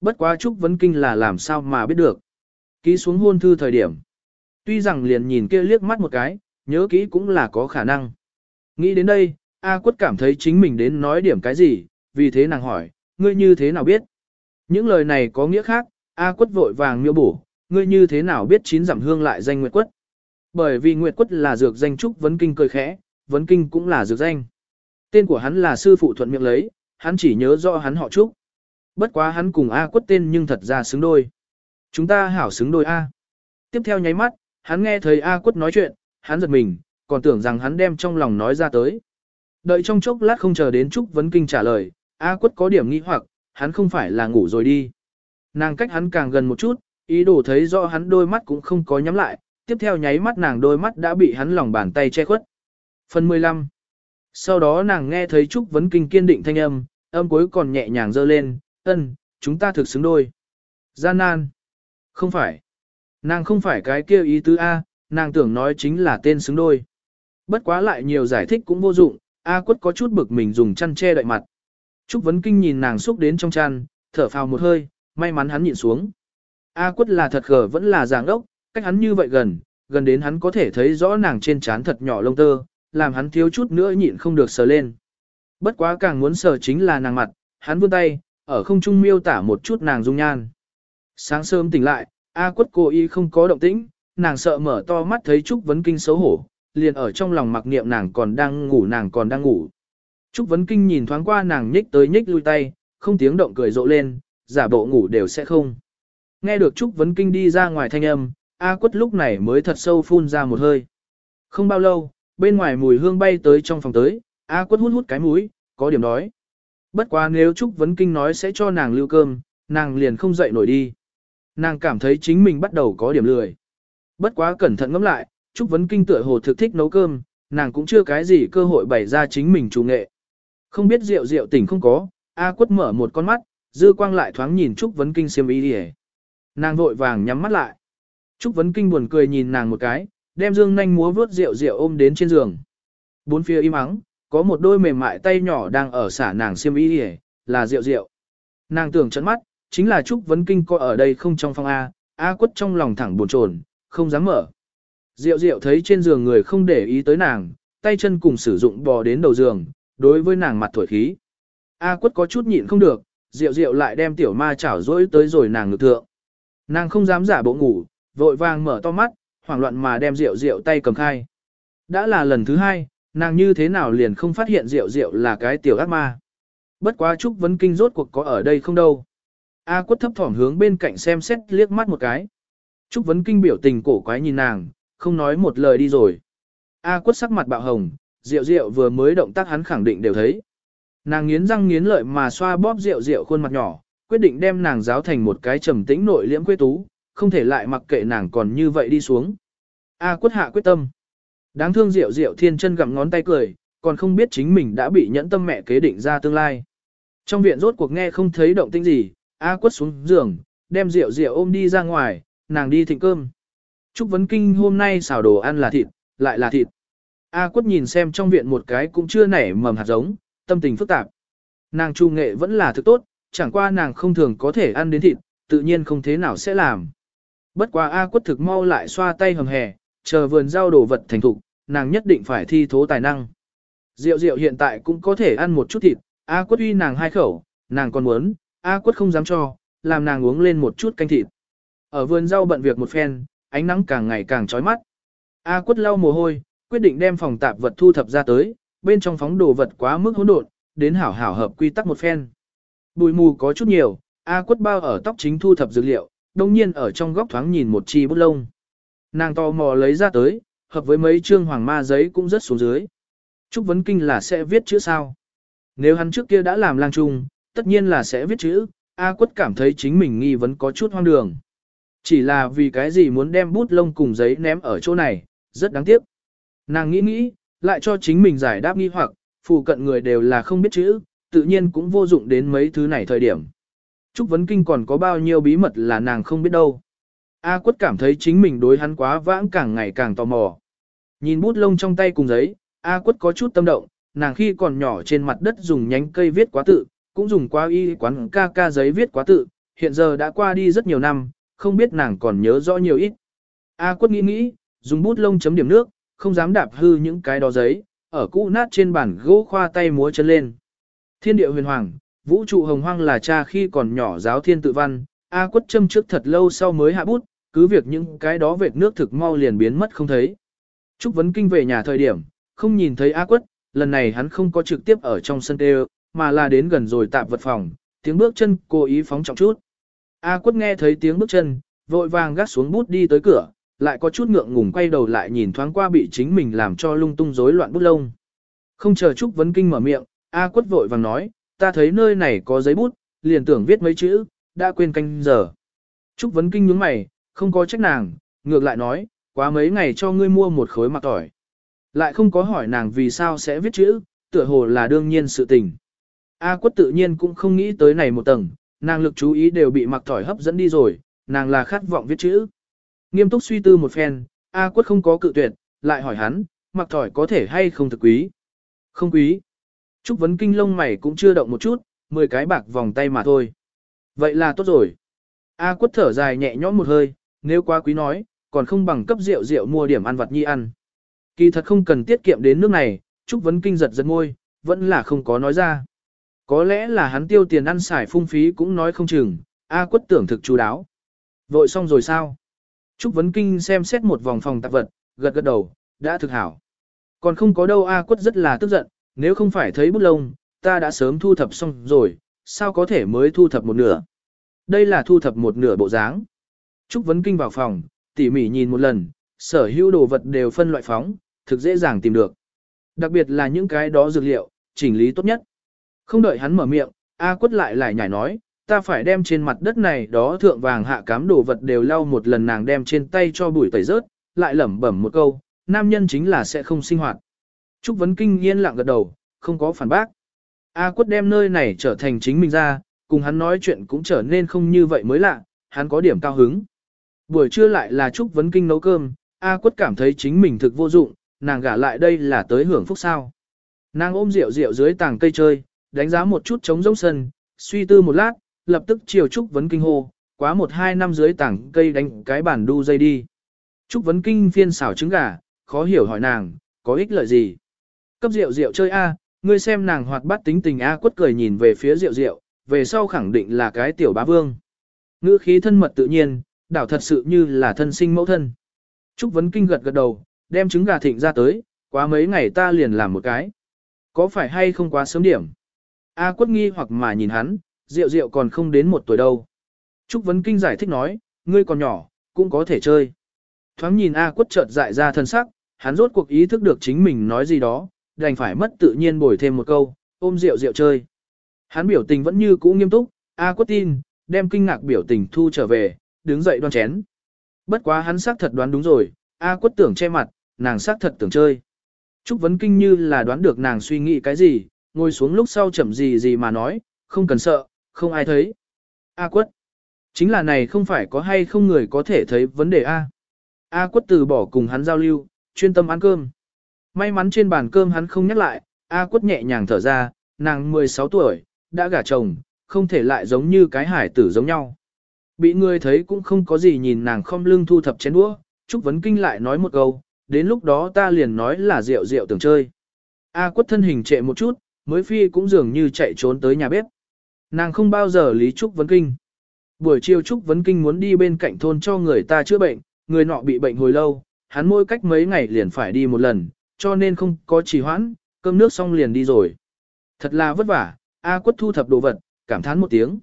Bất quá Trúc Vấn Kinh là làm sao mà biết được. Ký xuống hôn thư thời điểm. Tuy rằng liền nhìn kia liếc mắt một cái, nhớ kỹ cũng là có khả năng. Nghĩ đến đây, A quất cảm thấy chính mình đến nói điểm cái gì, vì thế nàng hỏi, ngươi như thế nào biết? Những lời này có nghĩa khác, A quất vội vàng miêu bổ, ngươi như thế nào biết chín giảm hương lại danh Nguyệt quất? Bởi vì Nguyệt quất là dược danh trúc vấn kinh cười khẽ, vấn kinh cũng là dược danh. Tên của hắn là sư phụ thuận miệng lấy, hắn chỉ nhớ rõ hắn họ trúc. Bất quá hắn cùng A quất tên nhưng thật ra xứng đôi. Chúng ta hảo xứng đôi A. Tiếp theo nháy mắt, hắn nghe thấy A quất nói chuyện, hắn giật mình, còn tưởng rằng hắn đem trong lòng nói ra tới. Đợi trong chốc lát không chờ đến Trúc Vấn Kinh trả lời, A quất có điểm nghi hoặc, hắn không phải là ngủ rồi đi. Nàng cách hắn càng gần một chút, ý đồ thấy rõ hắn đôi mắt cũng không có nhắm lại, tiếp theo nháy mắt nàng đôi mắt đã bị hắn lòng bàn tay che khuất. Phần 15 Sau đó nàng nghe thấy Trúc Vấn Kinh kiên định thanh âm, âm cuối còn nhẹ nhàng dơ lên, ân, chúng ta thực xứng đôi. Gian nan. Không phải. Nàng không phải cái kia ý tứ A, nàng tưởng nói chính là tên xứng đôi. Bất quá lại nhiều giải thích cũng vô dụng, A quất có chút bực mình dùng chăn che đậy mặt. Trúc Vấn Kinh nhìn nàng xúc đến trong chăn, thở phào một hơi, may mắn hắn nhịn xuống. A quất là thật gở vẫn là giảng đốc, cách hắn như vậy gần, gần đến hắn có thể thấy rõ nàng trên trán thật nhỏ lông tơ, làm hắn thiếu chút nữa nhịn không được sờ lên. Bất quá càng muốn sờ chính là nàng mặt, hắn vươn tay, ở không trung miêu tả một chút nàng dung nhan. Sáng sớm tỉnh lại, A quất cô y không có động tĩnh, nàng sợ mở to mắt thấy Trúc Vấn Kinh xấu hổ, liền ở trong lòng mặc niệm nàng còn đang ngủ nàng còn đang ngủ. Trúc Vấn Kinh nhìn thoáng qua nàng nhích tới nhích lui tay, không tiếng động cười rộ lên, giả bộ ngủ đều sẽ không. Nghe được Trúc Vấn Kinh đi ra ngoài thanh âm, A quất lúc này mới thật sâu phun ra một hơi. Không bao lâu, bên ngoài mùi hương bay tới trong phòng tới, A quất hút hút cái mũi, có điểm đói. Bất quá nếu Trúc Vấn Kinh nói sẽ cho nàng lưu cơm, nàng liền không dậy nổi đi. Nàng cảm thấy chính mình bắt đầu có điểm lười. Bất quá cẩn thận ngẫm lại, Trúc Vấn Kinh tựa hồ thực thích nấu cơm, nàng cũng chưa cái gì cơ hội bày ra chính mình chủ nghệ. Không biết rượu rượu tỉnh không có, A quất mở một con mắt, dư quang lại thoáng nhìn Trúc Vấn Kinh xiêm ý đi Nàng vội vàng nhắm mắt lại. Trúc Vấn Kinh buồn cười nhìn nàng một cái, đem dương nhanh múa vớt rượu rượu ôm đến trên giường. Bốn phía im ắng, có một đôi mềm mại tay nhỏ đang ở xả nàng xiêm y đi là rượu rượu. Nàng tưởng trận mắt, chính là Trúc Vấn Kinh coi ở đây không trong phòng A, A quất trong lòng thẳng buồn chồn, không dám mở. Diệu diệu thấy trên giường người không để ý tới nàng, tay chân cùng sử dụng bò đến đầu giường, đối với nàng mặt thổi khí. A quất có chút nhịn không được, diệu diệu lại đem tiểu ma chảo dỗi tới rồi nàng ngực thượng. Nàng không dám giả bộ ngủ, vội vàng mở to mắt, hoảng loạn mà đem diệu diệu tay cầm khai. Đã là lần thứ hai, nàng như thế nào liền không phát hiện diệu diệu là cái tiểu ác ma. Bất quá Trúc Vấn Kinh rốt cuộc có ở đây không đâu. A quất thấp thỏm hướng bên cạnh xem xét liếc mắt một cái. Trúc Vấn Kinh biểu tình cổ quái nhìn nàng, không nói một lời đi rồi. A quất sắc mặt bạo hồng, rượu rượu vừa mới động tác hắn khẳng định đều thấy. Nàng nghiến răng nghiến lợi mà xoa bóp rượu rượu khuôn mặt nhỏ, quyết định đem nàng giáo thành một cái trầm tĩnh nội liễm quê tú, không thể lại mặc kệ nàng còn như vậy đi xuống. A quất hạ quyết tâm. Đáng thương diệu diệu thiên chân gặm ngón tay cười, còn không biết chính mình đã bị nhẫn tâm mẹ kế định ra tương lai. Trong viện rốt cuộc nghe không thấy động tĩnh gì, A quất xuống giường, đem diệu diệu ôm đi ra ngoài, nàng đi thịnh cơm. Trúc Vấn Kinh hôm nay xào đồ ăn là thịt, lại là thịt. A quất nhìn xem trong viện một cái cũng chưa nảy mầm hạt giống, tâm tình phức tạp. Nàng trung nghệ vẫn là thứ tốt, chẳng qua nàng không thường có thể ăn đến thịt, tự nhiên không thế nào sẽ làm. Bất quá A quất thực mau lại xoa tay hầm hè, chờ vườn rau đồ vật thành thục, nàng nhất định phải thi thố tài năng. Diệu diệu hiện tại cũng có thể ăn một chút thịt, A quất uy nàng hai khẩu, nàng còn muốn, A quất không dám cho, làm nàng uống lên một chút canh thịt. Ở vườn rau bận việc một phen, ánh nắng càng ngày càng chói mắt. A quất lau mồ hôi, quyết định đem phòng tạp vật thu thập ra tới, bên trong phóng đồ vật quá mức hỗn độn, đến hảo hảo hợp quy tắc một phen. Bùi mù có chút nhiều, A quất bao ở tóc chính thu thập dữ liệu, đồng nhiên ở trong góc thoáng nhìn một chi bút lông. Nàng to mò lấy ra tới, hợp với mấy chương hoàng ma giấy cũng rất xuống dưới. Trúc Vấn Kinh là sẽ viết chữ sao? Nếu hắn trước kia đã làm lang trung, tất nhiên là sẽ viết chữ, A quất cảm thấy chính mình nghi vấn có chút hoang đường. Chỉ là vì cái gì muốn đem bút lông cùng giấy ném ở chỗ này, rất đáng tiếc. Nàng nghĩ nghĩ, lại cho chính mình giải đáp nghi hoặc, phù cận người đều là không biết chữ, tự nhiên cũng vô dụng đến mấy thứ này thời điểm. Trúc Vấn Kinh còn có bao nhiêu bí mật là nàng không biết đâu. A quất cảm thấy chính mình đối hắn quá vãng càng ngày càng tò mò. Nhìn bút lông trong tay cùng giấy, A quất có chút tâm động, nàng khi còn nhỏ trên mặt đất dùng nhánh cây viết quá tự, cũng dùng qua y quán ca ca giấy viết quá tự, hiện giờ đã qua đi rất nhiều năm, không biết nàng còn nhớ rõ nhiều ít. A quất nghĩ nghĩ, dùng bút lông chấm điểm nước, không dám đạp hư những cái đó giấy, ở cũ nát trên bàn gỗ khoa tay múa chân lên. Thiên địa huyền hoàng, vũ trụ hồng hoang là cha khi còn nhỏ giáo thiên tự văn, A quất châm trước thật lâu sau mới hạ bút, cứ việc những cái đó vệt nước thực mau liền biến mất không thấy. Trúc Vấn Kinh về nhà thời điểm, không nhìn thấy A quất, lần này hắn không có trực tiếp ở trong sân tê mà là đến gần rồi tạm vật phòng, tiếng bước chân cố ý phóng trọng chút. A quất nghe thấy tiếng bước chân, vội vàng gác xuống bút đi tới cửa, lại có chút ngượng ngùng quay đầu lại nhìn thoáng qua bị chính mình làm cho lung tung rối loạn bút lông. Không chờ Trúc Vấn Kinh mở miệng, A quất vội vàng nói, ta thấy nơi này có giấy bút, liền tưởng viết mấy chữ, đã quên canh giờ. Trúc Vấn Kinh nhướng mày, không có trách nàng, ngược lại nói, quá mấy ngày cho ngươi mua một khối mặt tỏi. Lại không có hỏi nàng vì sao sẽ viết chữ, tựa hồ là đương nhiên sự tình. A quất tự nhiên cũng không nghĩ tới này một tầng, nàng lực chú ý đều bị mặc tỏi hấp dẫn đi rồi, nàng là khát vọng viết chữ. Nghiêm túc suy tư một phen, A quất không có cự tuyệt, lại hỏi hắn, mặc tỏi có thể hay không thực quý. Không quý. Trúc vấn kinh lông mày cũng chưa động một chút, 10 cái bạc vòng tay mà thôi. Vậy là tốt rồi. A quất thở dài nhẹ nhõm một hơi, nếu quá quý nói, còn không bằng cấp rượu rượu mua điểm ăn vặt nhi ăn. Kỳ thật không cần tiết kiệm đến nước này, Trúc vấn kinh giật giật môi, vẫn là không có nói ra. Có lẽ là hắn tiêu tiền ăn xài phung phí cũng nói không chừng, A quất tưởng thực chú đáo. Vội xong rồi sao? Trúc vấn kinh xem xét một vòng phòng tạp vật, gật gật đầu, đã thực hảo. Còn không có đâu A quất rất là tức giận, nếu không phải thấy bút lông, ta đã sớm thu thập xong rồi, sao có thể mới thu thập một nửa. Đây là thu thập một nửa bộ dáng. Trúc vấn kinh vào phòng, tỉ mỉ nhìn một lần, sở hữu đồ vật đều phân loại phóng, thực dễ dàng tìm được. Đặc biệt là những cái đó dược liệu, chỉnh lý tốt nhất. Không đợi hắn mở miệng, A quất lại lại nhảy nói, ta phải đem trên mặt đất này đó thượng vàng hạ cám đồ vật đều lau một lần nàng đem trên tay cho bụi tẩy rớt, lại lẩm bẩm một câu, nam nhân chính là sẽ không sinh hoạt. Trúc Vấn Kinh yên lặng gật đầu, không có phản bác. A quất đem nơi này trở thành chính mình ra, cùng hắn nói chuyện cũng trở nên không như vậy mới lạ, hắn có điểm cao hứng. Buổi trưa lại là Trúc Vấn Kinh nấu cơm, A quất cảm thấy chính mình thực vô dụng, nàng gả lại đây là tới hưởng phúc sao. Nàng ôm rượu rượu dưới tàng cây chơi, đánh giá một chút trống rỗng sân, suy tư một lát, lập tức chiều Trúc Vấn Kinh hô, quá một hai năm dưới tảng cây đánh cái bản đu dây đi. Trúc Vấn Kinh phiên xảo trứng gà, khó hiểu hỏi nàng, có ích lợi gì? Cấp rượu rượu chơi A, ngươi xem nàng hoạt bát tính tình A quất cười nhìn về phía rượu rượu, về sau khẳng định là cái tiểu bá vương. Ngữ khí thân mật tự nhiên, đảo thật sự như là thân sinh mẫu thân. Trúc Vấn Kinh gật gật đầu, đem trứng gà thịnh ra tới, quá mấy ngày ta liền làm một cái. Có phải hay không quá sớm điểm? A quất nghi hoặc mà nhìn hắn, rượu rượu còn không đến một tuổi đâu. Trúc Vấn Kinh giải thích nói, ngươi còn nhỏ, cũng có thể chơi. Thoáng nhìn A quất chợt dại ra thân sắc, hắn rốt cuộc ý thức được chính mình nói gì đó, đành phải mất tự nhiên bồi thêm một câu, ôm rượu rượu chơi. Hắn biểu tình vẫn như cũ nghiêm túc, A quất tin, đem kinh ngạc biểu tình thu trở về, đứng dậy đoan chén. Bất quá hắn xác thật đoán đúng rồi, A quất tưởng che mặt, nàng xác thật tưởng chơi. Trúc Vấn Kinh như là đoán được nàng suy nghĩ cái gì, ngồi xuống lúc sau chậm gì gì mà nói, không cần sợ, không ai thấy. A quất. Chính là này không phải có hay không người có thể thấy vấn đề A. A quất từ bỏ cùng hắn giao lưu, chuyên tâm ăn cơm. May mắn trên bàn cơm hắn không nhắc lại, A quất nhẹ nhàng thở ra, nàng 16 tuổi, đã gả chồng, không thể lại giống như cái hải tử giống nhau. Bị người thấy cũng không có gì nhìn nàng không lưng thu thập chén đũa, Trúc Vấn Kinh lại nói một câu, đến lúc đó ta liền nói là rượu rượu tưởng chơi. A quất thân hình trệ một chút, mới phi cũng dường như chạy trốn tới nhà bếp. Nàng không bao giờ lý Trúc Vấn Kinh. Buổi chiều Trúc Vấn Kinh muốn đi bên cạnh thôn cho người ta chữa bệnh, người nọ bị bệnh hồi lâu, hắn mỗi cách mấy ngày liền phải đi một lần, cho nên không có trì hoãn, cơm nước xong liền đi rồi. Thật là vất vả, A quất thu thập đồ vật, cảm thán một tiếng.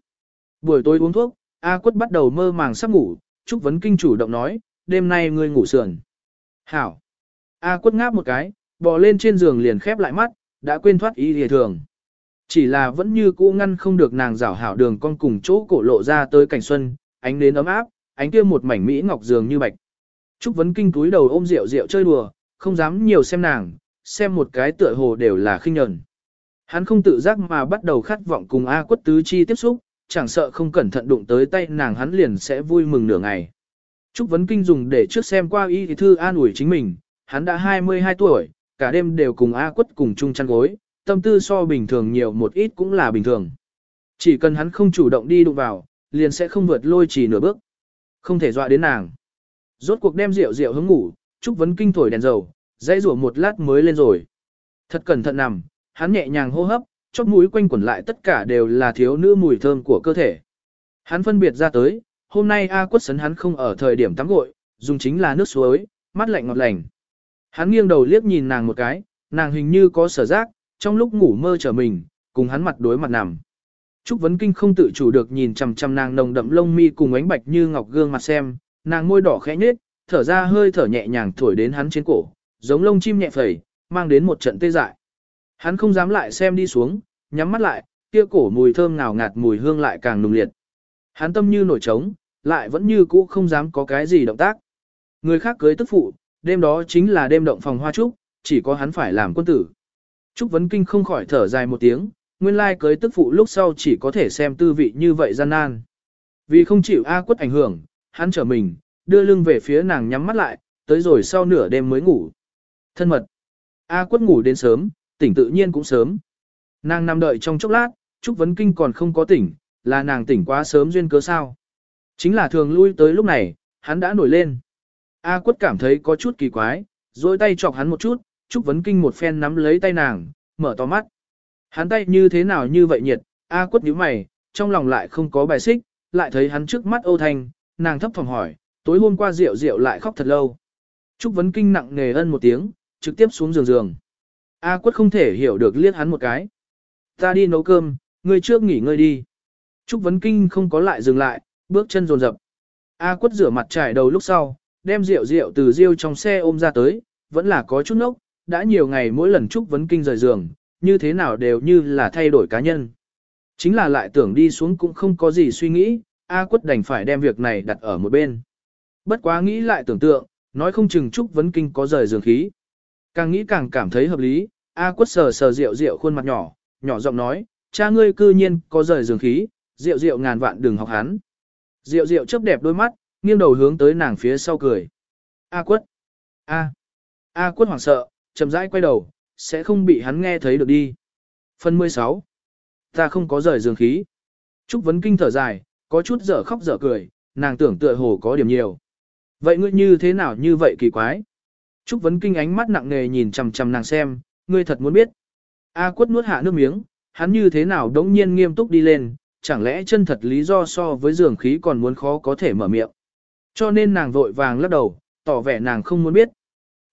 Buổi tối uống thuốc, A quất bắt đầu mơ màng sắp ngủ, Trúc Vấn Kinh chủ động nói, đêm nay ngươi ngủ sườn. Hảo. A quất ngáp một cái, bò lên trên giường liền khép lại mắt, đã quên thoát ý hề thường. Chỉ là vẫn như cũ ngăn không được nàng rảo hảo đường con cùng chỗ cổ lộ ra tới cảnh xuân, ánh đến ấm áp, ánh kia một mảnh mỹ ngọc giường như bạch. Trúc vấn kinh túi đầu ôm rượu rượu chơi đùa, không dám nhiều xem nàng, xem một cái tựa hồ đều là khinh nhẫn. Hắn không tự giác mà bắt đầu khát vọng cùng A quất tứ chi tiếp xúc, chẳng sợ không cẩn thận đụng tới tay nàng hắn liền sẽ vui mừng nửa ngày. Trúc vấn kinh dùng để trước xem qua y thư an ủi chính mình, hắn đã 22 tuổi, cả đêm đều cùng A quất cùng chung chăn gối, tâm tư so bình thường nhiều một ít cũng là bình thường. Chỉ cần hắn không chủ động đi đụng vào, liền sẽ không vượt lôi chỉ nửa bước. Không thể dọa đến nàng. Rốt cuộc đem rượu rượu hứng ngủ, Trúc Vấn Kinh thổi đèn dầu, dãy rủa một lát mới lên rồi. Thật cẩn thận nằm, hắn nhẹ nhàng hô hấp, chóp mũi quanh quẩn lại tất cả đều là thiếu nữ mùi thơm của cơ thể. Hắn phân biệt ra tới, hôm nay A quất sấn hắn không ở thời điểm tắm gội, dùng chính là nước suối, mắt lạnh ngọt lành. Hắn nghiêng đầu liếc nhìn nàng một cái, nàng hình như có sở giác, trong lúc ngủ mơ trở mình, cùng hắn mặt đối mặt nằm. Trúc Vấn Kinh không tự chủ được nhìn chằm chằm nàng nồng đậm lông mi cùng ánh bạch như ngọc gương mặt xem, nàng môi đỏ khẽ nhếch, thở ra hơi thở nhẹ nhàng thổi đến hắn trên cổ, giống lông chim nhẹ phẩy, mang đến một trận tê dại. Hắn không dám lại xem đi xuống, nhắm mắt lại, kia cổ mùi thơm ngào ngạt mùi hương lại càng nùng liệt. Hắn tâm như nổi trống, lại vẫn như cũ không dám có cái gì động tác. Người khác cưới tức phụ, đêm đó chính là đêm động phòng hoa trúc, chỉ có hắn phải làm quân tử. Trúc Vấn Kinh không khỏi thở dài một tiếng, nguyên lai cưới tức phụ lúc sau chỉ có thể xem tư vị như vậy gian nan. Vì không chịu A quất ảnh hưởng, hắn trở mình, đưa lưng về phía nàng nhắm mắt lại, tới rồi sau nửa đêm mới ngủ. Thân mật. A quất ngủ đến sớm, tỉnh tự nhiên cũng sớm. Nàng nằm đợi trong chốc lát, Trúc Vấn Kinh còn không có tỉnh, là nàng tỉnh quá sớm duyên cớ sao. Chính là thường lui tới lúc này, hắn đã nổi lên. A quất cảm thấy có chút kỳ quái, rồi tay chọc hắn một chút, Trúc Vấn Kinh một phen nắm lấy tay nàng, mở to mắt. Hắn tay như thế nào như vậy nhiệt, A quất nhíu mày, trong lòng lại không có bài xích, lại thấy hắn trước mắt ô thanh, nàng thấp phòng hỏi, tối hôm qua rượu rượu lại khóc thật lâu. Trúc Vấn Kinh nặng nề ân một tiếng, trực tiếp xuống giường giường. A quất không thể hiểu được liếc hắn một cái. Ta đi nấu cơm, ngươi trước nghỉ ngơi đi. Trúc Vấn Kinh không có lại dừng lại, bước chân dồn dập. A quất rửa mặt trải đầu lúc sau, đem rượu rượu từ riêu trong xe ôm ra tới, vẫn là có chút nốc, đã nhiều ngày mỗi lần Trúc Vấn Kinh rời giường, như thế nào đều như là thay đổi cá nhân. Chính là lại tưởng đi xuống cũng không có gì suy nghĩ, A quất đành phải đem việc này đặt ở một bên. Bất quá nghĩ lại tưởng tượng, nói không chừng Trúc Vấn Kinh có rời giường khí. Càng nghĩ càng cảm thấy hợp lý, A quất sờ sờ rượu rượu khuôn mặt nhỏ, nhỏ giọng nói, cha ngươi cư nhiên có rời giường khí, rượu rượu ngàn vạn đừng học hắn. Rượu rượu chớp đẹp đôi mắt, nghiêng đầu hướng tới nàng phía sau cười. A quất. A. A quất hoảng sợ, chậm rãi quay đầu, sẽ không bị hắn nghe thấy được đi. Phần 16. Ta không có rời giường khí. Trúc Vấn Kinh thở dài, có chút dở khóc dở cười, nàng tưởng tựa hồ có điểm nhiều. Vậy ngươi như thế nào như vậy kỳ quái? Trúc Vấn Kinh ánh mắt nặng nề nhìn chằm chằm nàng xem, ngươi thật muốn biết. A quất nuốt hạ nước miếng, hắn như thế nào đống nhiên nghiêm túc đi lên, chẳng lẽ chân thật lý do so với giường khí còn muốn khó có thể mở miệng. Cho nên nàng vội vàng lắc đầu, tỏ vẻ nàng không muốn biết.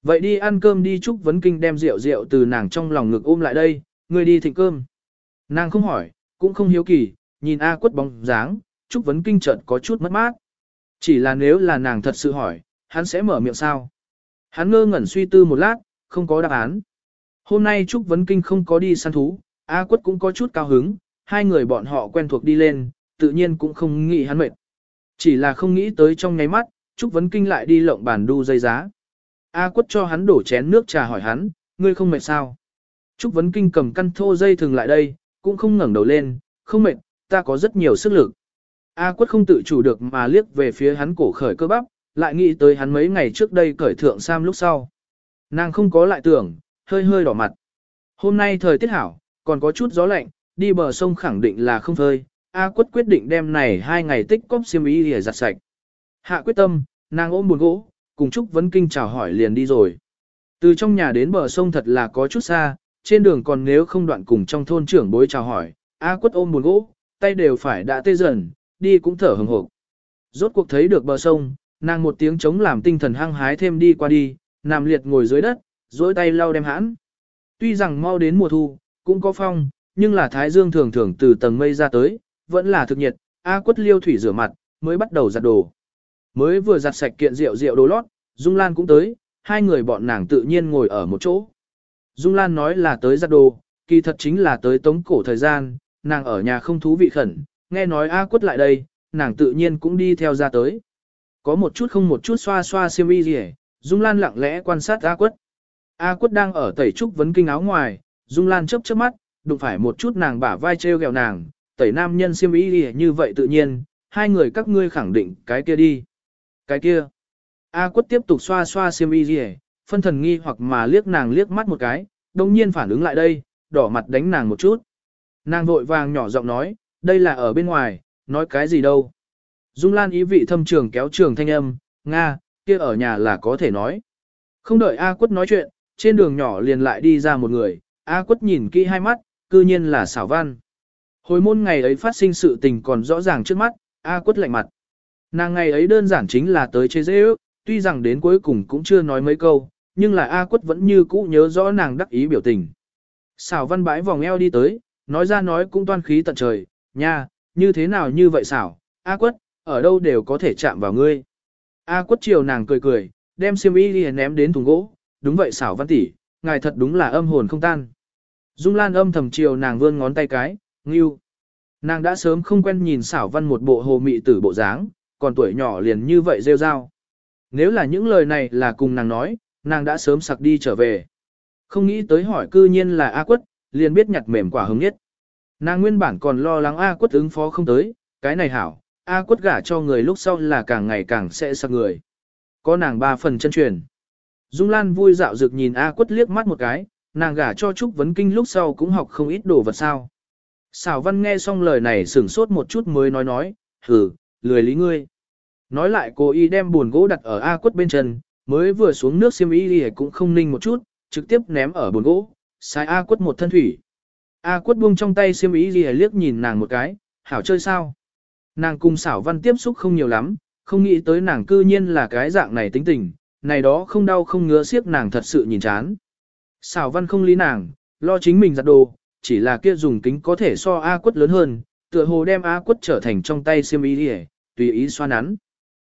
Vậy đi ăn cơm đi Trúc Vấn Kinh đem rượu rượu từ nàng trong lòng ngực ôm lại đây, ngươi đi thịnh cơm. Nàng không hỏi, cũng không hiếu kỳ, nhìn A quất bóng dáng, Trúc Vấn Kinh chợt có chút mất mát. Chỉ là nếu là nàng thật sự hỏi, hắn sẽ mở miệng sao? Hắn ngơ ngẩn suy tư một lát, không có đáp án. Hôm nay Trúc Vấn Kinh không có đi săn thú, A quất cũng có chút cao hứng, hai người bọn họ quen thuộc đi lên, tự nhiên cũng không nghĩ hắn mệt. Chỉ là không nghĩ tới trong nháy mắt, Trúc Vấn Kinh lại đi lộng bàn đu dây giá. A quất cho hắn đổ chén nước trà hỏi hắn, ngươi không mệt sao? Trúc Vấn Kinh cầm căn thô dây thường lại đây, cũng không ngẩng đầu lên, không mệt, ta có rất nhiều sức lực. A quất không tự chủ được mà liếc về phía hắn cổ khởi cơ bắp, lại nghĩ tới hắn mấy ngày trước đây cởi thượng sam lúc sau. Nàng không có lại tưởng, hơi hơi đỏ mặt. Hôm nay thời tiết hảo, còn có chút gió lạnh, đi bờ sông khẳng định là không phơi. A quất quyết định đem này hai ngày tích cóp xiêm y để giặt sạch. Hạ quyết tâm, nàng ôm buồn gỗ, cùng Trúc Vấn Kinh chào hỏi liền đi rồi. Từ trong nhà đến bờ sông thật là có chút xa, trên đường còn nếu không đoạn cùng trong thôn trưởng bối chào hỏi, A quất ôm buồn gỗ, tay đều phải đã tê dần, đi cũng thở hừng hộp. Rốt cuộc thấy được bờ sông, nàng một tiếng chống làm tinh thần hăng hái thêm đi qua đi, nằm liệt ngồi dưới đất, dối tay lau đem hãn. Tuy rằng mau đến mùa thu, cũng có phong, nhưng là thái dương thường thường từ tầng mây ra tới, vẫn là thực nhiệt, A quất liêu thủy rửa mặt, mới bắt đầu giặt đồ. Mới vừa giặt sạch kiện rượu rượu đồ lót, Dung Lan cũng tới, hai người bọn nàng tự nhiên ngồi ở một chỗ. Dung Lan nói là tới giặt đồ, kỳ thật chính là tới tống cổ thời gian, nàng ở nhà không thú vị khẩn, nghe nói A quất lại đây, nàng tự nhiên cũng đi theo ra tới. Có một chút không một chút xoa xoa xiêm y gì Dung Lan lặng lẽ quan sát A quất. A quất đang ở tẩy trúc vấn kinh áo ngoài, Dung Lan chớp chớp mắt, đụng phải một chút nàng bả vai treo gẹo nàng, tẩy nam nhân xiêm y gì như vậy tự nhiên, hai người các ngươi khẳng định cái kia đi. Cái kia. A quất tiếp tục xoa xoa xiêm y gì phân thần nghi hoặc mà liếc nàng liếc mắt một cái, đồng nhiên phản ứng lại đây, đỏ mặt đánh nàng một chút. Nàng vội vàng nhỏ giọng nói, đây là ở bên ngoài, nói cái gì đâu. Dung Lan ý vị thâm trường kéo trường thanh âm, Nga, kia ở nhà là có thể nói. Không đợi A quất nói chuyện, trên đường nhỏ liền lại đi ra một người, A quất nhìn kỹ hai mắt, cư nhiên là xảo văn. Hồi môn ngày ấy phát sinh sự tình còn rõ ràng trước mắt, A quất lạnh mặt. Nàng ngày ấy đơn giản chính là tới chế dễ ước, tuy rằng đến cuối cùng cũng chưa nói mấy câu, nhưng là A quất vẫn như cũ nhớ rõ nàng đắc ý biểu tình. Xảo văn bãi vòng eo đi tới, nói ra nói cũng toan khí tận trời, nha, như thế nào như vậy xảo, A quất, ở đâu đều có thể chạm vào ngươi. A quất chiều nàng cười cười, đem xiêm y đi ném đến thùng gỗ, đúng vậy xảo văn tỷ, ngài thật đúng là âm hồn không tan. Dung Lan âm thầm chiều nàng vươn ngón tay cái, ngưu. Nàng đã sớm không quen nhìn xảo văn một bộ hồ mị tử bộ dáng, còn tuổi nhỏ liền như vậy rêu rao. Nếu là những lời này là cùng nàng nói, nàng đã sớm sặc đi trở về. Không nghĩ tới hỏi cư nhiên là A quất, liền biết nhặt mềm quả hứng nhất. Nàng nguyên bản còn lo lắng A quất ứng phó không tới, cái này hảo, A quất gả cho người lúc sau là càng ngày càng sẽ sặc người. Có nàng ba phần chân truyền. Dung Lan vui dạo dực nhìn A quất liếc mắt một cái, nàng gả cho Trúc Vấn Kinh lúc sau cũng học không ít đồ vật sao. Xảo văn nghe xong lời này sửng sốt một chút mới nói nói, hừ, lười lý ngươi. Nói lại cô y đem buồn gỗ đặt ở A quất bên chân, mới vừa xuống nước xiêm y đi cũng không ninh một chút, trực tiếp ném ở buồn gỗ, sai A quất một thân thủy. A quất buông trong tay xiêm y đi liếc nhìn nàng một cái, hảo chơi sao. Nàng cùng xảo văn tiếp xúc không nhiều lắm, không nghĩ tới nàng cư nhiên là cái dạng này tính tình, này đó không đau không ngứa siếc nàng thật sự nhìn chán. Xảo văn không lý nàng, lo chính mình giặt đồ, chỉ là kia dùng kính có thể so A quất lớn hơn, tựa hồ đem A quất trở thành trong tay xiêm y đi tùy ý xoa nắn.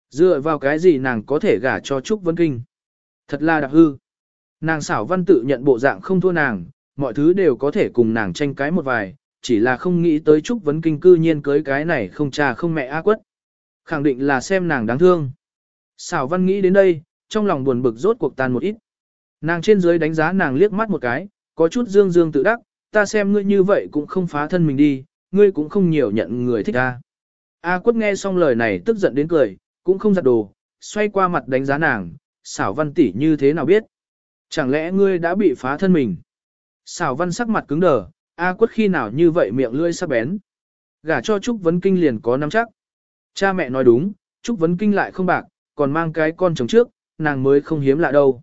Dựa vào cái gì nàng có thể gả cho Trúc Vân Kinh. Thật là đặc hư. Nàng xảo văn tự nhận bộ dạng không thua nàng, mọi thứ đều có thể cùng nàng tranh cái một vài, chỉ là không nghĩ tới Trúc Vấn Kinh cư nhiên cưới cái này không cha không mẹ A quất. Khẳng định là xem nàng đáng thương. Xảo văn nghĩ đến đây, trong lòng buồn bực rốt cuộc tan một ít. Nàng trên dưới đánh giá nàng liếc mắt một cái, có chút dương dương tự đắc, ta xem ngươi như vậy cũng không phá thân mình đi, ngươi cũng không nhiều nhận người thích ta. A quất nghe xong lời này tức giận đến cười, cũng không giặt đồ, xoay qua mặt đánh giá nàng, xảo văn tỷ như thế nào biết. Chẳng lẽ ngươi đã bị phá thân mình? Xảo văn sắc mặt cứng đờ, A quất khi nào như vậy miệng lưỡi sắc bén. Gả cho Trúc Vấn Kinh liền có nắm chắc. Cha mẹ nói đúng, Trúc Vấn Kinh lại không bạc, còn mang cái con chồng trước, nàng mới không hiếm lạ đâu.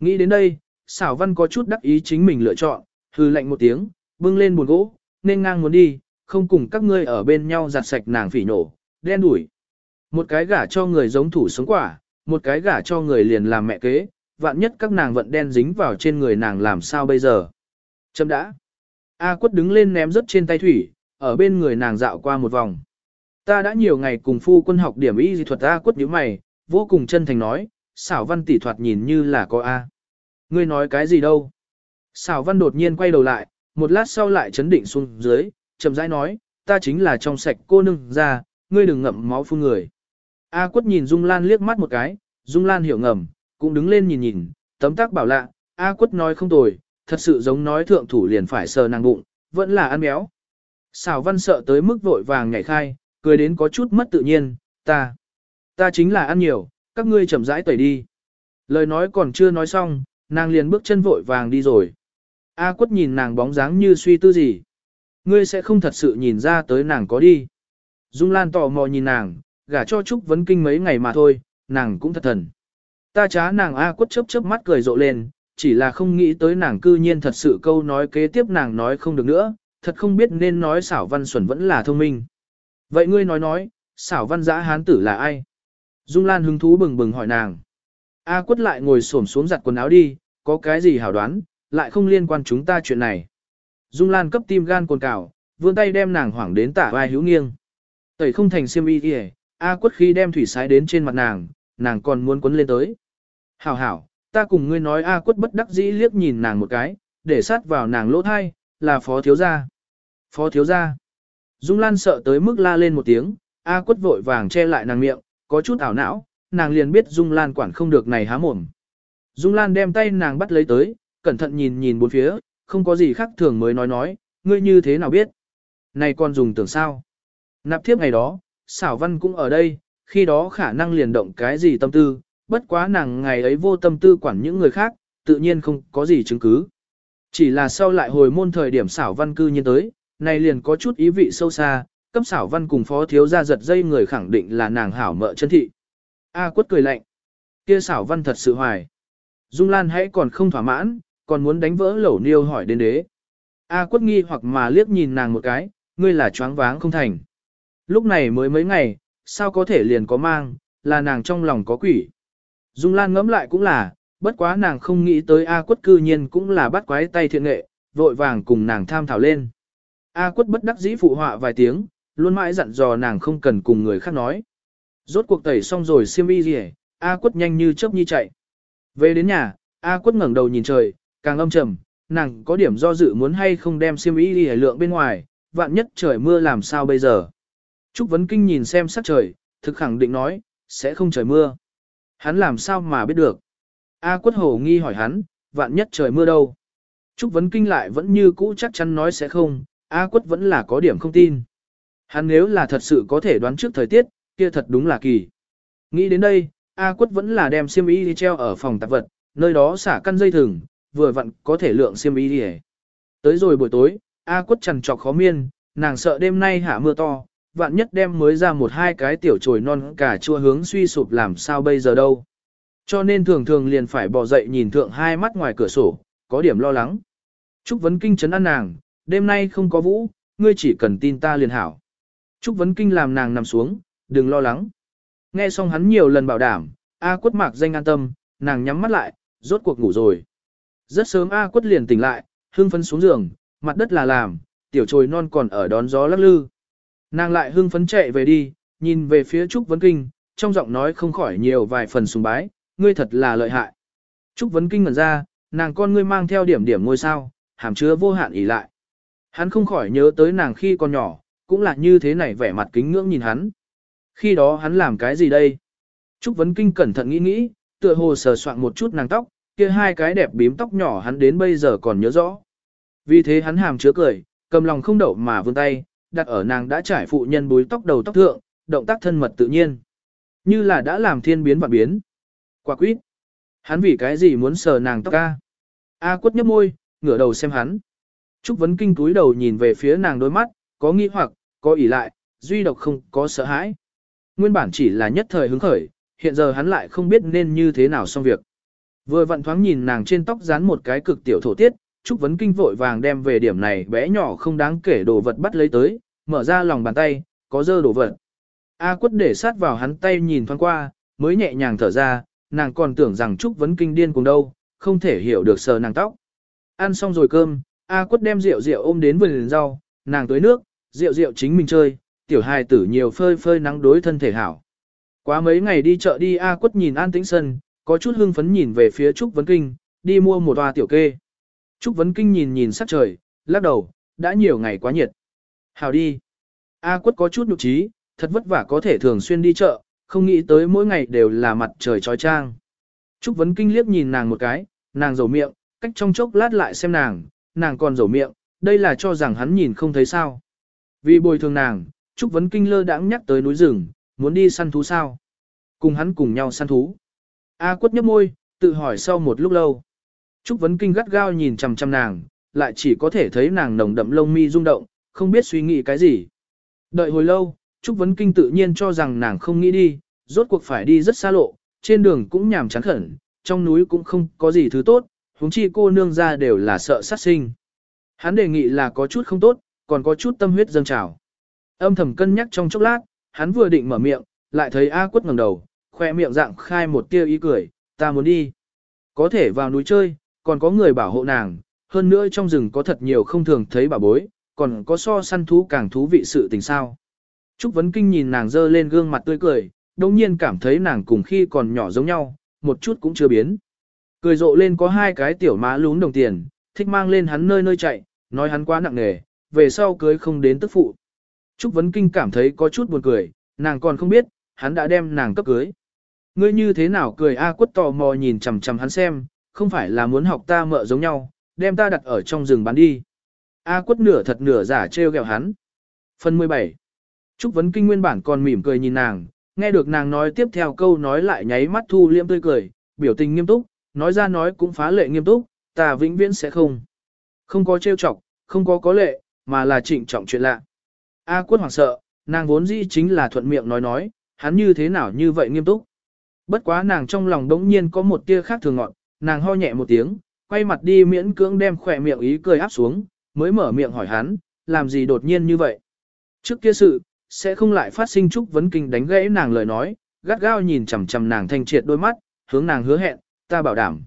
Nghĩ đến đây, xảo văn có chút đắc ý chính mình lựa chọn, hư lạnh một tiếng, bưng lên buồn gỗ, nên ngang muốn đi, không cùng các ngươi ở bên nhau giặt sạch nàng phỉ nổ, đen đuổi. Một cái gả cho người giống thủ sống quả, một cái gả cho người liền làm mẹ kế, vạn nhất các nàng vận đen dính vào trên người nàng làm sao bây giờ. Chấm đã. A quất đứng lên ném rớt trên tay thủy, ở bên người nàng dạo qua một vòng. Ta đã nhiều ngày cùng phu quân học điểm y dị thuật A quất nhíu mày, vô cùng chân thành nói, xảo văn tỷ thoạt nhìn như là có A. Ngươi nói cái gì đâu? Xảo văn đột nhiên quay đầu lại, một lát sau lại chấn định xuống dưới, chậm rãi nói, ta chính là trong sạch cô nương ra, ngươi đừng ngậm máu phun người. A quất nhìn Dung Lan liếc mắt một cái, Dung Lan hiểu ngầm, cũng đứng lên nhìn nhìn, tấm tác bảo lạ, A quất nói không tồi, thật sự giống nói thượng thủ liền phải sờ nàng bụng, vẫn là ăn béo. Xảo văn sợ tới mức vội vàng nhảy khai, cười đến có chút mất tự nhiên, ta, ta chính là ăn nhiều, các ngươi chậm rãi tẩy đi. Lời nói còn chưa nói xong, nàng liền bước chân vội vàng đi rồi. A quất nhìn nàng bóng dáng như suy tư gì. Ngươi sẽ không thật sự nhìn ra tới nàng có đi. Dung Lan tò mò nhìn nàng, gả cho Trúc Vấn Kinh mấy ngày mà thôi, nàng cũng thật thần. Ta chá nàng A quất chớp chớp mắt cười rộ lên, chỉ là không nghĩ tới nàng cư nhiên thật sự câu nói kế tiếp nàng nói không được nữa, thật không biết nên nói xảo văn xuẩn vẫn là thông minh. Vậy ngươi nói nói, xảo văn giã hán tử là ai? Dung Lan hứng thú bừng bừng hỏi nàng. A quất lại ngồi xổm xuống giặt quần áo đi, có cái gì hảo đoán, lại không liên quan chúng ta chuyện này. Dung Lan cấp tim gan cồn cào, vươn tay đem nàng hoảng đến tả vai hữu nghiêng. Tẩy không thành xiêm y kìa, A quất khi đem thủy sái đến trên mặt nàng, nàng còn muốn quấn lên tới. Hảo hảo, ta cùng ngươi nói A quất bất đắc dĩ liếc nhìn nàng một cái, để sát vào nàng lỗ thai, là phó thiếu gia. Phó thiếu gia. Dung Lan sợ tới mức la lên một tiếng, A quất vội vàng che lại nàng miệng, có chút ảo não, nàng liền biết Dung Lan quản không được này há mồm. Dung Lan đem tay nàng bắt lấy tới, cẩn thận nhìn nhìn bốn phía, không có gì khác thường mới nói nói, ngươi như thế nào biết. Này con dùng tưởng sao? Nạp thiếp ngày đó, xảo văn cũng ở đây, khi đó khả năng liền động cái gì tâm tư, bất quá nàng ngày ấy vô tâm tư quản những người khác, tự nhiên không có gì chứng cứ. Chỉ là sau lại hồi môn thời điểm xảo văn cư nhiên tới, này liền có chút ý vị sâu xa, cấp xảo văn cùng phó thiếu gia giật dây người khẳng định là nàng hảo mợ chân thị. A quất cười lạnh. Kia xảo văn thật sự hoài. Dung Lan hãy còn không thỏa mãn, còn muốn đánh vỡ lẩu niêu hỏi đến đế. A quất nghi hoặc mà liếc nhìn nàng một cái, ngươi là choáng váng không thành. Lúc này mới mấy ngày, sao có thể liền có mang, là nàng trong lòng có quỷ. Dung Lan ngẫm lại cũng là, bất quá nàng không nghĩ tới A quất cư nhiên cũng là bắt quái tay thiện nghệ, vội vàng cùng nàng tham thảo lên. A quất bất đắc dĩ phụ họa vài tiếng, luôn mãi dặn dò nàng không cần cùng người khác nói. Rốt cuộc tẩy xong rồi xiêm y gì A quất nhanh như chớp nhi chạy. Về đến nhà, A quất ngẩng đầu nhìn trời, càng âm trầm, nàng có điểm do dự muốn hay không đem xiêm y đi lượng bên ngoài, vạn nhất trời mưa làm sao bây giờ. Trúc Vấn Kinh nhìn xem sắc trời, thực khẳng định nói, sẽ không trời mưa. Hắn làm sao mà biết được. A quất hồ nghi hỏi hắn, vạn nhất trời mưa đâu. Trúc Vấn Kinh lại vẫn như cũ chắc chắn nói sẽ không, A quất vẫn là có điểm không tin. Hắn nếu là thật sự có thể đoán trước thời tiết, kia thật đúng là kỳ. Nghĩ đến đây, A quất vẫn là đem xiêm y đi treo ở phòng tạp vật, nơi đó xả căn dây thừng, vừa vặn có thể lượng xiêm y đi Tới rồi buổi tối, A quất trằn trọc khó miên, nàng sợ đêm nay hạ mưa to, vạn nhất đem mới ra một hai cái tiểu chồi non cả chua hướng suy sụp làm sao bây giờ đâu. Cho nên thường thường liền phải bỏ dậy nhìn thượng hai mắt ngoài cửa sổ, có điểm lo lắng. Trúc Vấn Kinh chấn an nàng, đêm nay không có vũ, ngươi chỉ cần tin ta liền hảo. Trúc Vấn Kinh làm nàng nằm xuống, đừng lo lắng. Nghe xong hắn nhiều lần bảo đảm, A quất mạc danh an tâm, nàng nhắm mắt lại, rốt cuộc ngủ rồi. Rất sớm A quất liền tỉnh lại, hưng phấn xuống giường, mặt đất là làm, tiểu trồi non còn ở đón gió lắc lư. Nàng lại hưng phấn chạy về đi, nhìn về phía Trúc Vấn Kinh, trong giọng nói không khỏi nhiều vài phần sùng bái, ngươi thật là lợi hại. Trúc Vấn Kinh ngẩn ra, nàng con ngươi mang theo điểm điểm ngôi sao, hàm chứa vô hạn ỉ lại. Hắn không khỏi nhớ tới nàng khi còn nhỏ, cũng là như thế này vẻ mặt kính ngưỡng nhìn hắn. Khi đó hắn làm cái gì đây? Trúc Vấn Kinh cẩn thận nghĩ nghĩ, tựa hồ sờ soạn một chút nàng tóc, kia hai cái đẹp bím tóc nhỏ hắn đến bây giờ còn nhớ rõ. Vì thế hắn hàm chứa cười, cầm lòng không đậu mà vươn tay, đặt ở nàng đã trải phụ nhân búi tóc đầu tóc thượng, động tác thân mật tự nhiên. Như là đã làm thiên biến vạn biến. Quả quýt. Hắn vì cái gì muốn sờ nàng tóc ca? A à, quất nhấp môi, ngửa đầu xem hắn. Trúc Vấn Kinh túi đầu nhìn về phía nàng đôi mắt, có nghi hoặc, có ỉ lại, duy độc không có sợ hãi. Nguyên bản chỉ là nhất thời hứng khởi, hiện giờ hắn lại không biết nên như thế nào xong việc. Vừa vặn thoáng nhìn nàng trên tóc dán một cái cực tiểu thổ tiết, Trúc Vấn Kinh vội vàng đem về điểm này bé nhỏ không đáng kể đồ vật bắt lấy tới, mở ra lòng bàn tay, có dơ đồ vật. A quất để sát vào hắn tay nhìn thoáng qua, mới nhẹ nhàng thở ra, nàng còn tưởng rằng Trúc Vấn Kinh điên cùng đâu, không thể hiểu được sờ nàng tóc. Ăn xong rồi cơm, A quất đem rượu rượu ôm đến vườn rau, nàng tới nước, rượu rượu chính mình chơi, tiểu hài tử nhiều phơi phơi nắng đối thân thể hảo. Quá mấy ngày đi chợ đi A quất nhìn An Tĩnh Sân, có chút hưng phấn nhìn về phía Trúc Vấn Kinh, đi mua một toa tiểu kê. Trúc Vấn Kinh nhìn nhìn sắc trời, lắc đầu, đã nhiều ngày quá nhiệt. Hào đi. A quất có chút nhục trí, thật vất vả có thể thường xuyên đi chợ, không nghĩ tới mỗi ngày đều là mặt trời trói trang. Trúc Vấn Kinh liếc nhìn nàng một cái, nàng rầu miệng, cách trong chốc lát lại xem nàng, nàng còn rầu miệng, đây là cho rằng hắn nhìn không thấy sao. Vì bồi thường nàng, Trúc Vấn Kinh lơ đãng nhắc tới núi rừng, muốn đi săn thú sao. Cùng hắn cùng nhau săn thú. A quất nhấp môi, tự hỏi sau một lúc lâu. Trúc Vấn Kinh gắt gao nhìn chằm chằm nàng, lại chỉ có thể thấy nàng nồng đậm lông mi rung động, không biết suy nghĩ cái gì. Đợi hồi lâu, Trúc Vấn Kinh tự nhiên cho rằng nàng không nghĩ đi, rốt cuộc phải đi rất xa lộ, trên đường cũng nhàm chán khẩn, trong núi cũng không có gì thứ tốt, huống chi cô nương ra đều là sợ sát sinh. Hắn đề nghị là có chút không tốt, còn có chút tâm huyết dâng trào. Âm thầm cân nhắc trong chốc lát, hắn vừa định mở miệng, lại thấy A quất ngẩng đầu, khoe miệng dạng khai một tia ý cười, ta muốn đi. Có thể vào núi chơi, còn có người bảo hộ nàng, hơn nữa trong rừng có thật nhiều không thường thấy bà bối, còn có so săn thú càng thú vị sự tình sao. Trúc Vấn Kinh nhìn nàng dơ lên gương mặt tươi cười, đồng nhiên cảm thấy nàng cùng khi còn nhỏ giống nhau, một chút cũng chưa biến. Cười rộ lên có hai cái tiểu má lún đồng tiền, thích mang lên hắn nơi nơi chạy, nói hắn quá nặng nề, về sau cưới không đến tức phụ. Trúc Vấn Kinh cảm thấy có chút buồn cười, nàng còn không biết, hắn đã đem nàng cấp cưới. Ngươi như thế nào cười A quất tò mò nhìn chằm chằm hắn xem, không phải là muốn học ta mợ giống nhau, đem ta đặt ở trong rừng bán đi. A quất nửa thật nửa giả trêu ghẹo hắn. Phần 17 Trúc Vấn Kinh nguyên bản còn mỉm cười nhìn nàng, nghe được nàng nói tiếp theo câu nói lại nháy mắt thu liêm tươi cười, biểu tình nghiêm túc, nói ra nói cũng phá lệ nghiêm túc, ta vĩnh viễn sẽ không. Không có trêu chọc, không có có lệ, mà là trịnh trọng chuyện lạ. A quất hoảng sợ, nàng vốn dĩ chính là thuận miệng nói nói, hắn như thế nào như vậy nghiêm túc. Bất quá nàng trong lòng đống nhiên có một tia khác thường ngọn, nàng ho nhẹ một tiếng, quay mặt đi miễn cưỡng đem khỏe miệng ý cười áp xuống, mới mở miệng hỏi hắn, làm gì đột nhiên như vậy. Trước kia sự, sẽ không lại phát sinh chúc vấn kinh đánh gãy nàng lời nói, gắt gao nhìn chằm chằm nàng thanh triệt đôi mắt, hướng nàng hứa hẹn, ta bảo đảm.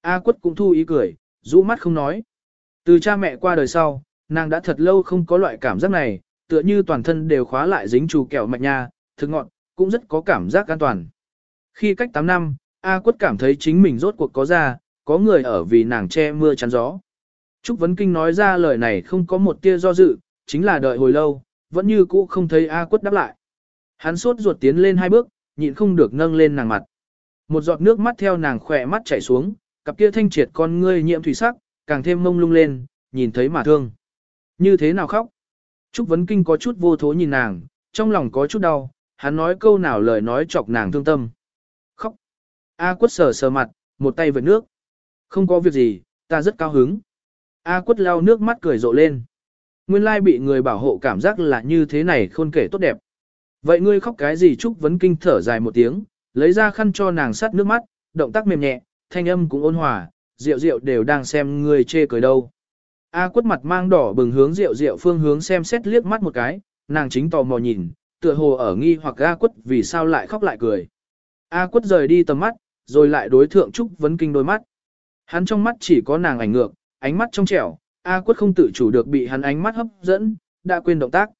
A quất cũng thu ý cười, rũ mắt không nói. Từ cha mẹ qua đời sau, nàng đã thật lâu không có loại cảm giác này, tựa như toàn thân đều khóa lại dính trù kẹo mạch nha, thực ngọn, cũng rất có cảm giác an toàn. Khi cách 8 năm, A quất cảm thấy chính mình rốt cuộc có ra, có người ở vì nàng che mưa chắn gió. Trúc Vấn Kinh nói ra lời này không có một tia do dự, chính là đợi hồi lâu, vẫn như cũ không thấy A quất đáp lại. Hắn sốt ruột tiến lên hai bước, nhịn không được nâng lên nàng mặt. Một giọt nước mắt theo nàng khỏe mắt chảy xuống, cặp kia thanh triệt con ngươi nhiễm thủy sắc, càng thêm mông lung lên, nhìn thấy mà thương. Như thế nào khóc? Trúc Vấn Kinh có chút vô thố nhìn nàng, trong lòng có chút đau, hắn nói câu nào lời nói chọc nàng thương tâm. Khóc. A quất sờ sờ mặt, một tay vượt nước. Không có việc gì, ta rất cao hứng. A quất lau nước mắt cười rộ lên. Nguyên lai bị người bảo hộ cảm giác là như thế này khôn kể tốt đẹp. Vậy ngươi khóc cái gì Trúc Vấn Kinh thở dài một tiếng, lấy ra khăn cho nàng sắt nước mắt, động tác mềm nhẹ, thanh âm cũng ôn hòa, rượu rượu đều đang xem ngươi chê cười đâu. A quất mặt mang đỏ bừng hướng rượu rượu phương hướng xem xét liếc mắt một cái, nàng chính tò mò nhìn, tựa hồ ở nghi hoặc A quất vì sao lại khóc lại cười. A quất rời đi tầm mắt, rồi lại đối thượng Trúc Vấn Kinh đôi mắt. Hắn trong mắt chỉ có nàng ảnh ngược, ánh mắt trong trẻo, A quất không tự chủ được bị hắn ánh mắt hấp dẫn, đã quên động tác.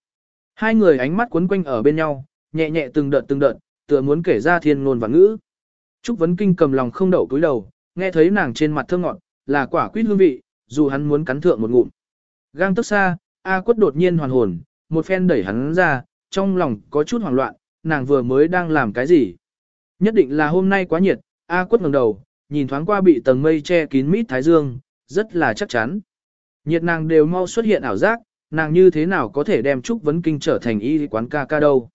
Hai người ánh mắt quấn quanh ở bên nhau, nhẹ nhẹ từng đợt từng đợt, tựa muốn kể ra thiên ngôn và ngữ. Trúc Vấn Kinh cầm lòng không đậu cúi đầu, nghe thấy nàng trên mặt thơ ngọt, là quả quýt hương vị, dù hắn muốn cắn thượng một ngụm. Gang tức xa, A quất đột nhiên hoàn hồn, một phen đẩy hắn ra, trong lòng có chút hoảng loạn, nàng vừa mới đang làm cái gì. Nhất định là hôm nay quá nhiệt, A quất ngẩng đầu, nhìn thoáng qua bị tầng mây che kín mít thái dương, rất là chắc chắn. Nhiệt nàng đều mau xuất hiện ảo giác, nàng như thế nào có thể đem Trúc Vấn Kinh trở thành y quán ca ca đâu.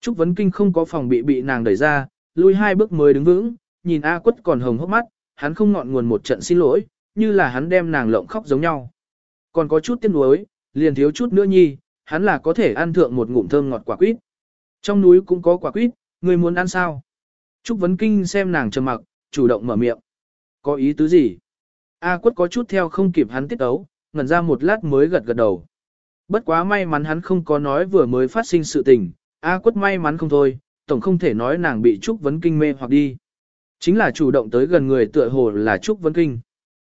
Trúc Vấn Kinh không có phòng bị bị nàng đẩy ra, lui hai bước mới đứng vững, nhìn A quất còn hồng hốc mắt, hắn không ngọn nguồn một trận xin lỗi, như là hắn đem nàng lộng khóc giống nhau. Còn có chút tiếc nuối, liền thiếu chút nữa nhi, hắn là có thể ăn thượng một ngụm thơm ngọt quả quýt. Trong núi cũng có quả quýt, người muốn ăn sao? Trúc Vấn Kinh xem nàng trầm mặc, chủ động mở miệng. Có ý tứ gì? A quất có chút theo không kịp hắn tiết ấu, ngẩn ra một lát mới gật gật đầu. Bất quá may mắn hắn không có nói vừa mới phát sinh sự tình, A quất may mắn không thôi, tổng không thể nói nàng bị Trúc Vấn Kinh mê hoặc đi. Chính là chủ động tới gần người tựa hồ là Trúc Vấn Kinh.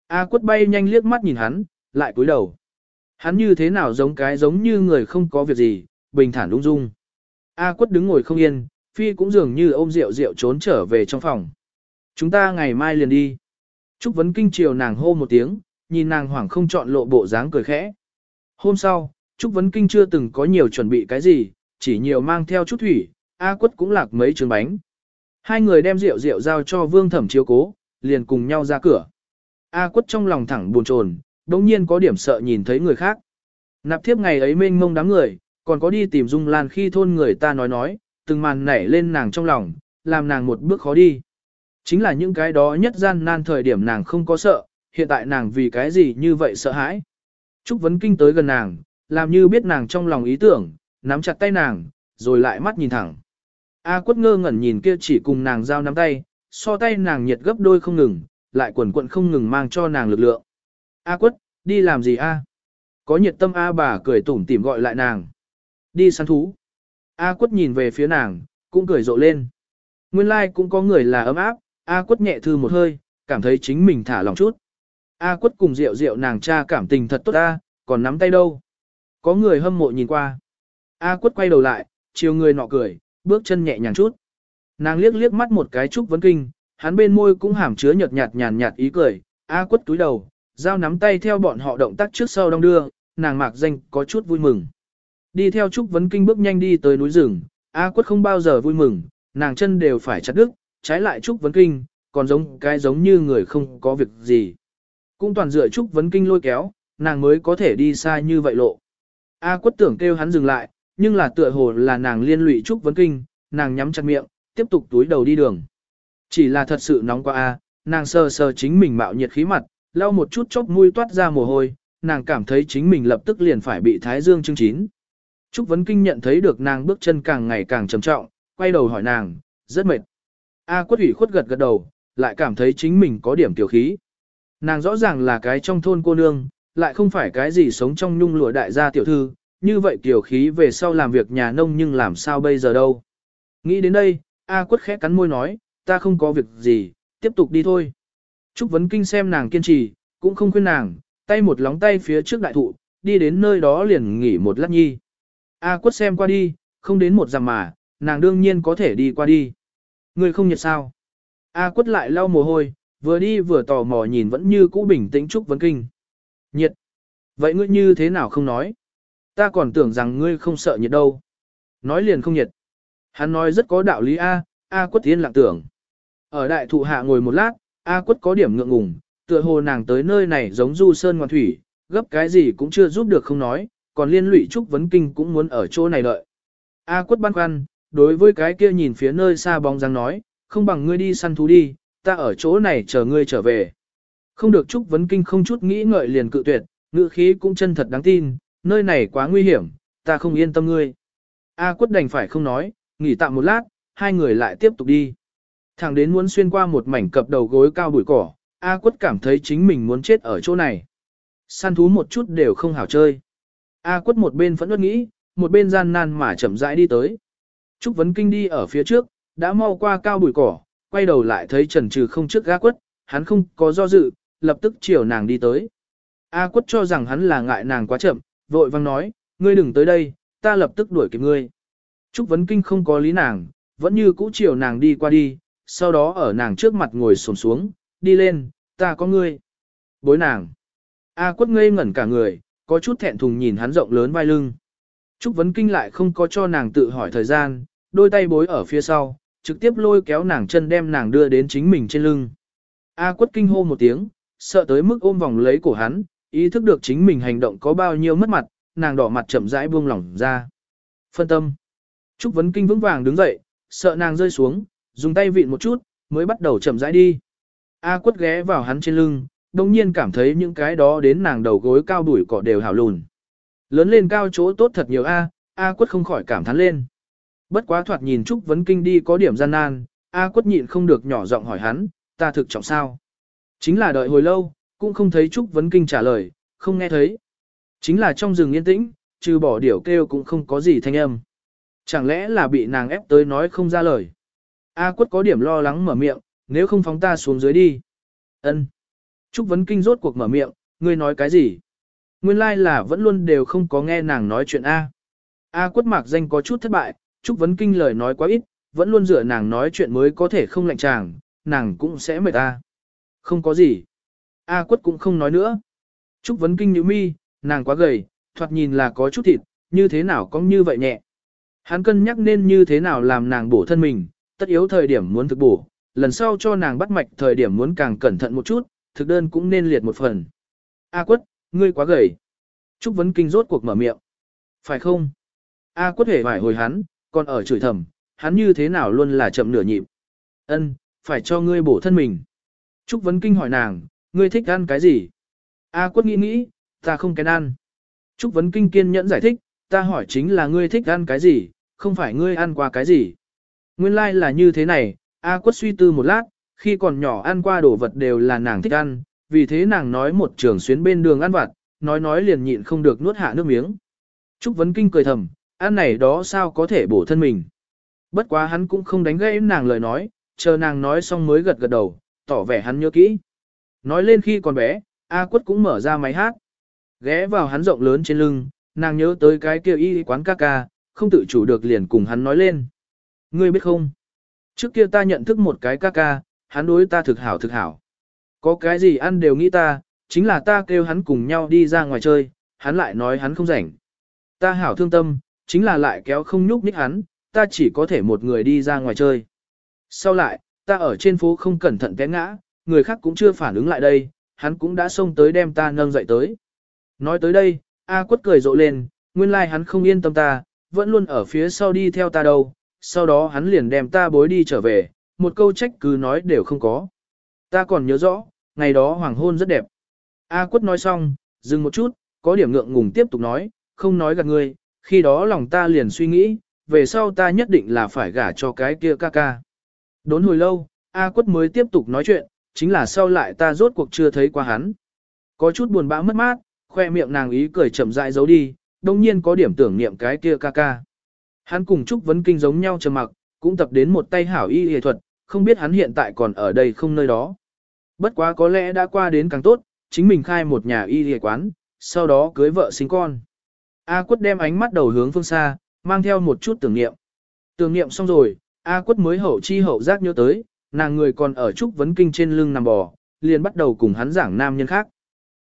A quất bay nhanh liếc mắt nhìn hắn, lại cúi đầu. Hắn như thế nào giống cái giống như người không có việc gì, bình thản đúng dung. A quất đứng ngồi không yên, Phi cũng dường như ôm rượu rượu trốn trở về trong phòng. Chúng ta ngày mai liền đi. Trúc Vấn Kinh chiều nàng hô một tiếng, nhìn nàng hoảng không chọn lộ bộ dáng cười khẽ. Hôm sau, Trúc Vấn Kinh chưa từng có nhiều chuẩn bị cái gì, chỉ nhiều mang theo chút thủy, A quất cũng lạc mấy trứng bánh. Hai người đem rượu rượu giao cho vương thẩm chiếu cố, liền cùng nhau ra cửa. A quất trong lòng thẳng buồn chồn, đồng nhiên có điểm sợ nhìn thấy người khác. Nạp thiếp ngày ấy mênh mông đám người, còn có đi tìm Dung Lan khi thôn người ta nói nói, từng màn nảy lên nàng trong lòng, làm nàng một bước khó đi. Chính là những cái đó nhất gian nan thời điểm nàng không có sợ, hiện tại nàng vì cái gì như vậy sợ hãi. Trúc Vấn Kinh tới gần nàng, làm như biết nàng trong lòng ý tưởng, nắm chặt tay nàng, rồi lại mắt nhìn thẳng. A quất ngơ ngẩn nhìn kia chỉ cùng nàng giao nắm tay, so tay nàng nhiệt gấp đôi không ngừng, lại quần quận không ngừng mang cho nàng lực lượng. A quất, đi làm gì a? Có nhiệt tâm A bà cười tủm tỉm gọi lại nàng. Đi săn thú. A quất nhìn về phía nàng, cũng cười rộ lên. Nguyên lai like cũng có người là ấm áp, A quất nhẹ thư một hơi, cảm thấy chính mình thả lòng chút. A quất cùng rượu rượu nàng cha cảm tình thật tốt A, còn nắm tay đâu. Có người hâm mộ nhìn qua. A quất quay đầu lại, chiều người nọ cười, bước chân nhẹ nhàng chút. Nàng liếc liếc mắt một cái trúc vấn kinh, hắn bên môi cũng hàm chứa nhợt nhạt nhàn nhạt ý cười, A quất túi đầu, dao nắm tay theo bọn họ động tác trước sau đông đưa, nàng mạc danh có chút vui mừng. Đi theo Trúc Vấn Kinh bước nhanh đi tới núi rừng, A quất không bao giờ vui mừng, nàng chân đều phải chặt đứt, trái lại Trúc Vấn Kinh, còn giống cái giống như người không có việc gì. Cũng toàn dựa Trúc Vấn Kinh lôi kéo, nàng mới có thể đi xa như vậy lộ. A quất tưởng kêu hắn dừng lại, nhưng là tựa hồ là nàng liên lụy Trúc Vấn Kinh, nàng nhắm chặt miệng, tiếp tục túi đầu đi đường. Chỉ là thật sự nóng quá A, nàng sờ sờ chính mình mạo nhiệt khí mặt, lau một chút chốc mũi toát ra mồ hôi, nàng cảm thấy chính mình lập tức liền phải bị thái dương chứng chín. Trúc Vấn Kinh nhận thấy được nàng bước chân càng ngày càng trầm trọng, quay đầu hỏi nàng, rất mệt. A quất ủy khuất gật gật đầu, lại cảm thấy chính mình có điểm tiểu khí. Nàng rõ ràng là cái trong thôn cô nương, lại không phải cái gì sống trong nhung lụa đại gia tiểu thư, như vậy tiểu khí về sau làm việc nhà nông nhưng làm sao bây giờ đâu. Nghĩ đến đây, A quất khẽ cắn môi nói, ta không có việc gì, tiếp tục đi thôi. Trúc Vấn Kinh xem nàng kiên trì, cũng không khuyên nàng, tay một lóng tay phía trước đại thụ, đi đến nơi đó liền nghỉ một lát nhi. A quất xem qua đi, không đến một dặm mà, nàng đương nhiên có thể đi qua đi. Người không nhiệt sao? A quất lại lau mồ hôi, vừa đi vừa tò mò nhìn vẫn như cũ bình tĩnh Trúc Vấn Kinh. Nhiệt. Vậy ngươi như thế nào không nói? Ta còn tưởng rằng ngươi không sợ nhiệt đâu. Nói liền không nhiệt. Hắn nói rất có đạo lý A, A quất tiên lặng tưởng. Ở đại thụ hạ ngồi một lát, A quất có điểm ngượng ngùng, tựa hồ nàng tới nơi này giống du sơn ngoan thủy, gấp cái gì cũng chưa giúp được không nói, còn liên lụy Trúc Vấn Kinh cũng muốn ở chỗ này đợi. A quất băn khoăn, đối với cái kia nhìn phía nơi xa bóng dáng nói, không bằng ngươi đi săn thú đi, ta ở chỗ này chờ ngươi trở về. Không được Trúc Vấn Kinh không chút nghĩ ngợi liền cự tuyệt, ngữ khí cũng chân thật đáng tin, nơi này quá nguy hiểm, ta không yên tâm ngươi. A quất đành phải không nói, nghỉ tạm một lát, hai người lại tiếp tục đi. Thẳng đến muốn xuyên qua một mảnh cập đầu gối cao bụi cỏ, A quất cảm thấy chính mình muốn chết ở chỗ này. Săn thú một chút đều không hảo chơi. A quất một bên phẫn nộ nghĩ, một bên gian nan mà chậm rãi đi tới. Trúc Vấn Kinh đi ở phía trước, đã mau qua cao bụi cỏ, quay đầu lại thấy Trần Trừ không trước gã quất, hắn không có do dự, lập tức chiều nàng đi tới. A quất cho rằng hắn là ngại nàng quá chậm, vội vang nói, ngươi đừng tới đây, ta lập tức đuổi kịp ngươi. Trúc Vấn Kinh không có lý nàng, vẫn như cũ chiều nàng đi qua đi, sau đó ở nàng trước mặt ngồi xổm xuống, đi lên, ta có ngươi. Bối nàng. A quất ngây ngẩn cả người, có chút thẹn thùng nhìn hắn rộng lớn vai lưng. Trúc Vấn Kinh lại không có cho nàng tự hỏi thời gian, đôi tay bối ở phía sau, trực tiếp lôi kéo nàng chân đem nàng đưa đến chính mình trên lưng. A quất kinh hô một tiếng, sợ tới mức ôm vòng lấy cổ hắn, ý thức được chính mình hành động có bao nhiêu mất mặt, nàng đỏ mặt chậm rãi buông lỏng ra. Phân tâm. Trúc Vấn Kinh vững vàng đứng dậy, sợ nàng rơi xuống, dùng tay vịn một chút, mới bắt đầu chậm rãi đi. A quất ghé vào hắn trên lưng, đồng nhiên cảm thấy những cái đó đến nàng đầu gối cao đuổi cỏ đều hảo lùn. Lớn lên cao chỗ tốt thật nhiều A, A quất không khỏi cảm thán lên. Bất quá thoạt nhìn Trúc Vấn Kinh đi có điểm gian nan, A quất nhịn không được nhỏ giọng hỏi hắn, ta thực trọng sao? Chính là đợi hồi lâu, cũng không thấy Trúc Vấn Kinh trả lời, không nghe thấy. Chính là trong rừng yên tĩnh, trừ bỏ điểu kêu cũng không có gì thanh âm. Chẳng lẽ là bị nàng ép tới nói không ra lời. A quất có điểm lo lắng mở miệng, nếu không phóng ta xuống dưới đi. ân Trúc Vấn Kinh rốt cuộc mở miệng, ngươi nói cái gì? Nguyên lai like là vẫn luôn đều không có nghe nàng nói chuyện A. A quất mạc danh có chút thất bại, Trúc Vấn Kinh lời nói quá ít, vẫn luôn dựa nàng nói chuyện mới có thể không lạnh chàng, nàng cũng sẽ mệt ta. Không có gì. A quất cũng không nói nữa. Trúc Vấn Kinh nhíu mi, nàng quá gầy, thoạt nhìn là có chút thịt, như thế nào có như vậy nhẹ. Hắn cân nhắc nên như thế nào làm nàng bổ thân mình, tất yếu thời điểm muốn thực bổ, lần sau cho nàng bắt mạch thời điểm muốn càng cẩn thận một chút, thực đơn cũng nên liệt một phần. A quất, ngươi quá gầy. Trúc Vấn Kinh rốt cuộc mở miệng. Phải không? A quất hề phải hồi hắn, còn ở chửi thầm, hắn như thế nào luôn là chậm nửa nhịp. Ân, phải cho ngươi bổ thân mình. Trúc Vấn Kinh hỏi nàng, ngươi thích ăn cái gì? A quất nghĩ nghĩ, ta không kén ăn. Trúc Vấn Kinh kiên nhẫn giải thích, ta hỏi chính là ngươi thích ăn cái gì, không phải ngươi ăn qua cái gì. Nguyên lai like là như thế này, A quất suy tư một lát, khi còn nhỏ ăn qua đồ vật đều là nàng thích ăn, vì thế nàng nói một trường xuyến bên đường ăn vặt, nói nói liền nhịn không được nuốt hạ nước miếng. Trúc Vấn Kinh cười thầm, ăn này đó sao có thể bổ thân mình. Bất quá hắn cũng không đánh gãy nàng lời nói, chờ nàng nói xong mới gật gật đầu, tỏ vẻ hắn nhớ kỹ. Nói lên khi còn bé, A quất cũng mở ra máy hát. Ghé vào hắn rộng lớn trên lưng, nàng nhớ tới cái kia y quán ca ca, không tự chủ được liền cùng hắn nói lên. Ngươi biết không? Trước kia ta nhận thức một cái ca ca, hắn đối ta thực hảo thực hảo. Có cái gì ăn đều nghĩ ta, chính là ta kêu hắn cùng nhau đi ra ngoài chơi, hắn lại nói hắn không rảnh. Ta hảo thương tâm, chính là lại kéo không nhúc nhích hắn, ta chỉ có thể một người đi ra ngoài chơi. Sau lại, ta ở trên phố không cẩn thận té ngã, người khác cũng chưa phản ứng lại đây, hắn cũng đã xông tới đem ta nâng dậy tới. Nói tới đây, A quất cười rộ lên, nguyên lai like hắn không yên tâm ta, vẫn luôn ở phía sau đi theo ta đâu, sau đó hắn liền đem ta bối đi trở về, một câu trách cứ nói đều không có. Ta còn nhớ rõ, ngày đó hoàng hôn rất đẹp. A quất nói xong, dừng một chút, có điểm ngượng ngùng tiếp tục nói, không nói gạt ngươi, khi đó lòng ta liền suy nghĩ, về sau ta nhất định là phải gả cho cái kia ca ca. Đốn hồi lâu, A quất mới tiếp tục nói chuyện, chính là sau lại ta rốt cuộc chưa thấy qua hắn. Có chút buồn bã mất mát, khoe miệng nàng ý cười chậm rãi giấu đi, đồng nhiên có điểm tưởng niệm cái kia ca ca. Hắn cùng Trúc Vấn Kinh giống nhau trầm mặc, cũng tập đến một tay hảo y y thuật, không biết hắn hiện tại còn ở đây không nơi đó. Bất quá có lẽ đã qua đến càng tốt, chính mình khai một nhà y y quán, sau đó cưới vợ sinh con. A quất đem ánh mắt đầu hướng phương xa, mang theo một chút tưởng niệm. Tưởng niệm xong rồi, A quất mới hậu chi hậu giác nhớ tới, nàng người còn ở Trúc Vấn Kinh trên lưng nằm bò, liền bắt đầu cùng hắn giảng nam nhân khác.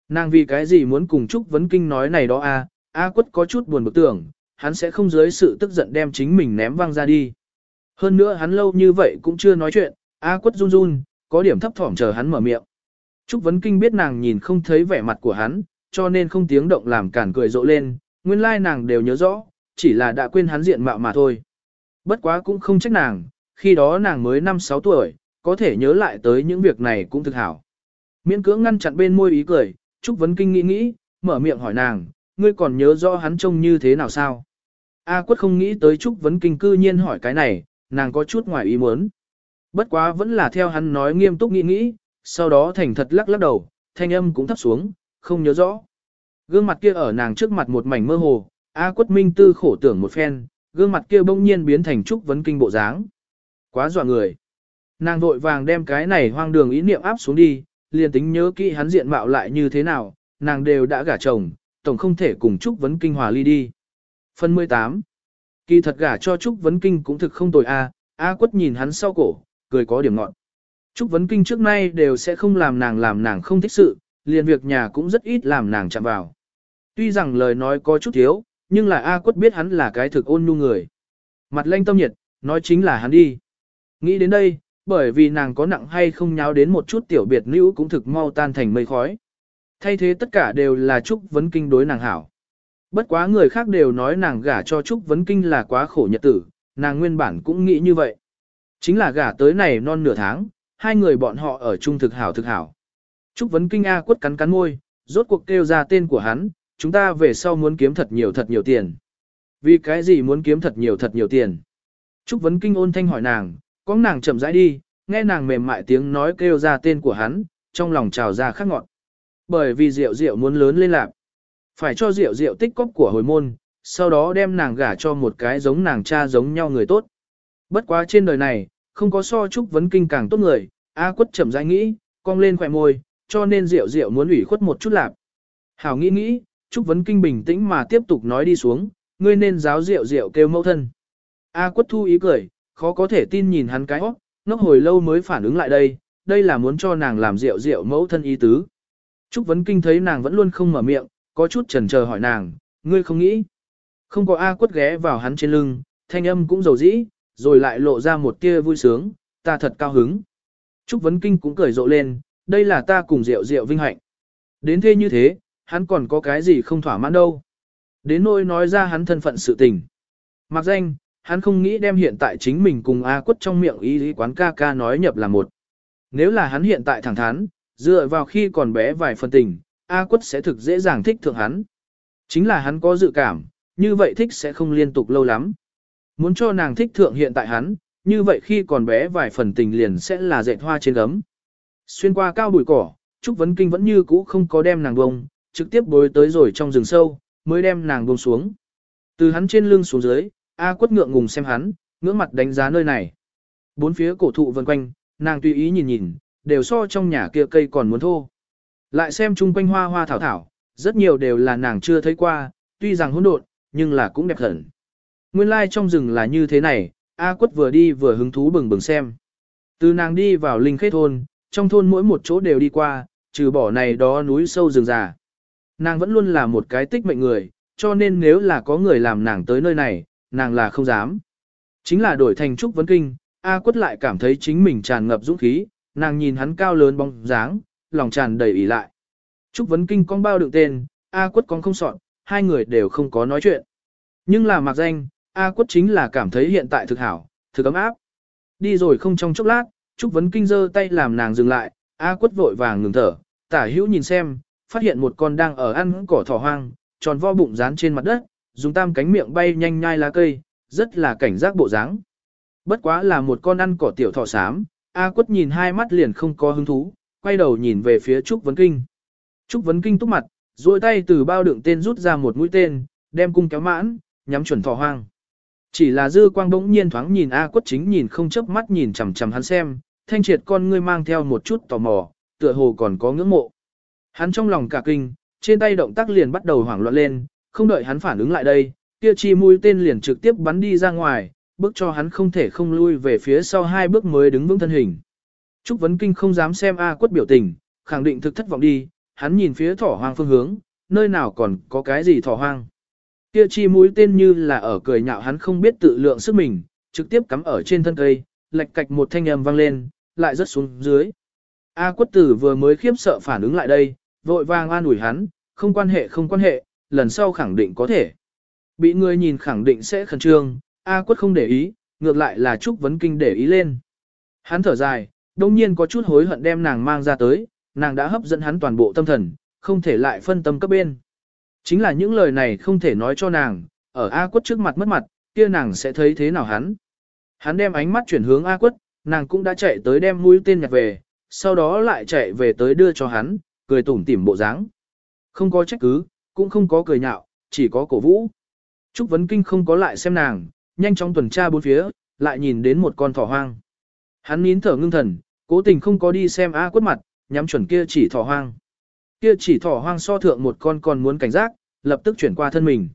Nàng vì cái gì muốn cùng Trúc Vấn Kinh nói này đó a? A quất có chút buồn bực tưởng, hắn sẽ không dưới sự tức giận đem chính mình ném văng ra đi. Hơn nữa hắn lâu như vậy cũng chưa nói chuyện, A quất run run, có điểm thấp thỏm chờ hắn mở miệng. Trúc Vấn Kinh biết nàng nhìn không thấy vẻ mặt của hắn, cho nên không tiếng động làm cản cười rộ lên, nguyên lai nàng đều nhớ rõ, chỉ là đã quên hắn diện mạo mà thôi. Bất quá cũng không trách nàng, khi đó nàng mới 5-6 tuổi, có thể nhớ lại tới những việc này cũng thực hảo. Miễn cưỡng ngăn chặn bên môi ý cười, Trúc Vấn Kinh nghĩ nghĩ, mở miệng hỏi nàng, ngươi còn nhớ rõ hắn trông như thế nào sao? A quất không nghĩ tới Trúc Vấn Kinh cư nhiên hỏi cái này, nàng có chút ngoài ý muốn. Bất quá vẫn là theo hắn nói nghiêm túc nghĩ nghĩ, sau đó thành thật lắc lắc đầu, thanh âm cũng thấp xuống, không nhớ rõ. Gương mặt kia ở nàng trước mặt một mảnh mơ hồ, A quất minh tư khổ tưởng một phen, gương mặt kia bỗng nhiên biến thành Trúc Vấn Kinh bộ dáng. Quá dọa người. Nàng vội vàng đem cái này hoang đường ý niệm áp xuống đi, liền tính nhớ kỹ hắn diện mạo lại như thế nào, nàng đều đã gả chồng, tổng không thể cùng Trúc Vấn Kinh hòa ly đi. Phần 18 Kỳ thật gả cho Trúc Vấn Kinh cũng thực không tồi a. A quất nhìn hắn sau cổ, cười có điểm ngọn. Trúc Vấn Kinh trước nay đều sẽ không làm nàng làm nàng không thích sự, liền việc nhà cũng rất ít làm nàng chạm vào. Tuy rằng lời nói có chút thiếu, nhưng là A quất biết hắn là cái thực ôn nhu người. Mặt lanh tâm nhiệt, nói chính là hắn đi. Nghĩ đến đây, bởi vì nàng có nặng hay không nháo đến một chút tiểu biệt nữ cũng thực mau tan thành mây khói. Thay thế tất cả đều là Trúc Vấn Kinh đối nàng hảo. Bất quá người khác đều nói nàng gả cho Trúc Vấn Kinh là quá khổ nhật tử, nàng nguyên bản cũng nghĩ như vậy. Chính là gả tới này non nửa tháng, hai người bọn họ ở chung thực hảo thực hảo. Trúc Vấn Kinh A quất cắn cắn môi, rốt cuộc kêu ra tên của hắn, chúng ta về sau muốn kiếm thật nhiều thật nhiều tiền. Vì cái gì muốn kiếm thật nhiều thật nhiều tiền? Trúc Vấn Kinh ôn thanh hỏi nàng, có nàng chậm rãi đi, nghe nàng mềm mại tiếng nói kêu ra tên của hắn, trong lòng trào ra khắc ngọn. Bởi vì Diệu Diệu muốn lớn lên lạc, phải cho Diệu Diệu tích cóp của hồi môn, sau đó đem nàng gả cho một cái giống nàng cha giống nhau người tốt. Bất quá trên đời này, không có so chúc vấn kinh càng tốt người, A quất chậm rãi nghĩ, cong lên khỏe môi, cho nên Diệu Diệu muốn ủy khuất một chút lạc. Hảo nghĩ nghĩ, Trúc Vấn Kinh bình tĩnh mà tiếp tục nói đi xuống, ngươi nên giáo Diệu Diệu kêu mẫu thân. A quất thu ý cười, khó có thể tin nhìn hắn cái óc, ngốc hồi lâu mới phản ứng lại đây, đây là muốn cho nàng làm rượu rượu mẫu thân ý tứ. Trúc Vấn Kinh thấy nàng vẫn luôn không mở miệng, có chút chần chờ hỏi nàng, ngươi không nghĩ. Không có A quất ghé vào hắn trên lưng, thanh âm cũng dầu dĩ, rồi lại lộ ra một tia vui sướng, ta thật cao hứng. Trúc Vấn Kinh cũng cười rộ lên, đây là ta cùng rượu rượu vinh hạnh. Đến thế như thế, hắn còn có cái gì không thỏa mãn đâu. Đến nỗi nói ra hắn thân phận sự tình. Mặc danh, hắn không nghĩ đem hiện tại chính mình cùng A quất trong miệng ý lý quán ca ca nói nhập là một. Nếu là hắn hiện tại thẳng thắn, dựa vào khi còn bé vài phần tình, A quất sẽ thực dễ dàng thích thượng hắn. Chính là hắn có dự cảm, như vậy thích sẽ không liên tục lâu lắm. Muốn cho nàng thích thượng hiện tại hắn, như vậy khi còn bé vài phần tình liền sẽ là dệt hoa trên gấm. Xuyên qua cao bụi cỏ, Trúc Vấn Kinh vẫn như cũ không có đem nàng bông, trực tiếp bối tới rồi trong rừng sâu, mới đem nàng bông xuống. Từ hắn trên lưng xuống dưới, A quất ngượng ngùng xem hắn, ngưỡng mặt đánh giá nơi này. Bốn phía cổ thụ vần quanh, nàng tùy ý nhìn nhìn, đều so trong nhà kia cây còn muốn thô. Lại xem chung quanh hoa hoa thảo thảo, rất nhiều đều là nàng chưa thấy qua, tuy rằng hỗn độn, nhưng là cũng đẹp hẳn. Nguyên lai like trong rừng là như thế này, A quất vừa đi vừa hứng thú bừng bừng xem. Từ nàng đi vào linh khế thôn, trong thôn mỗi một chỗ đều đi qua, trừ bỏ này đó núi sâu rừng già. Nàng vẫn luôn là một cái tích mệnh người, cho nên nếu là có người làm nàng tới nơi này, nàng là không dám. Chính là đổi thành Trúc Vấn Kinh, A quất lại cảm thấy chính mình tràn ngập dũng khí, nàng nhìn hắn cao lớn bóng dáng, lòng tràn đầy ỉ lại. Trúc Vấn Kinh con bao đựng tên, A quất con không soạn, hai người đều không có nói chuyện. Nhưng là mặc danh, A quất chính là cảm thấy hiện tại thực hảo, thực ấm áp. Đi rồi không trong chốc lát, Trúc Vấn Kinh giơ tay làm nàng dừng lại, A quất vội vàng ngừng thở, tả hữu nhìn xem, phát hiện một con đang ở ăn cỏ thỏ hoang, tròn vo bụng dán trên mặt đất, dùng tam cánh miệng bay nhanh nhai lá cây, rất là cảnh giác bộ dáng. Bất quá là một con ăn cỏ tiểu thỏ xám, A quất nhìn hai mắt liền không có hứng thú, quay đầu nhìn về phía Trúc Vấn Kinh. Trúc Vấn Kinh túc mặt, duỗi tay từ bao đựng tên rút ra một mũi tên, đem cung kéo mãn, nhắm chuẩn thỏ hoang. Chỉ là dư quang bỗng nhiên thoáng nhìn A quất chính nhìn không chớp mắt nhìn chằm chằm hắn xem, thanh triệt con ngươi mang theo một chút tò mò, tựa hồ còn có ngưỡng mộ. Hắn trong lòng cả kinh, trên tay động tác liền bắt đầu hoảng loạn lên, không đợi hắn phản ứng lại đây, kia chi mũi tên liền trực tiếp bắn đi ra ngoài, bước cho hắn không thể không lui về phía sau hai bước mới đứng vững thân hình. Trúc Vấn Kinh không dám xem A quất biểu tình, khẳng định thực thất vọng đi, hắn nhìn phía thỏ hoang phương hướng, nơi nào còn có cái gì thỏ hoang. Kia chi mũi tên như là ở cười nhạo hắn không biết tự lượng sức mình, trực tiếp cắm ở trên thân cây, lệch cạch một thanh âm vang lên, lại rớt xuống dưới. A quất tử vừa mới khiếp sợ phản ứng lại đây, vội vàng an ủi hắn, không quan hệ không quan hệ, lần sau khẳng định có thể. Bị người nhìn khẳng định sẽ khẩn trương, A quất không để ý, ngược lại là Trúc Vấn Kinh để ý lên. Hắn thở dài, đông nhiên có chút hối hận đem nàng mang ra tới, nàng đã hấp dẫn hắn toàn bộ tâm thần, không thể lại phân tâm cấp bên. Chính là những lời này không thể nói cho nàng, ở A quất trước mặt mất mặt, kia nàng sẽ thấy thế nào hắn. Hắn đem ánh mắt chuyển hướng A quất, nàng cũng đã chạy tới đem mũi tên nhặt về, sau đó lại chạy về tới đưa cho hắn, cười tủm tỉm bộ dáng. Không có trách cứ, cũng không có cười nhạo, chỉ có cổ vũ. Trúc Vấn Kinh không có lại xem nàng, nhanh chóng tuần tra bốn phía, lại nhìn đến một con thỏ hoang. Hắn nín thở ngưng thần, cố tình không có đi xem A quất mặt, nhắm chuẩn kia chỉ thỏ hoang. Kia chỉ thỏ hoang so thượng một con còn muốn cảnh giác, lập tức chuyển qua thân mình.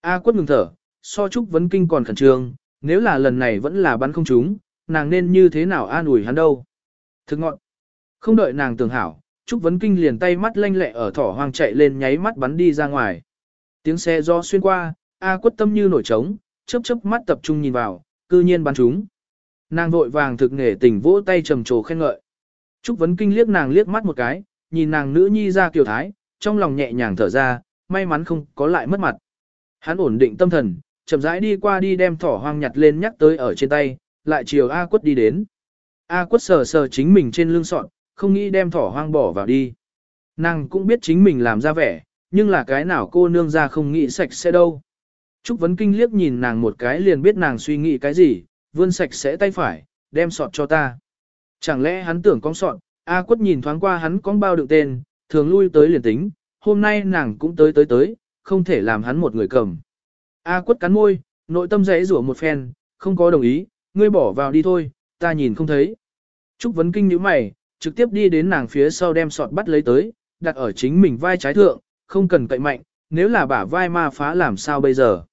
A quất ngừng thở, so Trúc Vấn Kinh còn khẩn trương, nếu là lần này vẫn là bắn không trúng, nàng nên như thế nào an ủi hắn đâu. Thực ngọn. Không đợi nàng tưởng hảo, Trúc Vấn Kinh liền tay mắt lanh lẹ ở thỏ hoang chạy lên nháy mắt bắn đi ra ngoài. Tiếng xe do xuyên qua, A quất tâm như nổi trống, chớp chớp mắt tập trung nhìn vào, cư nhiên bắn chúng. Nàng vội vàng thực nghề tình vỗ tay trầm trồ khen ngợi. Trúc Vấn Kinh liếc nàng liếc mắt một cái, nhìn nàng nữ nhi ra kiều thái, trong lòng nhẹ nhàng thở ra, may mắn không có lại mất mặt. Hắn ổn định tâm thần, chậm rãi đi qua đi đem thỏ hoang nhặt lên nhắc tới ở trên tay, lại chiều A quất đi đến. A quất sờ sờ chính mình trên lưng sọn, không nghĩ đem thỏ hoang bỏ vào đi. Nàng cũng biết chính mình làm ra vẻ, nhưng là cái nào cô nương ra không nghĩ sạch sẽ đâu. Trúc Vấn Kinh liếc nhìn nàng một cái liền biết nàng suy nghĩ cái gì, vươn sạch sẽ tay phải, đem sọt cho ta. Chẳng lẽ hắn tưởng con sọt, A quất nhìn thoáng qua hắn con bao đựng tên, thường lui tới liền tính, hôm nay nàng cũng tới tới tới, không thể làm hắn một người cầm. A quất cắn môi, nội tâm rẽ rủa một phen, không có đồng ý, ngươi bỏ vào đi thôi, ta nhìn không thấy. Trúc Vấn Kinh nhíu mày, trực tiếp đi đến nàng phía sau đem sọt bắt lấy tới, đặt ở chính mình vai trái thượng, không cần cậy mạnh, nếu là bả vai ma phá làm sao bây giờ.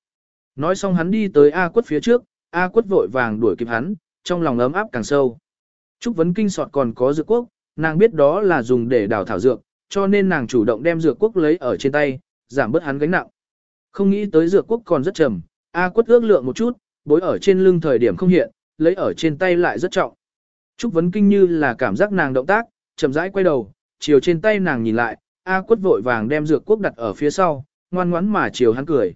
Nói xong hắn đi tới A quất phía trước, A quất vội vàng đuổi kịp hắn, trong lòng ấm áp càng sâu. Trúc Vấn Kinh sọt còn có dược quốc, nàng biết đó là dùng để đào thảo dược, cho nên nàng chủ động đem dược quốc lấy ở trên tay, giảm bớt hắn gánh nặng. Không nghĩ tới dược quốc còn rất trầm, A quất ước lượng một chút, bối ở trên lưng thời điểm không hiện, lấy ở trên tay lại rất trọng. Trúc Vấn Kinh như là cảm giác nàng động tác, chậm rãi quay đầu, chiều trên tay nàng nhìn lại, A quất vội vàng đem dược quốc đặt ở phía sau, ngoan ngoắn mà chiều hắn cười.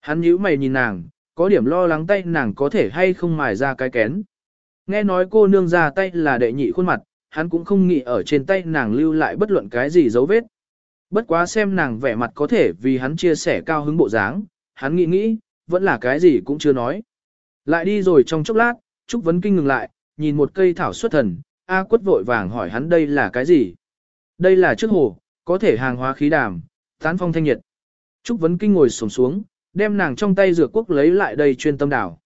Hắn nhíu mày nhìn nàng, có điểm lo lắng tay nàng có thể hay không mài ra cái kén. Nghe nói cô nương ra tay là đệ nhị khuôn mặt, hắn cũng không nghĩ ở trên tay nàng lưu lại bất luận cái gì dấu vết. Bất quá xem nàng vẻ mặt có thể vì hắn chia sẻ cao hứng bộ dáng, hắn nghĩ nghĩ, vẫn là cái gì cũng chưa nói. Lại đi rồi trong chốc lát, Trúc Vấn Kinh ngừng lại, nhìn một cây thảo xuất thần, A quất vội vàng hỏi hắn đây là cái gì. Đây là trước hồ, có thể hàng hóa khí đàm, tán phong thanh nhiệt. Trúc Vấn Kinh ngồi sổng xuống, đem nàng trong tay dược quốc lấy lại đây chuyên tâm đảo.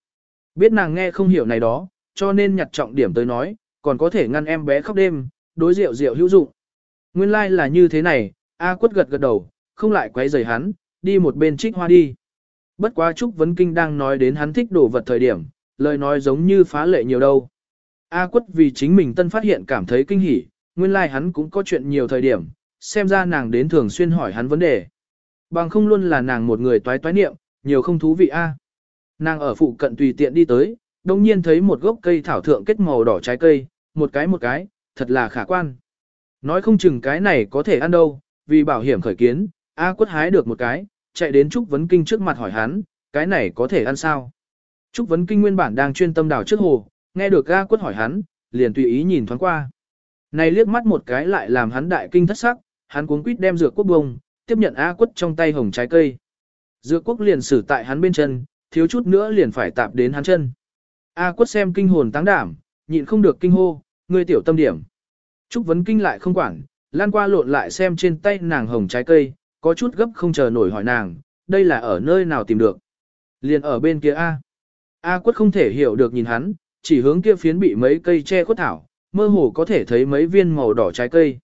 Biết nàng nghe không hiểu này đó, cho nên nhặt trọng điểm tới nói, còn có thể ngăn em bé khóc đêm, đối rượu rượu hữu dụng. Nguyên lai like là như thế này, A quất gật gật đầu, không lại quấy rầy hắn, đi một bên trích hoa đi. Bất quá Trúc Vấn Kinh đang nói đến hắn thích đồ vật thời điểm, lời nói giống như phá lệ nhiều đâu. A quất vì chính mình tân phát hiện cảm thấy kinh hỉ, nguyên lai like hắn cũng có chuyện nhiều thời điểm, xem ra nàng đến thường xuyên hỏi hắn vấn đề. Bằng không luôn là nàng một người toái toái niệm, nhiều không thú vị a. Nàng ở phụ cận tùy tiện đi tới, đồng nhiên thấy một gốc cây thảo thượng kết màu đỏ trái cây, một cái một cái, thật là khả quan. Nói không chừng cái này có thể ăn đâu, vì bảo hiểm khởi kiến, A quất hái được một cái, chạy đến Trúc Vấn Kinh trước mặt hỏi hắn, cái này có thể ăn sao? Trúc Vấn Kinh nguyên bản đang chuyên tâm đào trước hồ, nghe được A quất hỏi hắn, liền tùy ý nhìn thoáng qua. Này liếc mắt một cái lại làm hắn đại kinh thất sắc, hắn cuống quýt đem dược quốc bông, tiếp nhận A quất trong tay hồng trái cây. Dược quốc liền xử tại hắn bên chân, thiếu chút nữa liền phải tạp đến hắn chân. A quất xem kinh hồn táng đảm, nhịn không được kinh hô, ngươi tiểu tâm điểm. Trúc vấn kinh lại không quản, lan qua lộn lại xem trên tay nàng hồng trái cây, có chút gấp không chờ nổi hỏi nàng, đây là ở nơi nào tìm được. Liền ở bên kia A. A quất không thể hiểu được nhìn hắn, chỉ hướng kia phiến bị mấy cây che khuất thảo, mơ hồ có thể thấy mấy viên màu đỏ trái cây.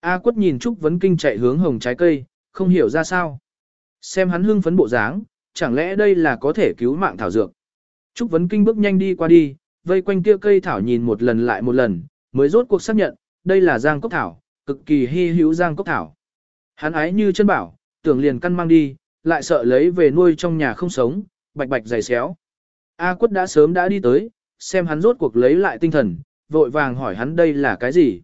A quất nhìn Trúc Vấn Kinh chạy hướng hồng trái cây, không hiểu ra sao. Xem hắn hưng phấn bộ dáng, chẳng lẽ đây là có thể cứu mạng thảo dược. Trúc Vấn Kinh bước nhanh đi qua đi, vây quanh kia cây thảo nhìn một lần lại một lần, mới rốt cuộc xác nhận, đây là giang cốc thảo, cực kỳ hy hữu giang cốc thảo. Hắn ái như chân bảo, tưởng liền căn mang đi, lại sợ lấy về nuôi trong nhà không sống, bạch bạch dày xéo. A quất đã sớm đã đi tới, xem hắn rốt cuộc lấy lại tinh thần, vội vàng hỏi hắn đây là cái gì.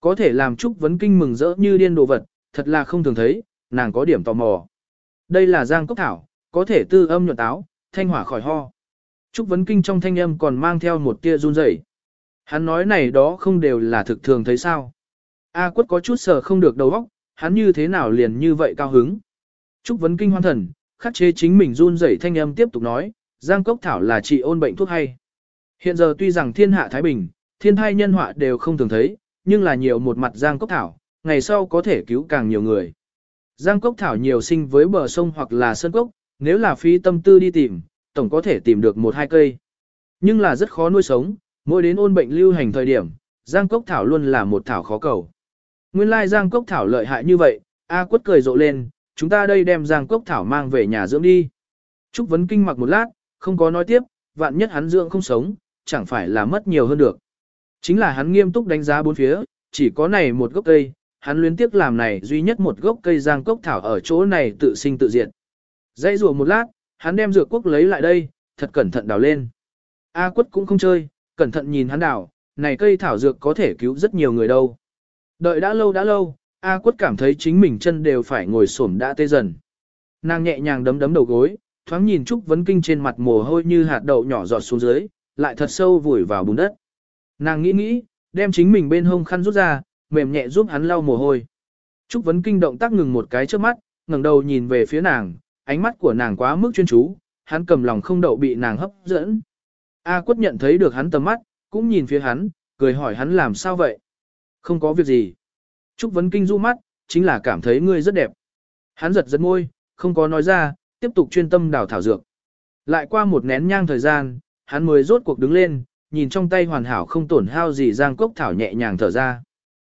Có thể làm Trúc Vấn Kinh mừng rỡ như điên đồ vật, thật là không thường thấy, nàng có điểm tò mò. Đây là giang cốc thảo, có thể tư âm nhuận táo, thanh hỏa khỏi ho. Trúc Vấn Kinh trong thanh âm còn mang theo một tia run rẩy. Hắn nói này đó không đều là thực thường thấy sao. A quất có chút sờ không được đầu óc, hắn như thế nào liền như vậy cao hứng. Trúc Vấn Kinh hoan thần, khắc chế chính mình run rẩy thanh âm tiếp tục nói, giang cốc thảo là trị ôn bệnh thuốc hay. Hiện giờ tuy rằng thiên hạ Thái Bình, thiên thai nhân họa đều không thường thấy, nhưng là nhiều một mặt giang cốc thảo, ngày sau có thể cứu càng nhiều người. Giang cốc thảo nhiều sinh với bờ sông hoặc là sân cốc, nếu là phi tâm tư đi tìm, tổng có thể tìm được một hai cây. Nhưng là rất khó nuôi sống, mỗi đến ôn bệnh lưu hành thời điểm, giang cốc thảo luôn là một thảo khó cầu. Nguyên lai giang cốc thảo lợi hại như vậy, A quất cười rộ lên, chúng ta đây đem giang cốc thảo mang về nhà dưỡng đi. Trúc Vấn Kinh mặc một lát, không có nói tiếp, vạn nhất hắn dưỡng không sống, chẳng phải là mất nhiều hơn được. Chính là hắn nghiêm túc đánh giá bốn phía, chỉ có này một gốc cây, hắn luyến tiếc làm này duy nhất một gốc cây giang cốc thảo ở chỗ này tự sinh tự diệt. Dãy rùa một lát, hắn đem dược quốc lấy lại đây, thật cẩn thận đào lên. A quất cũng không chơi, cẩn thận nhìn hắn đào, này cây thảo dược có thể cứu rất nhiều người đâu. Đợi đã lâu đã lâu, A quất cảm thấy chính mình chân đều phải ngồi xổm đã tê dần. Nàng nhẹ nhàng đấm đấm đầu gối, thoáng nhìn Trúc Vấn Kinh trên mặt mồ hôi như hạt đậu nhỏ giọt xuống dưới, lại thật sâu vùi vào bùn đất. Nàng nghĩ nghĩ, đem chính mình bên hông khăn rút ra, mềm nhẹ giúp hắn lau mồ hôi. Trúc Vấn Kinh động tác ngừng một cái trước mắt, ngẩng đầu nhìn về phía nàng, ánh mắt của nàng quá mức chuyên chú, hắn cầm lòng không đậu bị nàng hấp dẫn. A quất nhận thấy được hắn tầm mắt, cũng nhìn phía hắn, cười hỏi hắn làm sao vậy. Không có việc gì. Trúc Vấn Kinh du mắt, chính là cảm thấy ngươi rất đẹp. Hắn giật giật môi, không có nói ra, tiếp tục chuyên tâm đào thảo dược. Lại qua một nén nhang thời gian, hắn mới rốt cuộc đứng lên, nhìn trong tay hoàn hảo không tổn hao gì giang cốc thảo nhẹ nhàng thở ra.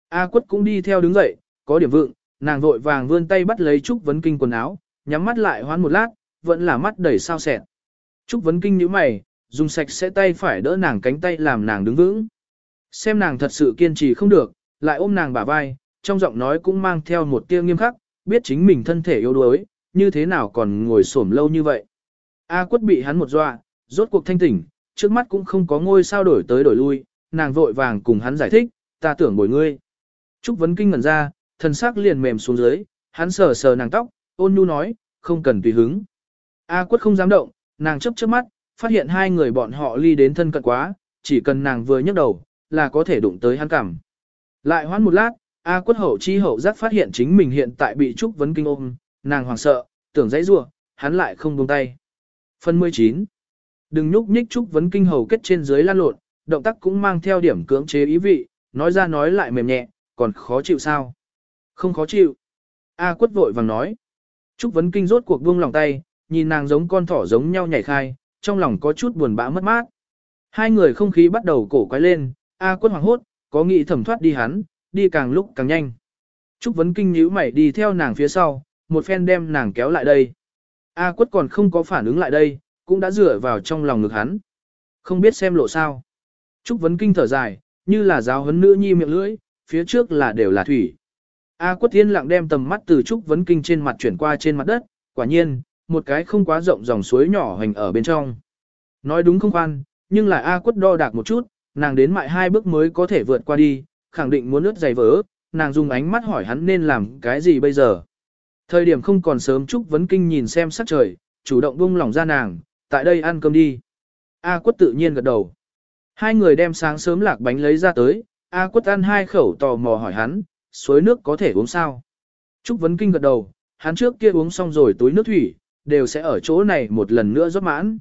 A quất cũng đi theo đứng dậy, có điểm vượng, nàng vội vàng vươn tay bắt lấy Trúc Vấn Kinh quần áo, nhắm mắt lại hoán một lát, vẫn là mắt đầy sao sẹn. Trúc Vấn Kinh nhíu mày, dùng sạch sẽ tay phải đỡ nàng cánh tay làm nàng đứng vững. Xem nàng thật sự kiên trì không được, lại ôm nàng bả vai, trong giọng nói cũng mang theo một tia nghiêm khắc, biết chính mình thân thể yếu đuối, như thế nào còn ngồi xổm lâu như vậy. A quất bị hắn một dọa, rốt cuộc thanh tỉnh, trước mắt cũng không có ngôi sao đổi tới đổi lui, nàng vội vàng cùng hắn giải thích, ta tưởng bồi ngươi. Trúc vấn kinh ngẩn ra, thần sắc liền mềm xuống dưới, hắn sờ sờ nàng tóc, ôn nhu nói, không cần tùy hứng. A quất không dám động, nàng chấp chớp mắt, phát hiện hai người bọn họ ly đến thân cận quá, chỉ cần nàng vừa nhấc đầu, là có thể đụng tới hắn cảm. Lại hoãn một lát, A quất hậu chi hậu giác phát hiện chính mình hiện tại bị Trúc vấn kinh ôm, nàng hoảng sợ, tưởng dãy rua, hắn lại không buông tay. Phần 19 Đừng nhúc nhích Trúc vấn kinh hầu kết trên dưới lan lộn, động tác cũng mang theo điểm cưỡng chế ý vị, nói ra nói lại mềm nhẹ, còn khó chịu sao? Không khó chịu. A quất vội vàng nói. Trúc vấn kinh rốt cuộc buông lòng tay, nhìn nàng giống con thỏ giống nhau nhảy khai, trong lòng có chút buồn bã mất mát. Hai người không khí bắt đầu cổ quái lên, A quất hoảng hốt, có nghĩ thẩm thoát đi hắn, đi càng lúc càng nhanh. Trúc vấn kinh nhíu mày đi theo nàng phía sau, một phen đem nàng kéo lại đây. A quất còn không có phản ứng lại đây, cũng đã dựa vào trong lòng ngực hắn. Không biết xem lộ sao. Trúc vấn kinh thở dài, như là giáo huấn nữ nhi miệng lưỡi, phía trước là đều là thủy. A quất thiên lặng đem tầm mắt từ Trúc vấn kinh trên mặt chuyển qua trên mặt đất, quả nhiên, một cái không quá rộng dòng suối nhỏ hành ở bên trong. Nói đúng không khoan, nhưng là A quất đo đạc một chút, nàng đến mại hai bước mới có thể vượt qua đi, khẳng định muốn ướt giày vỡ, nàng dùng ánh mắt hỏi hắn nên làm cái gì bây giờ. Thời điểm không còn sớm Trúc vấn kinh nhìn xem sắc trời, chủ động buông lỏng ra nàng, tại đây ăn cơm đi. A quất tự nhiên gật đầu. Hai người đem sáng sớm lạc bánh lấy ra tới, A quất ăn hai khẩu tò mò hỏi hắn, suối nước có thể uống sao? Trúc vấn kinh gật đầu, hắn trước kia uống xong rồi túi nước thủy, đều sẽ ở chỗ này một lần nữa rót mãn.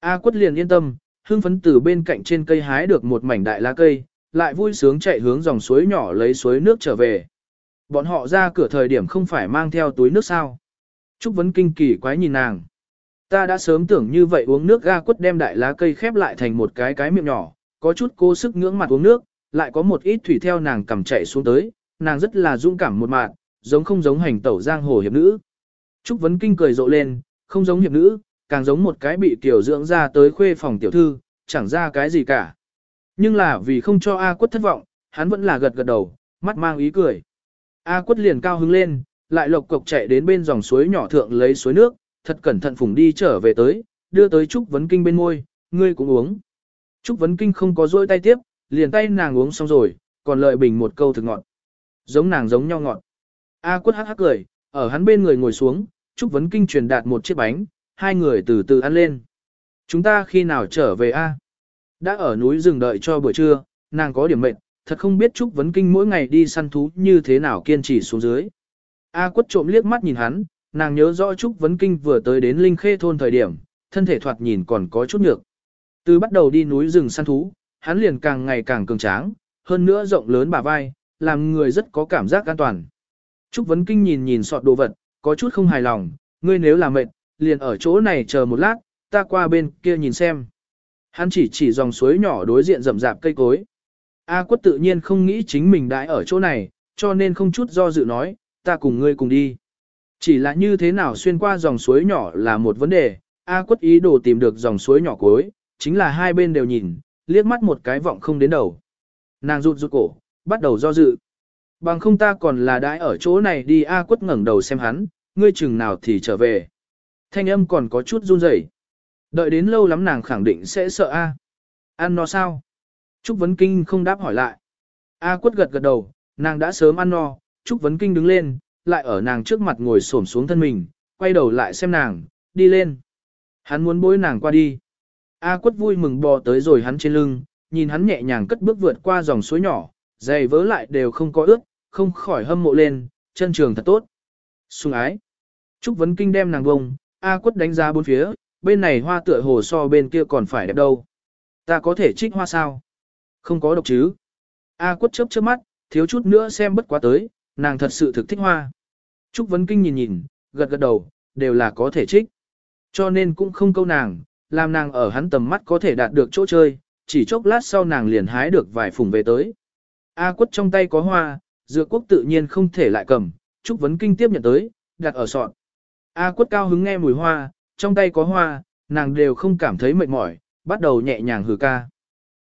A quất liền yên tâm, hưng phấn từ bên cạnh trên cây hái được một mảnh đại lá cây, lại vui sướng chạy hướng dòng suối nhỏ lấy suối nước trở về. Bọn họ ra cửa thời điểm không phải mang theo túi nước sao. Trúc Vấn kinh kỳ quái nhìn nàng. Ta đã sớm tưởng như vậy uống nước ga quất đem đại lá cây khép lại thành một cái cái miệng nhỏ, có chút cố sức ngưỡng mặt uống nước, lại có một ít thủy theo nàng cầm chạy xuống tới, nàng rất là dũng cảm một mạng, giống không giống hành tẩu giang hồ hiệp nữ. Trúc Vấn Kinh cười rộ lên, không giống hiệp nữ, càng giống một cái bị tiểu dưỡng ra tới khuê phòng tiểu thư, chẳng ra cái gì cả. Nhưng là vì không cho A quất thất vọng, hắn vẫn là gật gật đầu, mắt mang ý cười. A quất liền cao hứng lên, lại lộc cộc chạy đến bên dòng suối nhỏ thượng lấy suối nước, thật cẩn thận phùng đi trở về tới, đưa tới Trúc Vấn Kinh bên môi, ngươi cũng uống. Trúc Vấn Kinh không có dôi tay tiếp, liền tay nàng uống xong rồi, còn lợi bình một câu thực ngọt. Giống nàng giống nhau ngọt. A quất hắc hắc cười, ở hắn bên người ngồi xuống, Trúc Vấn Kinh truyền đạt một chiếc bánh, hai người từ từ ăn lên. Chúng ta khi nào trở về A? Đã ở núi rừng đợi cho buổi trưa, nàng có điểm mệnh, thật không biết Trúc Vấn Kinh mỗi ngày đi săn thú như thế nào kiên trì xuống dưới. A quất trộm liếc mắt nhìn hắn, nàng nhớ rõ Trúc Vấn Kinh vừa tới đến Linh Khê thôn thời điểm, thân thể thoạt nhìn còn có chút nhược. Từ bắt đầu đi núi rừng săn thú, hắn liền càng ngày càng cường tráng, hơn nữa rộng lớn bả vai, làm người rất có cảm giác an toàn. Trúc Vấn Kinh nhìn nhìn sọt đồ vật, có chút không hài lòng, ngươi nếu là mệt, liền ở chỗ này chờ một lát, ta qua bên kia nhìn xem. Hắn chỉ chỉ dòng suối nhỏ đối diện rậm rạp cây cối. A quất tự nhiên không nghĩ chính mình đãi ở chỗ này, cho nên không chút do dự nói, ta cùng ngươi cùng đi. Chỉ là như thế nào xuyên qua dòng suối nhỏ là một vấn đề, A quất ý đồ tìm được dòng suối nhỏ cuối, chính là hai bên đều nhìn, liếc mắt một cái vọng không đến đầu. Nàng rụt rụt cổ, bắt đầu do dự. Bằng không ta còn là đãi ở chỗ này đi A quất ngẩng đầu xem hắn, ngươi chừng nào thì trở về. Thanh âm còn có chút run rẩy. Đợi đến lâu lắm nàng khẳng định sẽ sợ A. Ăn no sao? Trúc Vấn Kinh không đáp hỏi lại. A quất gật gật đầu, nàng đã sớm ăn no, Trúc Vấn Kinh đứng lên, lại ở nàng trước mặt ngồi xổm xuống thân mình, quay đầu lại xem nàng, đi lên. Hắn muốn bối nàng qua đi. A quất vui mừng bò tới rồi hắn trên lưng, nhìn hắn nhẹ nhàng cất bước vượt qua dòng suối nhỏ, giày vớ lại đều không có ướt, không khỏi hâm mộ lên, chân trường thật tốt. Xuân ái. Trúc Vấn Kinh đem nàng bông, A quất đánh giá bốn phía, bên này hoa tựa hồ so bên kia còn phải đẹp đâu. Ta có thể trích hoa sao? Không có độc chứ. A quất chớp chớp mắt, thiếu chút nữa xem bất quá tới, nàng thật sự thực thích hoa. Trúc Vấn Kinh nhìn nhìn, gật gật đầu, đều là có thể trích. Cho nên cũng không câu nàng, làm nàng ở hắn tầm mắt có thể đạt được chỗ chơi, chỉ chốc lát sau nàng liền hái được vài phùng về tới. A quất trong tay có hoa, dược quốc tự nhiên không thể lại cầm, Trúc Vấn Kinh tiếp nhận tới, đặt ở sọt. A quất cao hứng nghe mùi hoa, trong tay có hoa, nàng đều không cảm thấy mệt mỏi, bắt đầu nhẹ nhàng hừ ca.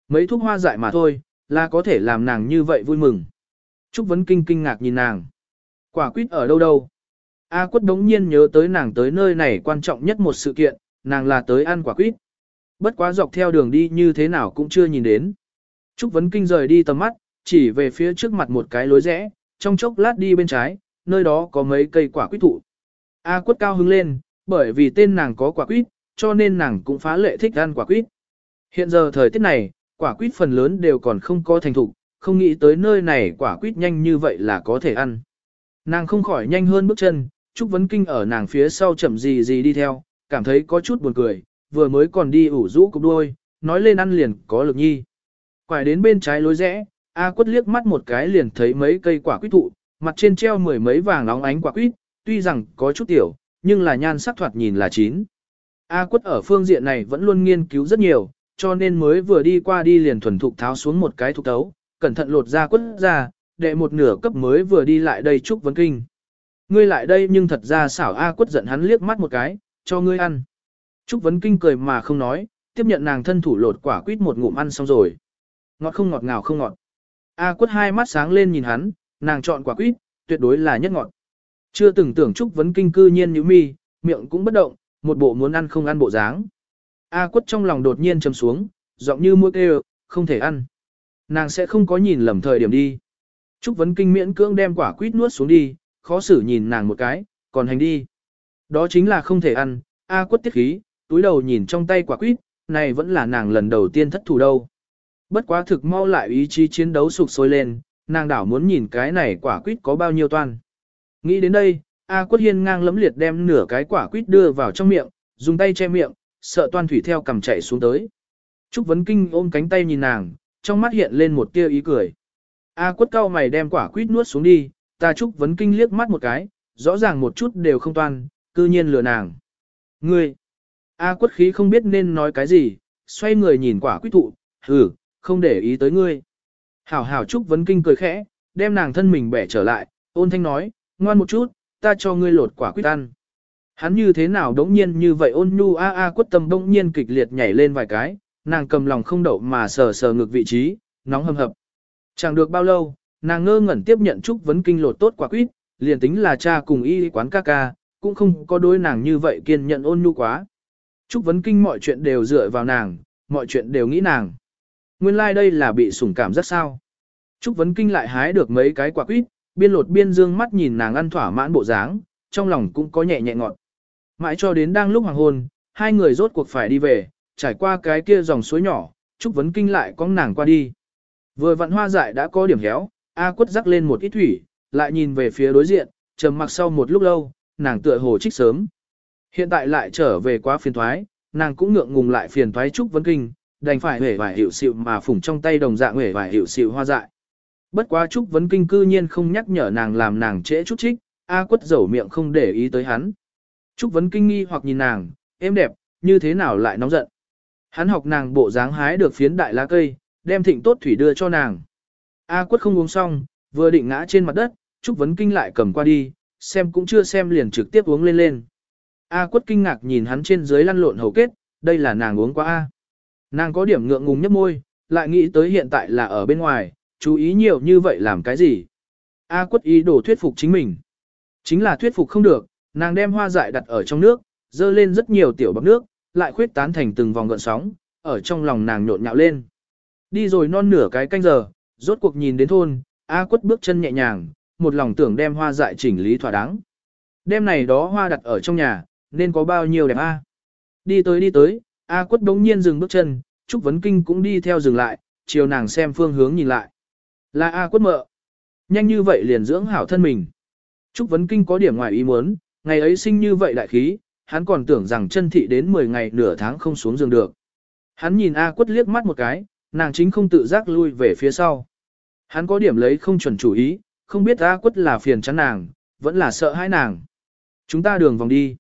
Mấy thuốc hoa dại mà thôi, là có thể làm nàng như vậy vui mừng. Trúc Vấn Kinh kinh ngạc nhìn nàng. Quả quýt ở đâu đâu? A quất đống nhiên nhớ tới nàng tới nơi này quan trọng nhất một sự kiện, nàng là tới ăn quả quýt. Bất quá dọc theo đường đi như thế nào cũng chưa nhìn đến. Trúc Vấn Kinh rời đi tầm mắt, chỉ về phía trước mặt một cái lối rẽ, trong chốc lát đi bên trái, nơi đó có mấy cây quả quýt thụ. A quất cao hứng lên, bởi vì tên nàng có quả quýt, cho nên nàng cũng phá lệ thích ăn quả quýt. Hiện giờ thời tiết này, quả quýt phần lớn đều còn không có thành thục, không nghĩ tới nơi này quả quýt nhanh như vậy là có thể ăn. Nàng không khỏi nhanh hơn bước chân, Trúc Vấn Kinh ở nàng phía sau chậm gì gì đi theo, cảm thấy có chút buồn cười, vừa mới còn đi ủ rũ cục đuôi, nói lên ăn liền có lực nhi. Quải đến bên trái lối rẽ, A quất liếc mắt một cái liền thấy mấy cây quả quýt thụ, mặt trên treo mười mấy vàng nóng ánh quả quýt, tuy rằng có chút tiểu, nhưng là nhan sắc thoạt nhìn là chín. A quất ở phương diện này vẫn luôn nghiên cứu rất nhiều, cho nên mới vừa đi qua đi liền thuần thục tháo xuống một cái thục tấu, cẩn thận lột ra quất ra, đệ một nửa cấp mới vừa đi lại đây chúc vấn kinh. Ngươi lại đây nhưng thật ra xảo A quất giận hắn liếc mắt một cái, cho ngươi ăn. Trúc Vấn Kinh cười mà không nói, tiếp nhận nàng thân thủ lột quả quýt một ngụm ăn xong rồi. Ngọt không ngọt ngào không ngọt. A quất hai mắt sáng lên nhìn hắn, nàng chọn quả quýt, tuyệt đối là nhất ngọt. Chưa từng tưởng Trúc Vấn Kinh cư nhiên như mi, miệng cũng bất động, một bộ muốn ăn không ăn bộ dáng. A quất trong lòng đột nhiên chầm xuống, giọng như mũi kêu, không thể ăn. Nàng sẽ không có nhìn lầm thời điểm đi. Trúc Vấn Kinh miễn cưỡng đem quả quýt nuốt xuống đi, khó xử nhìn nàng một cái, còn hành đi. Đó chính là không thể ăn, A quất tiết khí, túi đầu nhìn trong tay quả quýt, này vẫn là nàng lần đầu tiên thất thủ đâu. Bất quá thực mau lại ý chí chiến đấu sụp sôi lên, nàng đảo muốn nhìn cái này quả quýt có bao nhiêu toan. Nghĩ đến đây, A quất hiên ngang lấm liệt đem nửa cái quả quýt đưa vào trong miệng, dùng tay che miệng, sợ toan thủy theo cầm chạy xuống tới. Trúc Vấn Kinh ôm cánh tay nhìn nàng, trong mắt hiện lên một tia ý cười. A quất cao mày đem quả quýt nuốt xuống đi, ta Trúc Vấn Kinh liếc mắt một cái, rõ ràng một chút đều không toan, cư nhiên lừa nàng. Ngươi! A quất khí không biết nên nói cái gì, xoay người nhìn quả quýt thụ, hừ, không để ý tới ngươi. Hảo hảo Trúc Vấn Kinh cười khẽ, đem nàng thân mình bẻ trở lại, ôn thanh nói, ngoan một chút, ta cho ngươi lột quả quýt ăn. Hắn như thế nào đống nhiên như vậy ôn nhu a a quất tâm đống nhiên kịch liệt nhảy lên vài cái, nàng cầm lòng không đậu mà sờ sờ ngược vị trí, nóng hầm hập. Chẳng được bao lâu, nàng ngơ ngẩn tiếp nhận Trúc Vấn Kinh lột tốt quả quýt, liền tính là cha cùng y quán ca ca, cũng không có đối nàng như vậy kiên nhận ôn nhu quá. Trúc Vấn Kinh mọi chuyện đều dựa vào nàng, mọi chuyện đều nghĩ nàng. Nguyên lai like đây là bị sủng cảm rất sao. Trúc Vấn Kinh lại hái được mấy cái quả quýt, biên lột biên dương mắt nhìn nàng ăn thỏa mãn bộ dáng, trong lòng cũng có nhẹ nhẹ ngọt. Mãi cho đến đang lúc hoàng hôn, hai người rốt cuộc phải đi về, trải qua cái kia dòng suối nhỏ, Trúc Vấn Kinh lại có nàng qua đi. Vừa vặn hoa dại đã có điểm héo, A quất rắc lên một ít thủy, lại nhìn về phía đối diện, trầm mặc sau một lúc lâu, nàng tựa hồ trích sớm. Hiện tại lại trở về quá phiền thoái, nàng cũng ngượng ngùng lại phiền thoái Trúc Vấn Kinh, đành phải hể vải hiệu xịu mà phủng trong tay đồng dạng hể vải hiệu xịu hoa dại. Bất quá Trúc Vấn Kinh cư nhiên không nhắc nhở nàng làm nàng trễ chút trích, A quất dầu miệng không để ý tới hắn. Trúc Vấn Kinh nghi hoặc nhìn nàng, em đẹp, như thế nào lại nóng giận. Hắn học nàng bộ dáng hái được phiến đại lá cây, đem thịnh tốt thủy đưa cho nàng. A quất không uống xong, vừa định ngã trên mặt đất, Trúc Vấn Kinh lại cầm qua đi, xem cũng chưa xem liền trực tiếp uống lên lên. A quất kinh ngạc nhìn hắn trên dưới lăn lộn hầu kết, đây là nàng uống quá A. Nàng có điểm ngượng ngùng nhấp môi, lại nghĩ tới hiện tại là ở bên ngoài, chú ý nhiều như vậy làm cái gì. A quất ý đồ thuyết phục chính mình. Chính là thuyết phục không được, nàng đem hoa dại đặt ở trong nước, dơ lên rất nhiều tiểu bọc nước, lại khuyết tán thành từng vòng gợn sóng, ở trong lòng nàng nhộn nhạo lên. Đi rồi non nửa cái canh giờ, rốt cuộc nhìn đến thôn, A quất bước chân nhẹ nhàng, một lòng tưởng đem hoa dại chỉnh lý thỏa đáng. Đêm này đó hoa đặt ở trong nhà, nên có bao nhiêu đẹp A. Đi tới đi tới, A quất đống nhiên dừng bước chân, Trúc Vấn Kinh cũng đi theo dừng lại, chiều nàng xem phương hướng nhìn lại. Là A quất mợ. Nhanh như vậy liền dưỡng hảo thân mình. Trúc Vấn Kinh có điểm ngoài ý muốn, ngày ấy sinh như vậy đại khí, hắn còn tưởng rằng chân thị đến 10 ngày nửa tháng không xuống giường được. Hắn nhìn A quất liếc mắt một cái, nàng chính không tự giác lui về phía sau. Hắn có điểm lấy không chuẩn chủ ý, không biết A quất là phiền chán nàng, vẫn là sợ hãi nàng. Chúng ta đường vòng đi.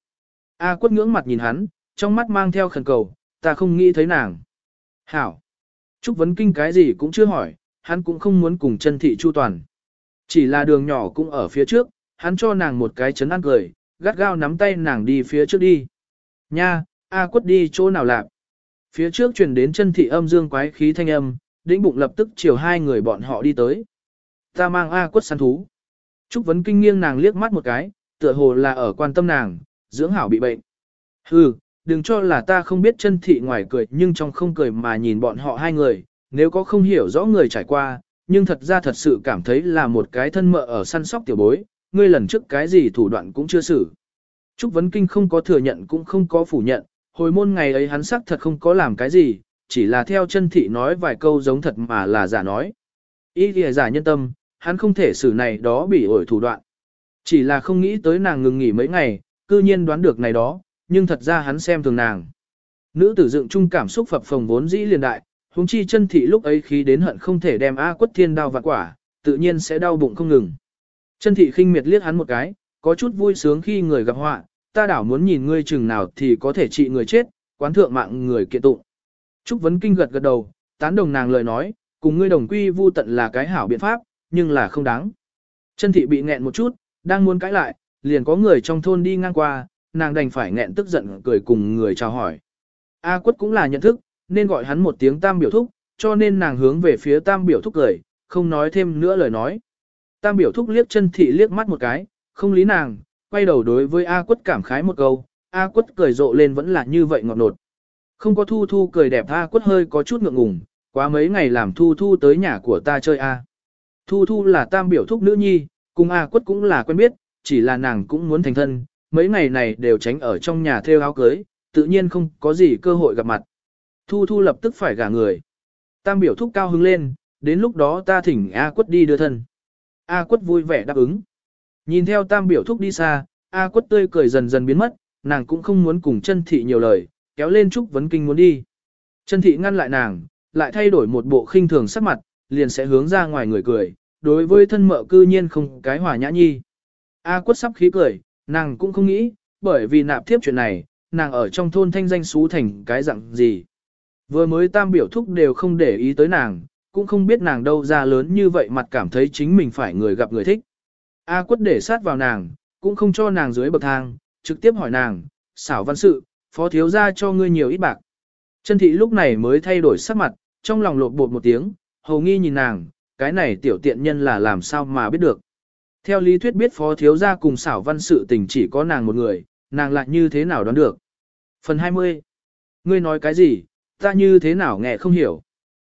A quất ngưỡng mặt nhìn hắn, trong mắt mang theo khẩn cầu, ta không nghĩ thấy nàng. Hảo. Trúc vấn kinh cái gì cũng chưa hỏi, hắn cũng không muốn cùng chân thị chu toàn. Chỉ là đường nhỏ cũng ở phía trước, hắn cho nàng một cái chấn ăn cười, gắt gao nắm tay nàng đi phía trước đi. Nha, A quất đi chỗ nào lạc. Phía trước truyền đến chân thị âm dương quái khí thanh âm, đĩnh bụng lập tức chiều hai người bọn họ đi tới. Ta mang A quất săn thú. Trúc vấn kinh nghiêng nàng liếc mắt một cái, tựa hồ là ở quan tâm nàng, dưỡng hảo bị bệnh. Hừ, đừng cho là ta không biết chân thị ngoài cười nhưng trong không cười mà nhìn bọn họ hai người, nếu có không hiểu rõ người trải qua, nhưng thật ra thật sự cảm thấy là một cái thân mợ ở săn sóc tiểu bối, ngươi lần trước cái gì thủ đoạn cũng chưa xử. Trúc Vấn Kinh không có thừa nhận cũng không có phủ nhận, hồi môn ngày ấy hắn xác thật không có làm cái gì, chỉ là theo chân thị nói vài câu giống thật mà là giả nói. Ý thì giả nhân tâm, hắn không thể xử này đó bị ổi thủ đoạn. Chỉ là không nghĩ tới nàng ngừng nghỉ mấy ngày, cư nhiên đoán được này đó, nhưng thật ra hắn xem thường nàng. Nữ tử dựng chung cảm xúc phập phồng vốn dĩ liền đại, huống chi chân thị lúc ấy khí đến hận không thể đem A quất thiên đao vạn quả, tự nhiên sẽ đau bụng không ngừng. Chân thị khinh miệt liếc hắn một cái, có chút vui sướng khi người gặp họa, ta đảo muốn nhìn ngươi chừng nào thì có thể trị người chết, quán thượng mạng người kiện tụng. Trúc Vấn Kinh gật gật đầu, tán đồng nàng lời nói, cùng ngươi đồng quy vu tận là cái hảo biện pháp, nhưng là không đáng. Chân thị bị nghẹn một chút, đang muốn cãi lại, liền có người trong thôn đi ngang qua, nàng đành phải nghẹn tức giận cười cùng người chào hỏi. A quất cũng là nhận thức, nên gọi hắn một tiếng tam biểu thúc, cho nên nàng hướng về phía tam biểu thúc cười, không nói thêm nữa lời nói. Tam biểu thúc liếc chân thị liếc mắt một cái, không lý nàng, quay đầu đối với A quất cảm khái một câu, A quất cười rộ lên vẫn là như vậy ngọt nột. Không có thu thu cười đẹp A quất hơi có chút ngượng ngùng, quá mấy ngày làm thu thu tới nhà của ta chơi A. Thu thu là tam biểu thúc nữ nhi, cùng A quất cũng là quen biết, chỉ là nàng cũng muốn thành thân, mấy ngày này đều tránh ở trong nhà theo áo cưới, tự nhiên không có gì cơ hội gặp mặt. Thu thu lập tức phải gả người. Tam biểu thúc cao hứng lên, đến lúc đó ta thỉnh A quất đi đưa thân. A quất vui vẻ đáp ứng. Nhìn theo tam biểu thúc đi xa, A quất tươi cười dần dần biến mất, nàng cũng không muốn cùng chân thị nhiều lời, kéo lên Trúc Vấn Kinh muốn đi. Chân thị ngăn lại nàng, lại thay đổi một bộ khinh thường sắc mặt, liền sẽ hướng ra ngoài người cười, đối với thân mợ cư nhiên không cái hòa nhã nhi. A quất sắp khí cười, nàng cũng không nghĩ, bởi vì nạp thiếp chuyện này, nàng ở trong thôn thanh danh xú thành cái dạng gì. Vừa mới tam biểu thúc đều không để ý tới nàng, cũng không biết nàng đâu ra lớn như vậy mặt cảm thấy chính mình phải người gặp người thích. A quất để sát vào nàng, cũng không cho nàng dưới bậc thang, trực tiếp hỏi nàng, xảo văn sự, phó thiếu ra cho ngươi nhiều ít bạc. Chân thị lúc này mới thay đổi sắc mặt, trong lòng lột bột một tiếng, hầu nghi nhìn nàng, cái này tiểu tiện nhân là làm sao mà biết được. Theo lý thuyết biết phó thiếu gia cùng xảo văn sự tình chỉ có nàng một người, nàng lại như thế nào đoán được. Phần 20. Ngươi nói cái gì, ta như thế nào nghe không hiểu.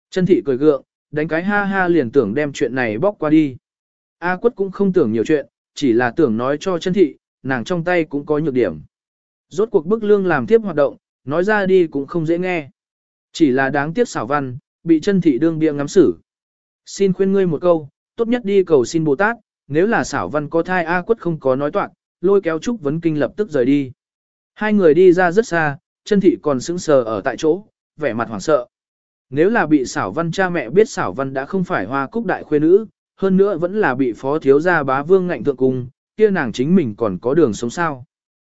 Chân thị cười gượng, đánh cái ha ha liền tưởng đem chuyện này bóc qua đi. A quất cũng không tưởng nhiều chuyện, chỉ là tưởng nói cho chân thị, nàng trong tay cũng có nhược điểm. Rốt cuộc bức lương làm tiếp hoạt động, nói ra đi cũng không dễ nghe. Chỉ là đáng tiếc xảo văn, bị chân thị đương bia ngắm xử. Xin khuyên ngươi một câu, tốt nhất đi cầu xin Bồ Tát, nếu là xảo văn có thai A quất không có nói toạn, lôi kéo Trúc Vấn Kinh lập tức rời đi. Hai người đi ra rất xa, chân thị còn sững sờ ở tại chỗ, vẻ mặt hoảng sợ. Nếu là bị xảo văn cha mẹ biết xảo văn đã không phải hoa cúc đại khuê nữ, hơn nữa vẫn là bị phó thiếu gia bá vương ngạnh thượng cùng, kia nàng chính mình còn có đường sống sao.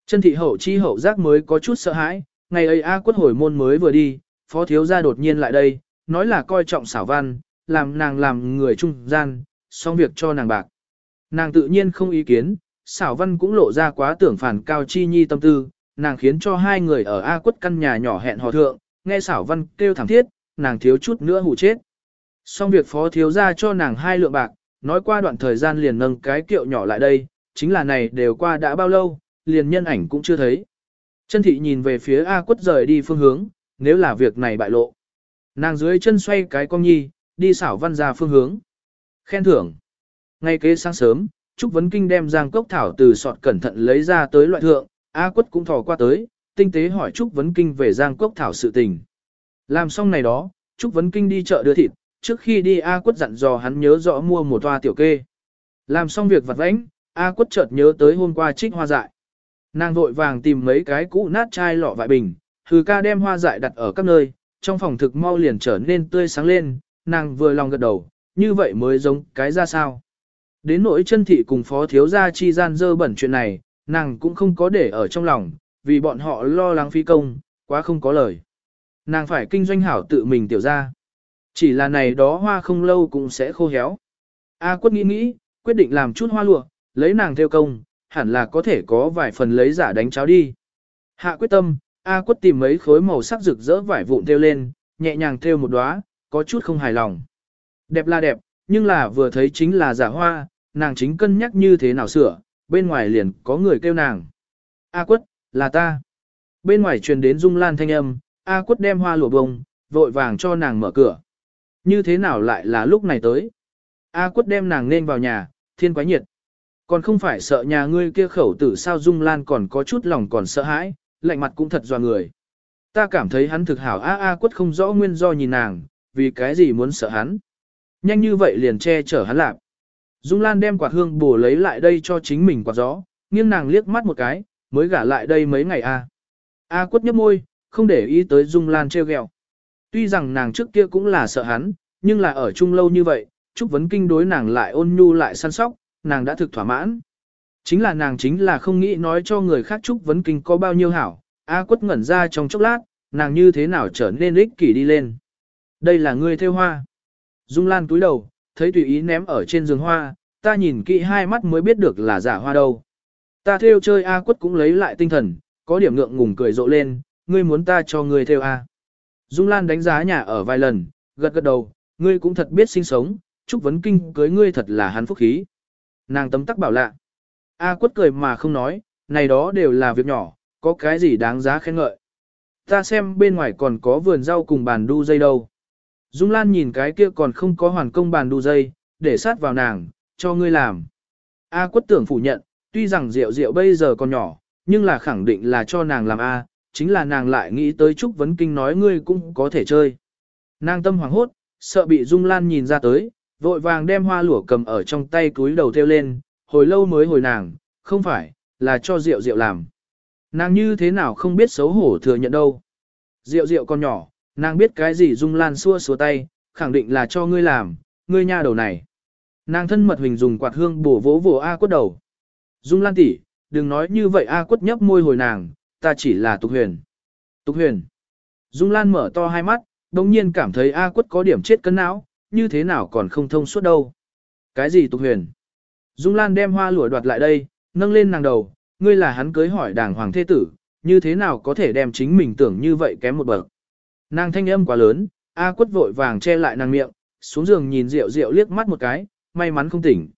Chân thị hậu chi hậu giác mới có chút sợ hãi, ngày ấy A quất hồi môn mới vừa đi, phó thiếu gia đột nhiên lại đây, nói là coi trọng xảo văn, làm nàng làm người trung gian, xong việc cho nàng bạc. Nàng tự nhiên không ý kiến, xảo văn cũng lộ ra quá tưởng phản cao chi nhi tâm tư, nàng khiến cho hai người ở A quất căn nhà nhỏ hẹn hò thượng, nghe xảo văn kêu thẳng thiết, nàng thiếu chút nữa hù chết. Xong việc phó thiếu ra cho nàng hai lượng bạc, nói qua đoạn thời gian liền nâng cái kiệu nhỏ lại đây, chính là này đều qua đã bao lâu, liền nhân ảnh cũng chưa thấy. Chân thị nhìn về phía A quất rời đi phương hướng, nếu là việc này bại lộ. Nàng dưới chân xoay cái cong nhi, đi xảo văn ra phương hướng. Khen thưởng. Ngay kế sáng sớm, Trúc Vấn Kinh đem giang cốc thảo từ sọt cẩn thận lấy ra tới loại thượng, A quất cũng thò qua tới, tinh tế hỏi Trúc Vấn Kinh về giang cốc thảo sự tình. Làm xong này đó, Trúc Vấn Kinh đi chợ đưa thịt, trước khi đi A quất dặn dò hắn nhớ rõ mua một toa tiểu kê. Làm xong việc vặt vãnh, A quất chợt nhớ tới hôm qua trích hoa dại. Nàng vội vàng tìm mấy cái cũ nát chai lọ vại bình, hừ ca đem hoa dại đặt ở các nơi, trong phòng thực mau liền trở nên tươi sáng lên, nàng vừa lòng gật đầu, như vậy mới giống cái ra sao. Đến nỗi chân thị cùng phó thiếu gia chi gian dơ bẩn chuyện này, nàng cũng không có để ở trong lòng, vì bọn họ lo lắng phi công, quá không có lời. Nàng phải kinh doanh hảo tự mình tiểu ra. Chỉ là này đó hoa không lâu cũng sẽ khô héo. A quất nghĩ nghĩ, quyết định làm chút hoa lụa, lấy nàng theo công, hẳn là có thể có vài phần lấy giả đánh cháo đi. Hạ quyết tâm, A quất tìm mấy khối màu sắc rực rỡ vải vụn theo lên, nhẹ nhàng theo một đóa, có chút không hài lòng. Đẹp là đẹp, nhưng là vừa thấy chính là giả hoa, nàng chính cân nhắc như thế nào sửa, bên ngoài liền có người kêu nàng. A quất, là ta. Bên ngoài truyền đến Dung Lan thanh âm, A quất đem hoa lụa bông, vội vàng cho nàng mở cửa. Như thế nào lại là lúc này tới? A quất đem nàng nên vào nhà, thiên quái nhiệt. Còn không phải sợ nhà ngươi kia khẩu tử sao Dung Lan còn có chút lòng còn sợ hãi, lạnh mặt cũng thật dò người. Ta cảm thấy hắn thực hảo A A quất không rõ nguyên do nhìn nàng, vì cái gì muốn sợ hắn. Nhanh như vậy liền che chở hắn lạc. Dung Lan đem quạt hương bổ lấy lại đây cho chính mình quạt gió, nghiêng nàng liếc mắt một cái, mới gả lại đây mấy ngày a. A quất nhấp môi, không để ý tới Dung Lan treo ghẹo. Tuy rằng nàng trước kia cũng là sợ hắn, nhưng là ở chung lâu như vậy, Trúc Vấn Kinh đối nàng lại ôn nhu lại săn sóc, nàng đã thực thỏa mãn. Chính là nàng chính là không nghĩ nói cho người khác Trúc Vấn Kinh có bao nhiêu hảo, A quất ngẩn ra trong chốc lát, nàng như thế nào trở nên ích kỷ đi lên. Đây là ngươi theo hoa. Dung Lan túi đầu, thấy tùy ý ném ở trên giường hoa, ta nhìn kỹ hai mắt mới biết được là giả hoa đâu. Ta theo chơi A quất cũng lấy lại tinh thần, có điểm ngượng ngùng cười rộ lên, ngươi muốn ta cho ngươi theo A. Dung Lan đánh giá nhà ở vài lần, gật gật đầu, ngươi cũng thật biết sinh sống, chúc vấn kinh cưới ngươi thật là hắn phúc khí. Nàng tấm tắc bảo lạ. A quất cười mà không nói, này đó đều là việc nhỏ, có cái gì đáng giá khen ngợi. Ta xem bên ngoài còn có vườn rau cùng bàn đu dây đâu. Dung Lan nhìn cái kia còn không có hoàn công bàn đu dây, để sát vào nàng, cho ngươi làm. A quất tưởng phủ nhận, tuy rằng rượu rượu bây giờ còn nhỏ, nhưng là khẳng định là cho nàng làm A, chính là nàng lại nghĩ tới Trúc Vấn Kinh nói ngươi cũng có thể chơi. Nàng tâm hoảng hốt, sợ bị Dung Lan nhìn ra tới, vội vàng đem hoa lụa cầm ở trong tay túi đầu theo lên, hồi lâu mới hồi nàng, không phải, là cho Diệu Diệu làm. Nàng như thế nào không biết xấu hổ thừa nhận đâu. Diệu Diệu con nhỏ, nàng biết cái gì Dung Lan xua xua tay, khẳng định là cho ngươi làm, ngươi nha đầu này. Nàng thân mật hình dùng quạt hương bổ vỗ vỗ A quất đầu. Dung Lan tỷ, đừng nói như vậy A quất nhấp môi hồi nàng, ta chỉ là tục huyền. Tục huyền. Dung Lan mở to hai mắt, đồng nhiên cảm thấy A quất có điểm chết cân não, như thế nào còn không thông suốt đâu. Cái gì tục huyền? Dung Lan đem hoa lụa đoạt lại đây, nâng lên nàng đầu, ngươi là hắn cưới hỏi đàng hoàng thế tử, như thế nào có thể đem chính mình tưởng như vậy kém một bậc. Nàng thanh âm quá lớn, A quất vội vàng che lại nàng miệng, xuống giường nhìn rượu rượu liếc mắt một cái, may mắn không tỉnh.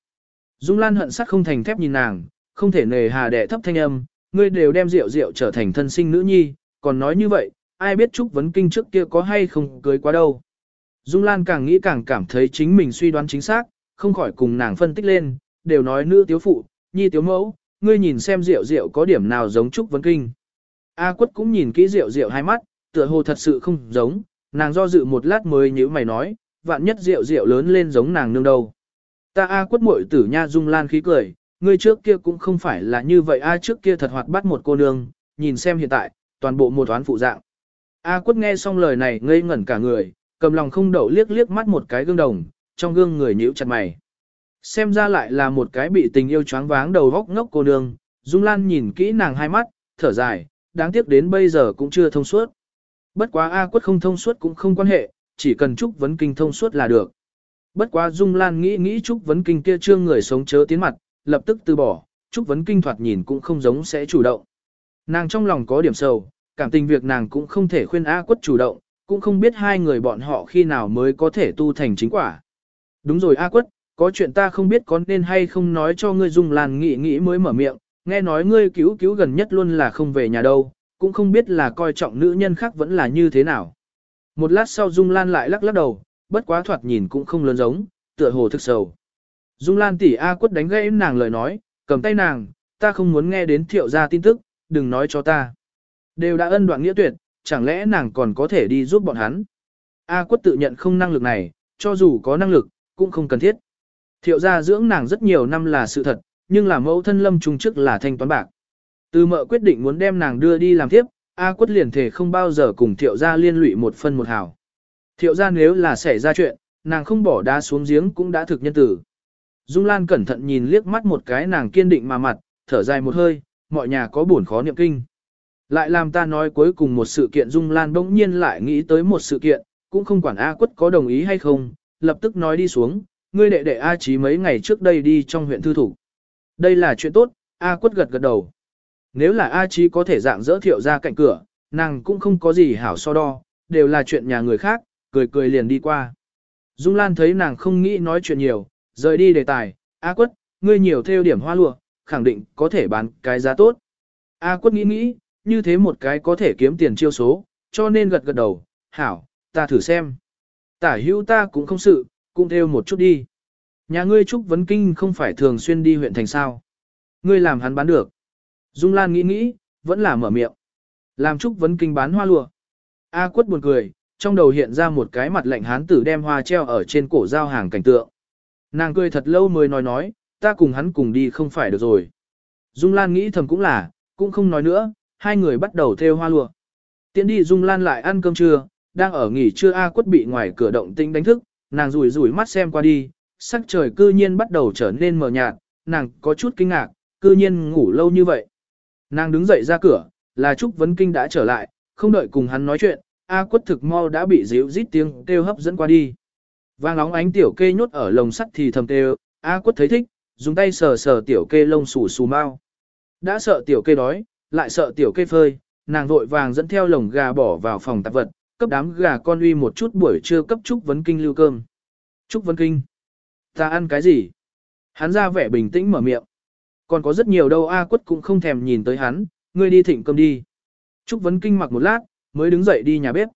Dung Lan hận sắc không thành thép nhìn nàng, không thể nề hà đẻ thấp thanh âm, ngươi đều đem rượu rượu trở thành thân sinh nữ nhi, còn nói như vậy, ai biết Trúc Vấn Kinh trước kia có hay không cưới quá đâu. Dung Lan càng nghĩ càng cảm thấy chính mình suy đoán chính xác, không khỏi cùng nàng phân tích lên, đều nói nữ tiếu phụ, nhi tiếu mẫu, ngươi nhìn xem rượu rượu có điểm nào giống Trúc Vấn Kinh. A quất cũng nhìn kỹ rượu rượu hai mắt, tựa hồ thật sự không giống, nàng do dự một lát mới nhíu mày nói, vạn nhất rượu rượu lớn lên giống nàng nương đâu. Ta A quất muội tử nha dung lan khí cười, ngươi trước kia cũng không phải là như vậy A trước kia thật hoạt bắt một cô nương, nhìn xem hiện tại, toàn bộ một toán phụ dạng. A quất nghe xong lời này ngây ngẩn cả người, cầm lòng không đậu liếc liếc mắt một cái gương đồng, trong gương người nhíu chặt mày. Xem ra lại là một cái bị tình yêu choáng váng đầu góc ngốc cô nương, Dung Lan nhìn kỹ nàng hai mắt, thở dài, đáng tiếc đến bây giờ cũng chưa thông suốt. Bất quá A quất không thông suốt cũng không quan hệ, chỉ cần Trúc Vấn Kinh thông suốt là được. Bất quá Dung Lan nghĩ nghĩ Trúc Vấn Kinh kia trương người sống chớ tiến mặt, lập tức từ bỏ, Trúc Vấn Kinh thoạt nhìn cũng không giống sẽ chủ động. Nàng trong lòng có điểm sầu, cảm tình việc nàng cũng không thể khuyên A quất chủ động, cũng không biết hai người bọn họ khi nào mới có thể tu thành chính quả. Đúng rồi A quất, có chuyện ta không biết có nên hay không nói cho ngươi Dung Lan nghĩ nghĩ mới mở miệng, nghe nói ngươi cứu cứu gần nhất luôn là không về nhà đâu, cũng không biết là coi trọng nữ nhân khác vẫn là như thế nào. Một lát sau Dung Lan lại lắc lắc đầu, bất quá thoạt nhìn cũng không lớn giống, tựa hồ thực sầu. Dung Lan tỷ A quất đánh gãy nàng lời nói, cầm tay nàng, ta không muốn nghe đến thiệu gia tin tức, đừng nói cho ta. Đều đã ân đoạn nghĩa tuyệt, chẳng lẽ nàng còn có thể đi giúp bọn hắn. A quất tự nhận không năng lực này, cho dù có năng lực, cũng không cần thiết. Thiệu gia dưỡng nàng rất nhiều năm là sự thật, nhưng là mẫu thân lâm trung chức là thanh toán bạc. Từ mợ quyết định muốn đem nàng đưa đi làm tiếp, A quất liền thể không bao giờ cùng thiệu gia liên lụy một phân một hào. Thiệu gia nếu là xảy ra chuyện, nàng không bỏ đá xuống giếng cũng đã thực nhân tử. Dung Lan cẩn thận nhìn liếc mắt một cái nàng kiên định mà mặt, thở dài một hơi, mọi nhà có buồn khó niệm kinh. Lại làm ta nói cuối cùng một sự kiện Dung Lan bỗng nhiên lại nghĩ tới một sự kiện, cũng không quản A quất có đồng ý hay không, lập tức nói đi xuống, ngươi đệ đệ A Chí mấy ngày trước đây đi trong huyện thư thủ. Đây là chuyện tốt, A quất gật gật đầu. Nếu là A Chí có thể dạng dỡ thiệu ra cạnh cửa, nàng cũng không có gì hảo so đo, đều là chuyện nhà người khác, cười cười liền đi qua. Dung Lan thấy nàng không nghĩ nói chuyện nhiều, rời đi đề tài, A quất, ngươi nhiều theo điểm hoa lụa, khẳng định có thể bán cái giá tốt. A quất nghĩ nghĩ, như thế một cái có thể kiếm tiền chiêu số, cho nên gật gật đầu, hảo, ta thử xem. Tả hữu ta cũng không sự, cũng theo một chút đi. Nhà ngươi Trúc Vấn Kinh không phải thường xuyên đi huyện thành sao. Ngươi làm hắn bán được. Dung Lan nghĩ nghĩ, vẫn là mở miệng. Làm Trúc Vấn Kinh bán hoa lụa. A quất buồn cười, trong đầu hiện ra một cái mặt lạnh hán tử đem hoa treo ở trên cổ giao hàng cảnh tượng. Nàng cười thật lâu mới nói nói, ta cùng hắn cùng đi không phải được rồi. Dung Lan nghĩ thầm cũng là, cũng không nói nữa, hai người bắt đầu theo hoa lụa. Tiến đi Dung Lan lại ăn cơm trưa, đang ở nghỉ trưa A quất bị ngoài cửa động tinh đánh thức, nàng rủi rủi mắt xem qua đi, sắc trời cư nhiên bắt đầu trở nên mờ nhạt, nàng có chút kinh ngạc, cư nhiên ngủ lâu như vậy. Nàng đứng dậy ra cửa, là Trúc Vấn Kinh đã trở lại, không đợi cùng hắn nói chuyện, A quất thực mau đã bị díu rít tiếng kêu hấp dẫn qua đi. Vàng óng ánh tiểu kê nhốt ở lồng sắt thì thầm kêu, A quất thấy thích, dùng tay sờ sờ tiểu kê lông xù xù mau. Đã sợ tiểu kê đói, lại sợ tiểu kê phơi, nàng vội vàng dẫn theo lồng gà bỏ vào phòng tạp vật, cấp đám gà con uy một chút buổi trưa cấp Trúc Vấn Kinh lưu cơm. Trúc Vấn Kinh, ta ăn cái gì? Hắn ra vẻ bình tĩnh mở miệng. Còn có rất nhiều đâu A quất cũng không thèm nhìn tới hắn, ngươi đi thịnh cơm đi. Trúc Vấn Kinh mặc một lát, mới đứng dậy đi nhà bếp.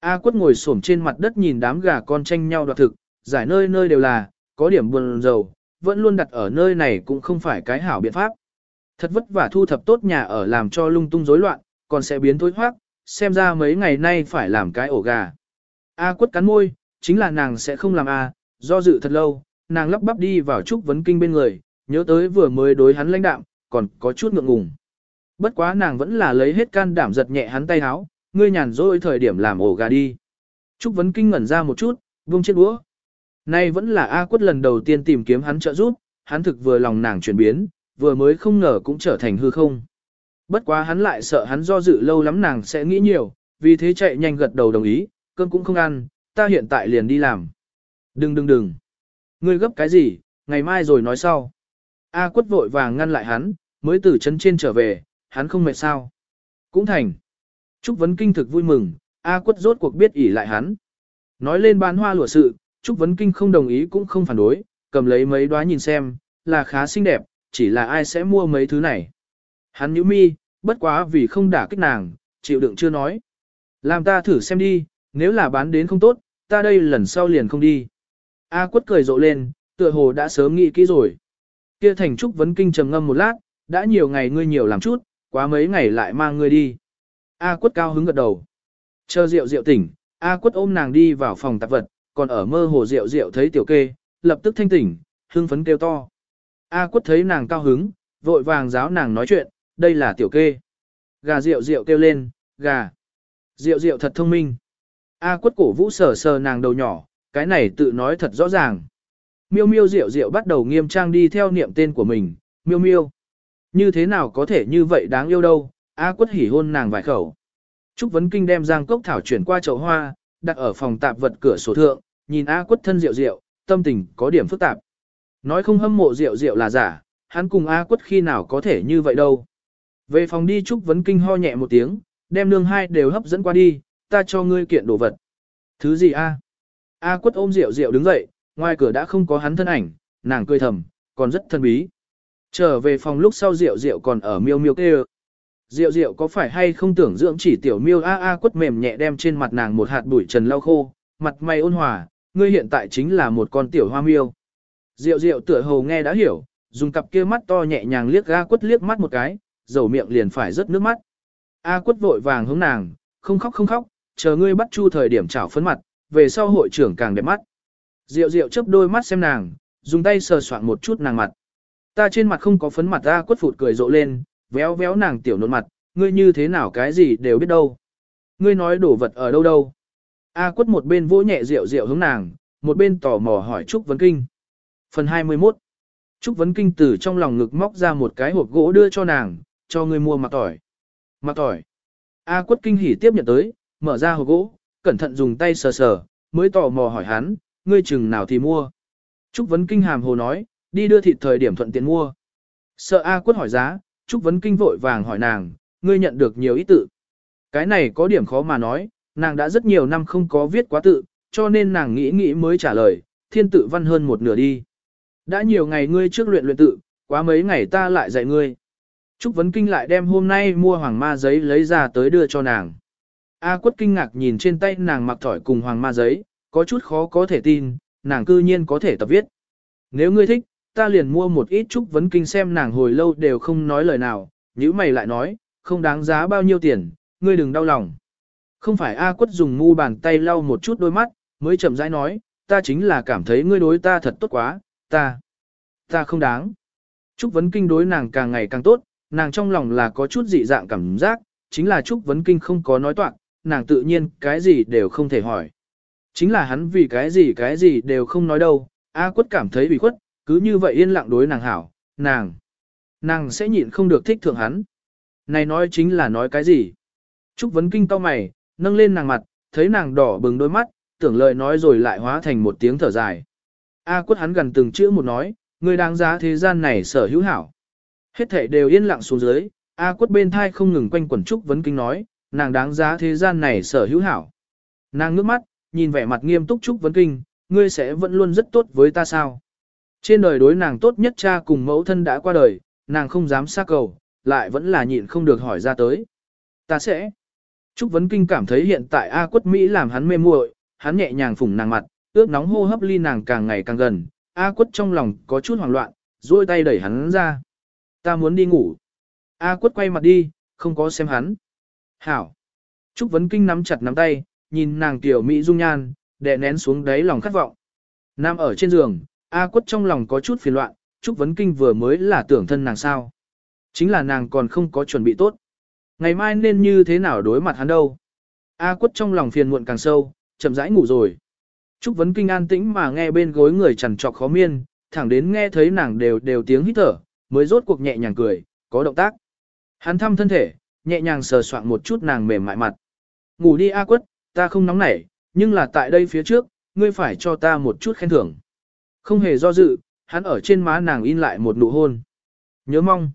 A quất ngồi xổm trên mặt đất nhìn đám gà con tranh nhau đoạt thực, giải nơi nơi đều là, có điểm buồn dầu, vẫn luôn đặt ở nơi này cũng không phải cái hảo biện pháp. Thật vất vả thu thập tốt nhà ở làm cho lung tung rối loạn, còn sẽ biến thối hoác, xem ra mấy ngày nay phải làm cái ổ gà. A quất cắn môi, chính là nàng sẽ không làm A, do dự thật lâu, nàng lắp bắp đi vào Trúc Vấn Kinh bên người, nhớ tới vừa mới đối hắn lãnh đạm, còn có chút ngượng ngùng. Bất quá nàng vẫn là lấy hết can đảm giật nhẹ hắn tay háo, ngươi nhàn rỗi thời điểm làm ổ gà đi. Trúc Vấn Kinh ngẩn ra một chút, vung chiếc đũa. Nay vẫn là A quất lần đầu tiên tìm kiếm hắn trợ giúp, hắn thực vừa lòng nàng chuyển biến, vừa mới không ngờ cũng trở thành hư không. Bất quá hắn lại sợ hắn do dự lâu lắm nàng sẽ nghĩ nhiều, vì thế chạy nhanh gật đầu đồng ý, cơm cũng không ăn, ta hiện tại liền đi làm. Đừng đừng đừng. Ngươi gấp cái gì, ngày mai rồi nói sau. A quất vội vàng ngăn lại hắn, mới từ chân trên trở về, hắn không mệt sao. Cũng thành. Trúc Vấn Kinh thực vui mừng, A quất rốt cuộc biết ỉ lại hắn. Nói lên bán hoa lụa sự, Trúc Vấn Kinh không đồng ý cũng không phản đối, cầm lấy mấy đóa nhìn xem, là khá xinh đẹp, chỉ là ai sẽ mua mấy thứ này. Hắn nhíu mi, bất quá vì không đả kích nàng, chịu đựng chưa nói. Làm ta thử xem đi, nếu là bán đến không tốt, ta đây lần sau liền không đi. A quất cười rộ lên, tựa hồ đã sớm nghĩ kỹ rồi. Kia thành trúc vấn kinh trầm ngâm một lát, đã nhiều ngày ngươi nhiều làm chút, quá mấy ngày lại mang ngươi đi. A quất cao hứng gật đầu. Chờ rượu rượu tỉnh, A quất ôm nàng đi vào phòng tạp vật, còn ở mơ hồ rượu rượu thấy tiểu kê, lập tức thanh tỉnh, hưng phấn kêu to. A quất thấy nàng cao hứng, vội vàng giáo nàng nói chuyện, đây là tiểu kê. Gà rượu rượu kêu lên, gà. Rượu rượu thật thông minh. A quất cổ vũ sờ sờ nàng đầu nhỏ, cái này tự nói thật rõ ràng. Miêu miêu rượu rượu bắt đầu nghiêm trang đi theo niệm tên của mình, miêu miêu. Như thế nào có thể như vậy đáng yêu đâu, A quất hỉ hôn nàng vài khẩu. Trúc Vấn Kinh đem giang cốc thảo chuyển qua chậu hoa, đặt ở phòng tạp vật cửa sổ thượng, nhìn A quất thân rượu rượu, tâm tình có điểm phức tạp. Nói không hâm mộ rượu rượu là giả, hắn cùng A quất khi nào có thể như vậy đâu. Về phòng đi Trúc Vấn Kinh ho nhẹ một tiếng, đem nương hai đều hấp dẫn qua đi, ta cho ngươi kiện đồ vật. Thứ gì A? A quất ôm rượu rượu đứng dậy, ngoài cửa đã không có hắn thân ảnh, nàng cười thầm, còn rất thân bí. Trở về phòng lúc sau rượu rượu còn ở miêu miêu kêu. Rượu rượu có phải hay không tưởng dưỡng chỉ tiểu miêu a a quất mềm nhẹ đem trên mặt nàng một hạt bụi trần lau khô, mặt mày ôn hòa, ngươi hiện tại chính là một con tiểu hoa miêu. Rượu rượu tựa hồ nghe đã hiểu, dùng cặp kia mắt to nhẹ nhàng liếc A quất liếc mắt một cái, dầu miệng liền phải rớt nước mắt. A quất vội vàng hướng nàng, không khóc không khóc, chờ ngươi bắt chu thời điểm chảo phấn mặt, về sau hội trưởng càng đẹp mắt. Diệu diệu chớp đôi mắt xem nàng, dùng tay sờ soạn một chút nàng mặt. Ta trên mặt không có phấn mặt A quất phụt cười rộ lên, véo véo nàng tiểu nốt mặt, ngươi như thế nào cái gì đều biết đâu. Ngươi nói đổ vật ở đâu đâu. A quất một bên vỗ nhẹ rượu rượu hướng nàng, một bên tò mò hỏi Trúc Vấn Kinh. Phần 21 Trúc Vấn Kinh từ trong lòng ngực móc ra một cái hộp gỗ đưa cho nàng, cho ngươi mua mặc tỏi. Mặc tỏi. A quất kinh hỉ tiếp nhận tới, mở ra hộp gỗ, cẩn thận dùng tay sờ sờ, mới tò mò hỏi hắn, ngươi chừng nào thì mua. Trúc Vấn Kinh hàm hồ nói, đi đưa thịt thời điểm thuận tiện mua. Sợ A quất hỏi giá, Trúc Vấn Kinh vội vàng hỏi nàng, ngươi nhận được nhiều ý tự. Cái này có điểm khó mà nói, nàng đã rất nhiều năm không có viết quá tự, cho nên nàng nghĩ nghĩ mới trả lời, thiên tự văn hơn một nửa đi. Đã nhiều ngày ngươi trước luyện luyện tự, quá mấy ngày ta lại dạy ngươi. Trúc Vấn Kinh lại đem hôm nay mua hoàng ma giấy lấy ra tới đưa cho nàng. A quất kinh ngạc nhìn trên tay nàng mặc thỏi cùng hoàng ma giấy, có chút khó có thể tin, nàng cư nhiên có thể tập viết. Nếu ngươi thích, ta liền mua một ít Trúc Vấn Kinh xem nàng hồi lâu đều không nói lời nào, nhữ mày lại nói, không đáng giá bao nhiêu tiền, ngươi đừng đau lòng. Không phải A quất dùng ngu bàn tay lau một chút đôi mắt, mới chậm rãi nói, ta chính là cảm thấy ngươi đối ta thật tốt quá, ta, ta không đáng. Trúc Vấn Kinh đối nàng càng ngày càng tốt, nàng trong lòng là có chút dị dạng cảm giác, chính là Trúc Vấn Kinh không có nói toạn, nàng tự nhiên cái gì đều không thể hỏi. Chính là hắn vì cái gì cái gì đều không nói đâu, A quất cảm thấy bị khuất, cứ như vậy yên lặng đối nàng hảo, nàng, nàng sẽ nhịn không được thích thượng hắn. Này nói chính là nói cái gì? Trúc Vấn Kinh cau mày, nâng lên nàng mặt, thấy nàng đỏ bừng đôi mắt, tưởng lời nói rồi lại hóa thành một tiếng thở dài. A quất hắn gần từng chữ một nói, người đáng giá thế gian này sở hữu hảo. Hết thể đều yên lặng xuống dưới, A quất bên thai không ngừng quanh quẩn Trúc Vấn Kinh nói, nàng đáng giá thế gian này sở hữu hảo. Nàng ngước mắt, nhìn vẻ mặt nghiêm túc Trúc Vấn Kinh, ngươi sẽ vẫn luôn rất tốt với ta sao? Trên đời đối nàng tốt nhất cha cùng mẫu thân đã qua đời, nàng không dám xa cầu, lại vẫn là nhịn không được hỏi ra tới. Ta sẽ. Trúc Vấn Kinh cảm thấy hiện tại A quất Mỹ làm hắn mê muội, hắn nhẹ nhàng phủng nàng mặt, ước nóng hô hấp ly nàng càng ngày càng gần, A quất trong lòng có chút hoảng loạn, duỗi tay đẩy hắn ra. Ta muốn đi ngủ. A quất quay mặt đi, không có xem hắn. Hảo. Trúc Vấn Kinh nắm chặt nắm tay, nhìn nàng tiểu Mỹ dung nhan, đè nén xuống đáy lòng khát vọng. Nam ở trên giường, A quất trong lòng có chút phiền loạn, Trúc Vấn Kinh vừa mới là tưởng thân nàng sao. Chính là nàng còn không có chuẩn bị tốt. Ngày mai nên như thế nào đối mặt hắn đâu. A quất trong lòng phiền muộn càng sâu, chậm rãi ngủ rồi. Trúc Vấn Kinh an tĩnh mà nghe bên gối người chằn trọc khó miên, thẳng đến nghe thấy nàng đều đều tiếng hít thở, mới rốt cuộc nhẹ nhàng cười, có động tác. Hắn thăm thân thể, nhẹ nhàng sờ soạn một chút nàng mềm mại mặt. Ngủ đi A quất, ta không nóng nảy, nhưng là tại đây phía trước, ngươi phải cho ta một chút khen thưởng. Không hề do dự, hắn ở trên má nàng in lại một nụ hôn. Nhớ mong.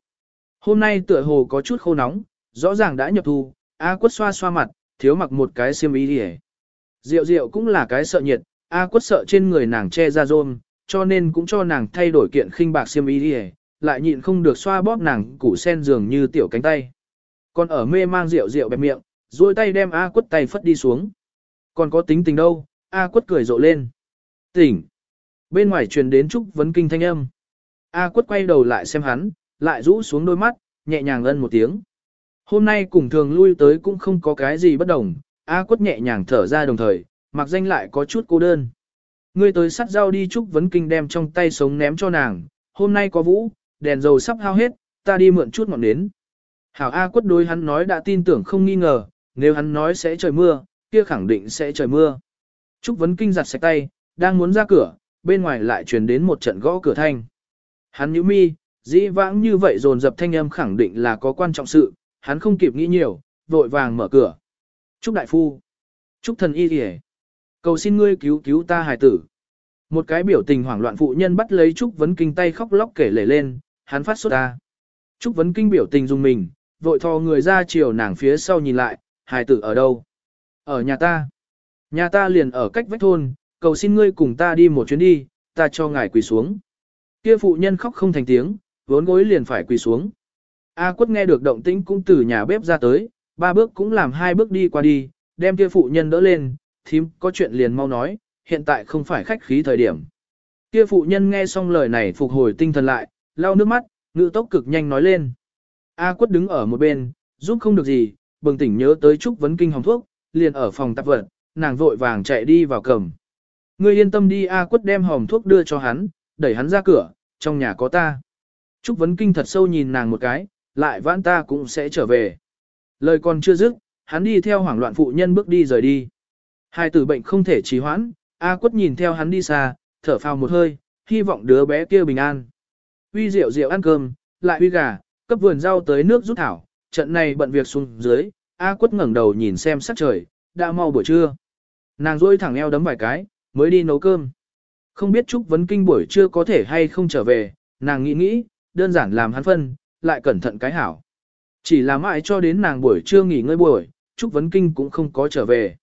Hôm nay tựa hồ có chút khô nóng, rõ ràng đã nhập thu, A quất xoa xoa mặt, thiếu mặc một cái xiêm y đi Rượu rượu cũng là cái sợ nhiệt, A quất sợ trên người nàng che ra rôm, cho nên cũng cho nàng thay đổi kiện khinh bạc xiêm y đi lại nhịn không được xoa bóp nàng củ sen dường như tiểu cánh tay. Còn ở mê mang rượu rượu bẹp miệng, duỗi tay đem A quất tay phất đi xuống. Còn có tính tình đâu, A quất cười rộ lên. Tỉnh. Bên ngoài truyền đến Trúc Vấn Kinh thanh âm. A quất quay đầu lại xem hắn, lại rũ xuống đôi mắt, nhẹ nhàng ân một tiếng. Hôm nay cùng thường lui tới cũng không có cái gì bất đồng, A quất nhẹ nhàng thở ra đồng thời, mặc danh lại có chút cô đơn. Ngươi tới sắt dao đi Trúc Vấn Kinh đem trong tay sống ném cho nàng, hôm nay có vũ, đèn dầu sắp hao hết, ta đi mượn chút ngọn nến. Hảo A quất đối hắn nói đã tin tưởng không nghi ngờ, nếu hắn nói sẽ trời mưa, kia khẳng định sẽ trời mưa. Trúc Vấn Kinh giặt sạch tay, đang muốn ra cửa, bên ngoài lại truyền đến một trận gõ cửa thanh. Hắn nhíu mi, dĩ vãng như vậy dồn dập thanh âm khẳng định là có quan trọng sự, hắn không kịp nghĩ nhiều, vội vàng mở cửa. Trúc Đại Phu, Trúc Thần Y Kìa, cầu xin ngươi cứu cứu ta hài tử. Một cái biểu tình hoảng loạn phụ nhân bắt lấy Trúc Vấn Kinh tay khóc lóc kể lể lên, hắn phát sốt ta. Trúc Vấn Kinh biểu tình dùng mình, vội thò người ra chiều nàng phía sau nhìn lại, hài tử ở đâu? Ở nhà ta. Nhà ta liền ở cách vách thôn, cầu xin ngươi cùng ta đi một chuyến đi, ta cho ngài quỳ xuống. Kia phụ nhân khóc không thành tiếng, vốn gối liền phải quỳ xuống. A quất nghe được động tĩnh cũng từ nhà bếp ra tới, ba bước cũng làm hai bước đi qua đi, đem kia phụ nhân đỡ lên, thím có chuyện liền mau nói, hiện tại không phải khách khí thời điểm. Kia phụ nhân nghe xong lời này phục hồi tinh thần lại, lau nước mắt, ngự tốc cực nhanh nói lên. A quất đứng ở một bên, giúp không được gì, bừng tỉnh nhớ tới Trúc Vấn Kinh hồng thuốc, liền ở phòng tạp vật, nàng vội vàng chạy đi vào cầm. Ngươi yên tâm đi A quất đem hồng thuốc đưa cho hắn, đẩy hắn ra cửa, trong nhà có ta. Trúc Vấn Kinh thật sâu nhìn nàng một cái, lại vãn ta cũng sẽ trở về. Lời còn chưa dứt, hắn đi theo hoảng loạn phụ nhân bước đi rời đi. Hai tử bệnh không thể trì hoãn, A quất nhìn theo hắn đi xa, thở phào một hơi, hy vọng đứa bé kia bình an. Uy rượu rượu ăn cơm, lại uy gà, cấp vườn rau tới nước rút thảo, trận này bận việc xuống dưới, A quất ngẩng đầu nhìn xem sắc trời, đã mau buổi trưa. Nàng rôi thẳng eo đấm vài cái, mới đi nấu cơm. Không biết Trúc Vấn Kinh buổi trưa có thể hay không trở về, nàng nghĩ nghĩ, đơn giản làm hắn phân, lại cẩn thận cái hảo. Chỉ là mãi cho đến nàng buổi trưa nghỉ ngơi buổi, Trúc Vấn Kinh cũng không có trở về.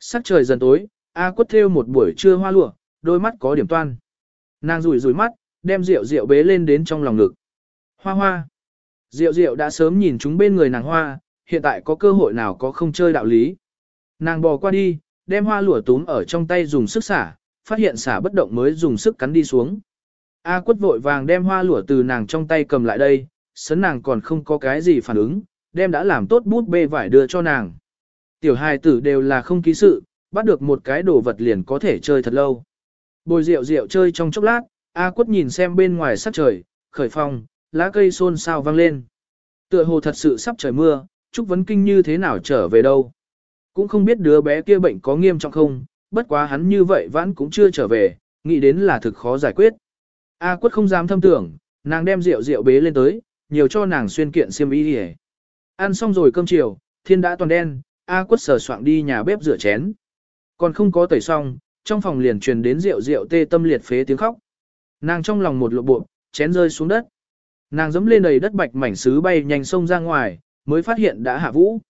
Sắc trời dần tối, A quất theo một buổi trưa hoa lụa, đôi mắt có điểm toan. Nàng rủi rủi mắt, đem rượu rượu bế lên đến trong lòng ngực. Hoa hoa. Rượu rượu đã sớm nhìn chúng bên người nàng hoa, hiện tại có cơ hội nào có không chơi đạo lý. Nàng bò qua đi, đem hoa lụa túm ở trong tay dùng sức xả, phát hiện xả bất động mới dùng sức cắn đi xuống. A quất vội vàng đem hoa lụa từ nàng trong tay cầm lại đây, sấn nàng còn không có cái gì phản ứng, đem đã làm tốt bút bê vải đưa cho nàng. Tiểu hài tử đều là không ký sự, bắt được một cái đồ vật liền có thể chơi thật lâu. Bồi rượu rượu chơi trong chốc lát, A quất nhìn xem bên ngoài sắc trời, khởi phong, lá cây xôn xao vang lên. Tựa hồ thật sự sắp trời mưa, Trúc Vấn Kinh như thế nào trở về đâu. Cũng không biết đứa bé kia bệnh có nghiêm trọng không, bất quá hắn như vậy vẫn cũng chưa trở về, nghĩ đến là thực khó giải quyết. A quất không dám thâm tưởng, nàng đem rượu rượu bế lên tới, nhiều cho nàng xuyên kiện xiêm y đi Ăn xong rồi cơm chiều, thiên đã toàn đen, A quất sờ soạn đi nhà bếp rửa chén. Còn không có tẩy xong, trong phòng liền truyền đến rượu rượu tê tâm liệt phế tiếng khóc. Nàng trong lòng một lộ bộ, chén rơi xuống đất. Nàng dẫm lên đầy đất bạch mảnh sứ bay nhanh sông ra ngoài, mới phát hiện đã hạ vũ.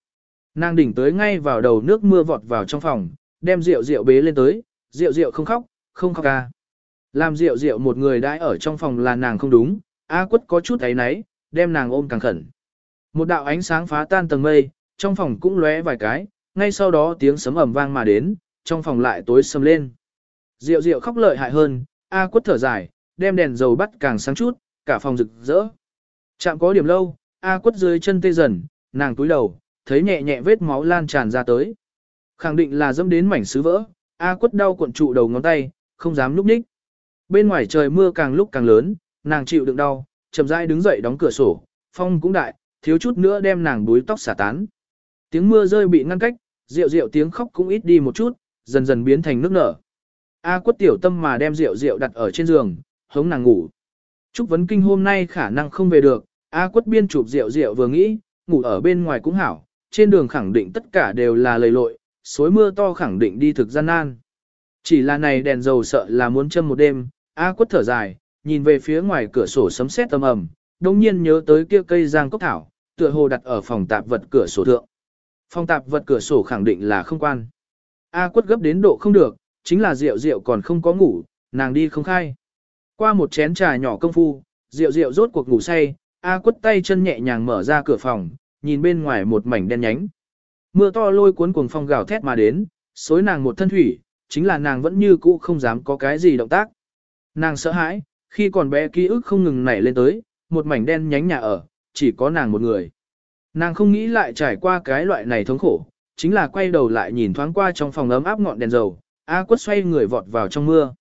Nàng đỉnh tới ngay vào đầu nước mưa vọt vào trong phòng, đem rượu rượu bế lên tới, rượu rượu không khóc, không khóc ca. Làm rượu rượu một người đãi ở trong phòng là nàng không đúng, A quất có chút ấy náy, đem nàng ôm càng khẩn. Một đạo ánh sáng phá tan tầng mây, trong phòng cũng lóe vài cái, ngay sau đó tiếng sấm ầm vang mà đến, trong phòng lại tối sầm lên. Rượu rượu khóc lợi hại hơn, A quất thở dài, đem đèn dầu bắt càng sáng chút, cả phòng rực rỡ. Chạm có điểm lâu, A quất dưới chân tê dần, nàng túi đầu, thấy nhẹ nhẹ vết máu lan tràn ra tới. Khẳng định là dẫm đến mảnh sứ vỡ, A quất đau cuộn trụ đầu ngón tay, không dám lúc ních. Bên ngoài trời mưa càng lúc càng lớn, nàng chịu đựng đau, chậm rãi đứng dậy đóng cửa sổ, phong cũng đại, thiếu chút nữa đem nàng đuối tóc xả tán. Tiếng mưa rơi bị ngăn cách, rượu rượu tiếng khóc cũng ít đi một chút, dần dần biến thành nước nở. A quất tiểu tâm mà đem rượu rượu đặt ở trên giường, hống nàng ngủ. Trúc Vấn Kinh hôm nay khả năng không về được, A quất biên chụp rượu rượu vừa nghĩ, ngủ ở bên ngoài cũng hảo, trên đường khẳng định tất cả đều là lầy lội, suối mưa to khẳng định đi thực gian nan. Chỉ là này đèn dầu sợ là muốn châm một đêm, A quất thở dài, nhìn về phía ngoài cửa sổ sấm sét âm ầm, đồng nhiên nhớ tới kia cây giang cốc thảo, tựa hồ đặt ở phòng tạp vật cửa sổ thượng. Phòng tạp vật cửa sổ khẳng định là không quan. A quất gấp đến độ không được, chính là rượu rượu còn không có ngủ, nàng đi không khai. Qua một chén trà nhỏ công phu, rượu rượu rốt cuộc ngủ say, A quất tay chân nhẹ nhàng mở ra cửa phòng, nhìn bên ngoài một mảnh đen nhánh. Mưa to lôi cuốn cuồng phong gào thét mà đến, xối nàng một thân thủy, chính là nàng vẫn như cũ không dám có cái gì động tác. Nàng sợ hãi, khi còn bé ký ức không ngừng nảy lên tới, một mảnh đen nhánh nhà ở, chỉ có nàng một người. Nàng không nghĩ lại trải qua cái loại này thống khổ, chính là quay đầu lại nhìn thoáng qua trong phòng ấm áp ngọn đèn dầu, A quất xoay người vọt vào trong mưa.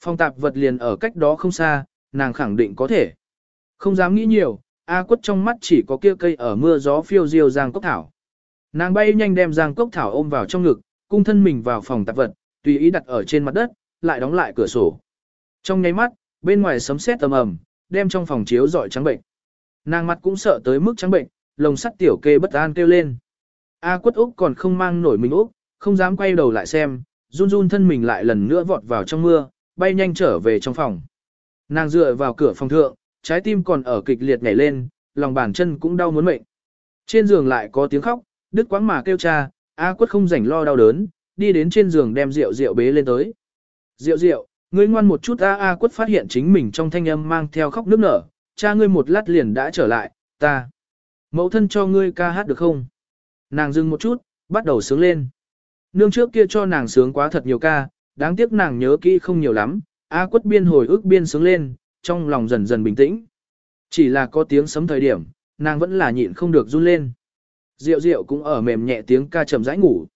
Phong tạp vật liền ở cách đó không xa, nàng khẳng định có thể. Không dám nghĩ nhiều, A quất trong mắt chỉ có kia cây ở mưa gió phiêu diêu giang cốc thảo. Nàng bay nhanh đem giang cốc thảo ôm vào trong ngực, cung thân mình vào phòng tạp vật, tùy ý đặt ở trên mặt đất, lại đóng lại cửa sổ. Trong nháy mắt, bên ngoài sấm sét tầm ầm, đem trong phòng chiếu dọi trắng bệnh. Nàng mặt cũng sợ tới mức trắng bệnh, lồng sắt tiểu kê bất an kêu lên. A quất Úc còn không mang nổi mình Úc, không dám quay đầu lại xem, run run thân mình lại lần nữa vọt vào trong mưa, bay nhanh trở về trong phòng. Nàng dựa vào cửa phòng thượng, trái tim còn ở kịch liệt nhảy lên, lòng bàn chân cũng đau muốn mệnh. Trên giường lại có tiếng khóc, đứt quãng mà kêu cha, A quất không rảnh lo đau đớn, đi đến trên giường đem rượu rượu bế lên tới. Rượu rượu, ngươi ngoan một chút A A quất phát hiện chính mình trong thanh âm mang theo khóc nước nở, cha ngươi một lát liền đã trở lại, ta. Mẫu thân cho ngươi ca hát được không? Nàng dừng một chút, bắt đầu sướng lên. Nương trước kia cho nàng sướng quá thật nhiều ca, đáng tiếc nàng nhớ kỹ không nhiều lắm, A quất biên hồi ức biên sướng lên, trong lòng dần dần bình tĩnh. Chỉ là có tiếng sấm thời điểm, nàng vẫn là nhịn không được run lên. Diệu diệu cũng ở mềm nhẹ tiếng ca chậm rãi ngủ.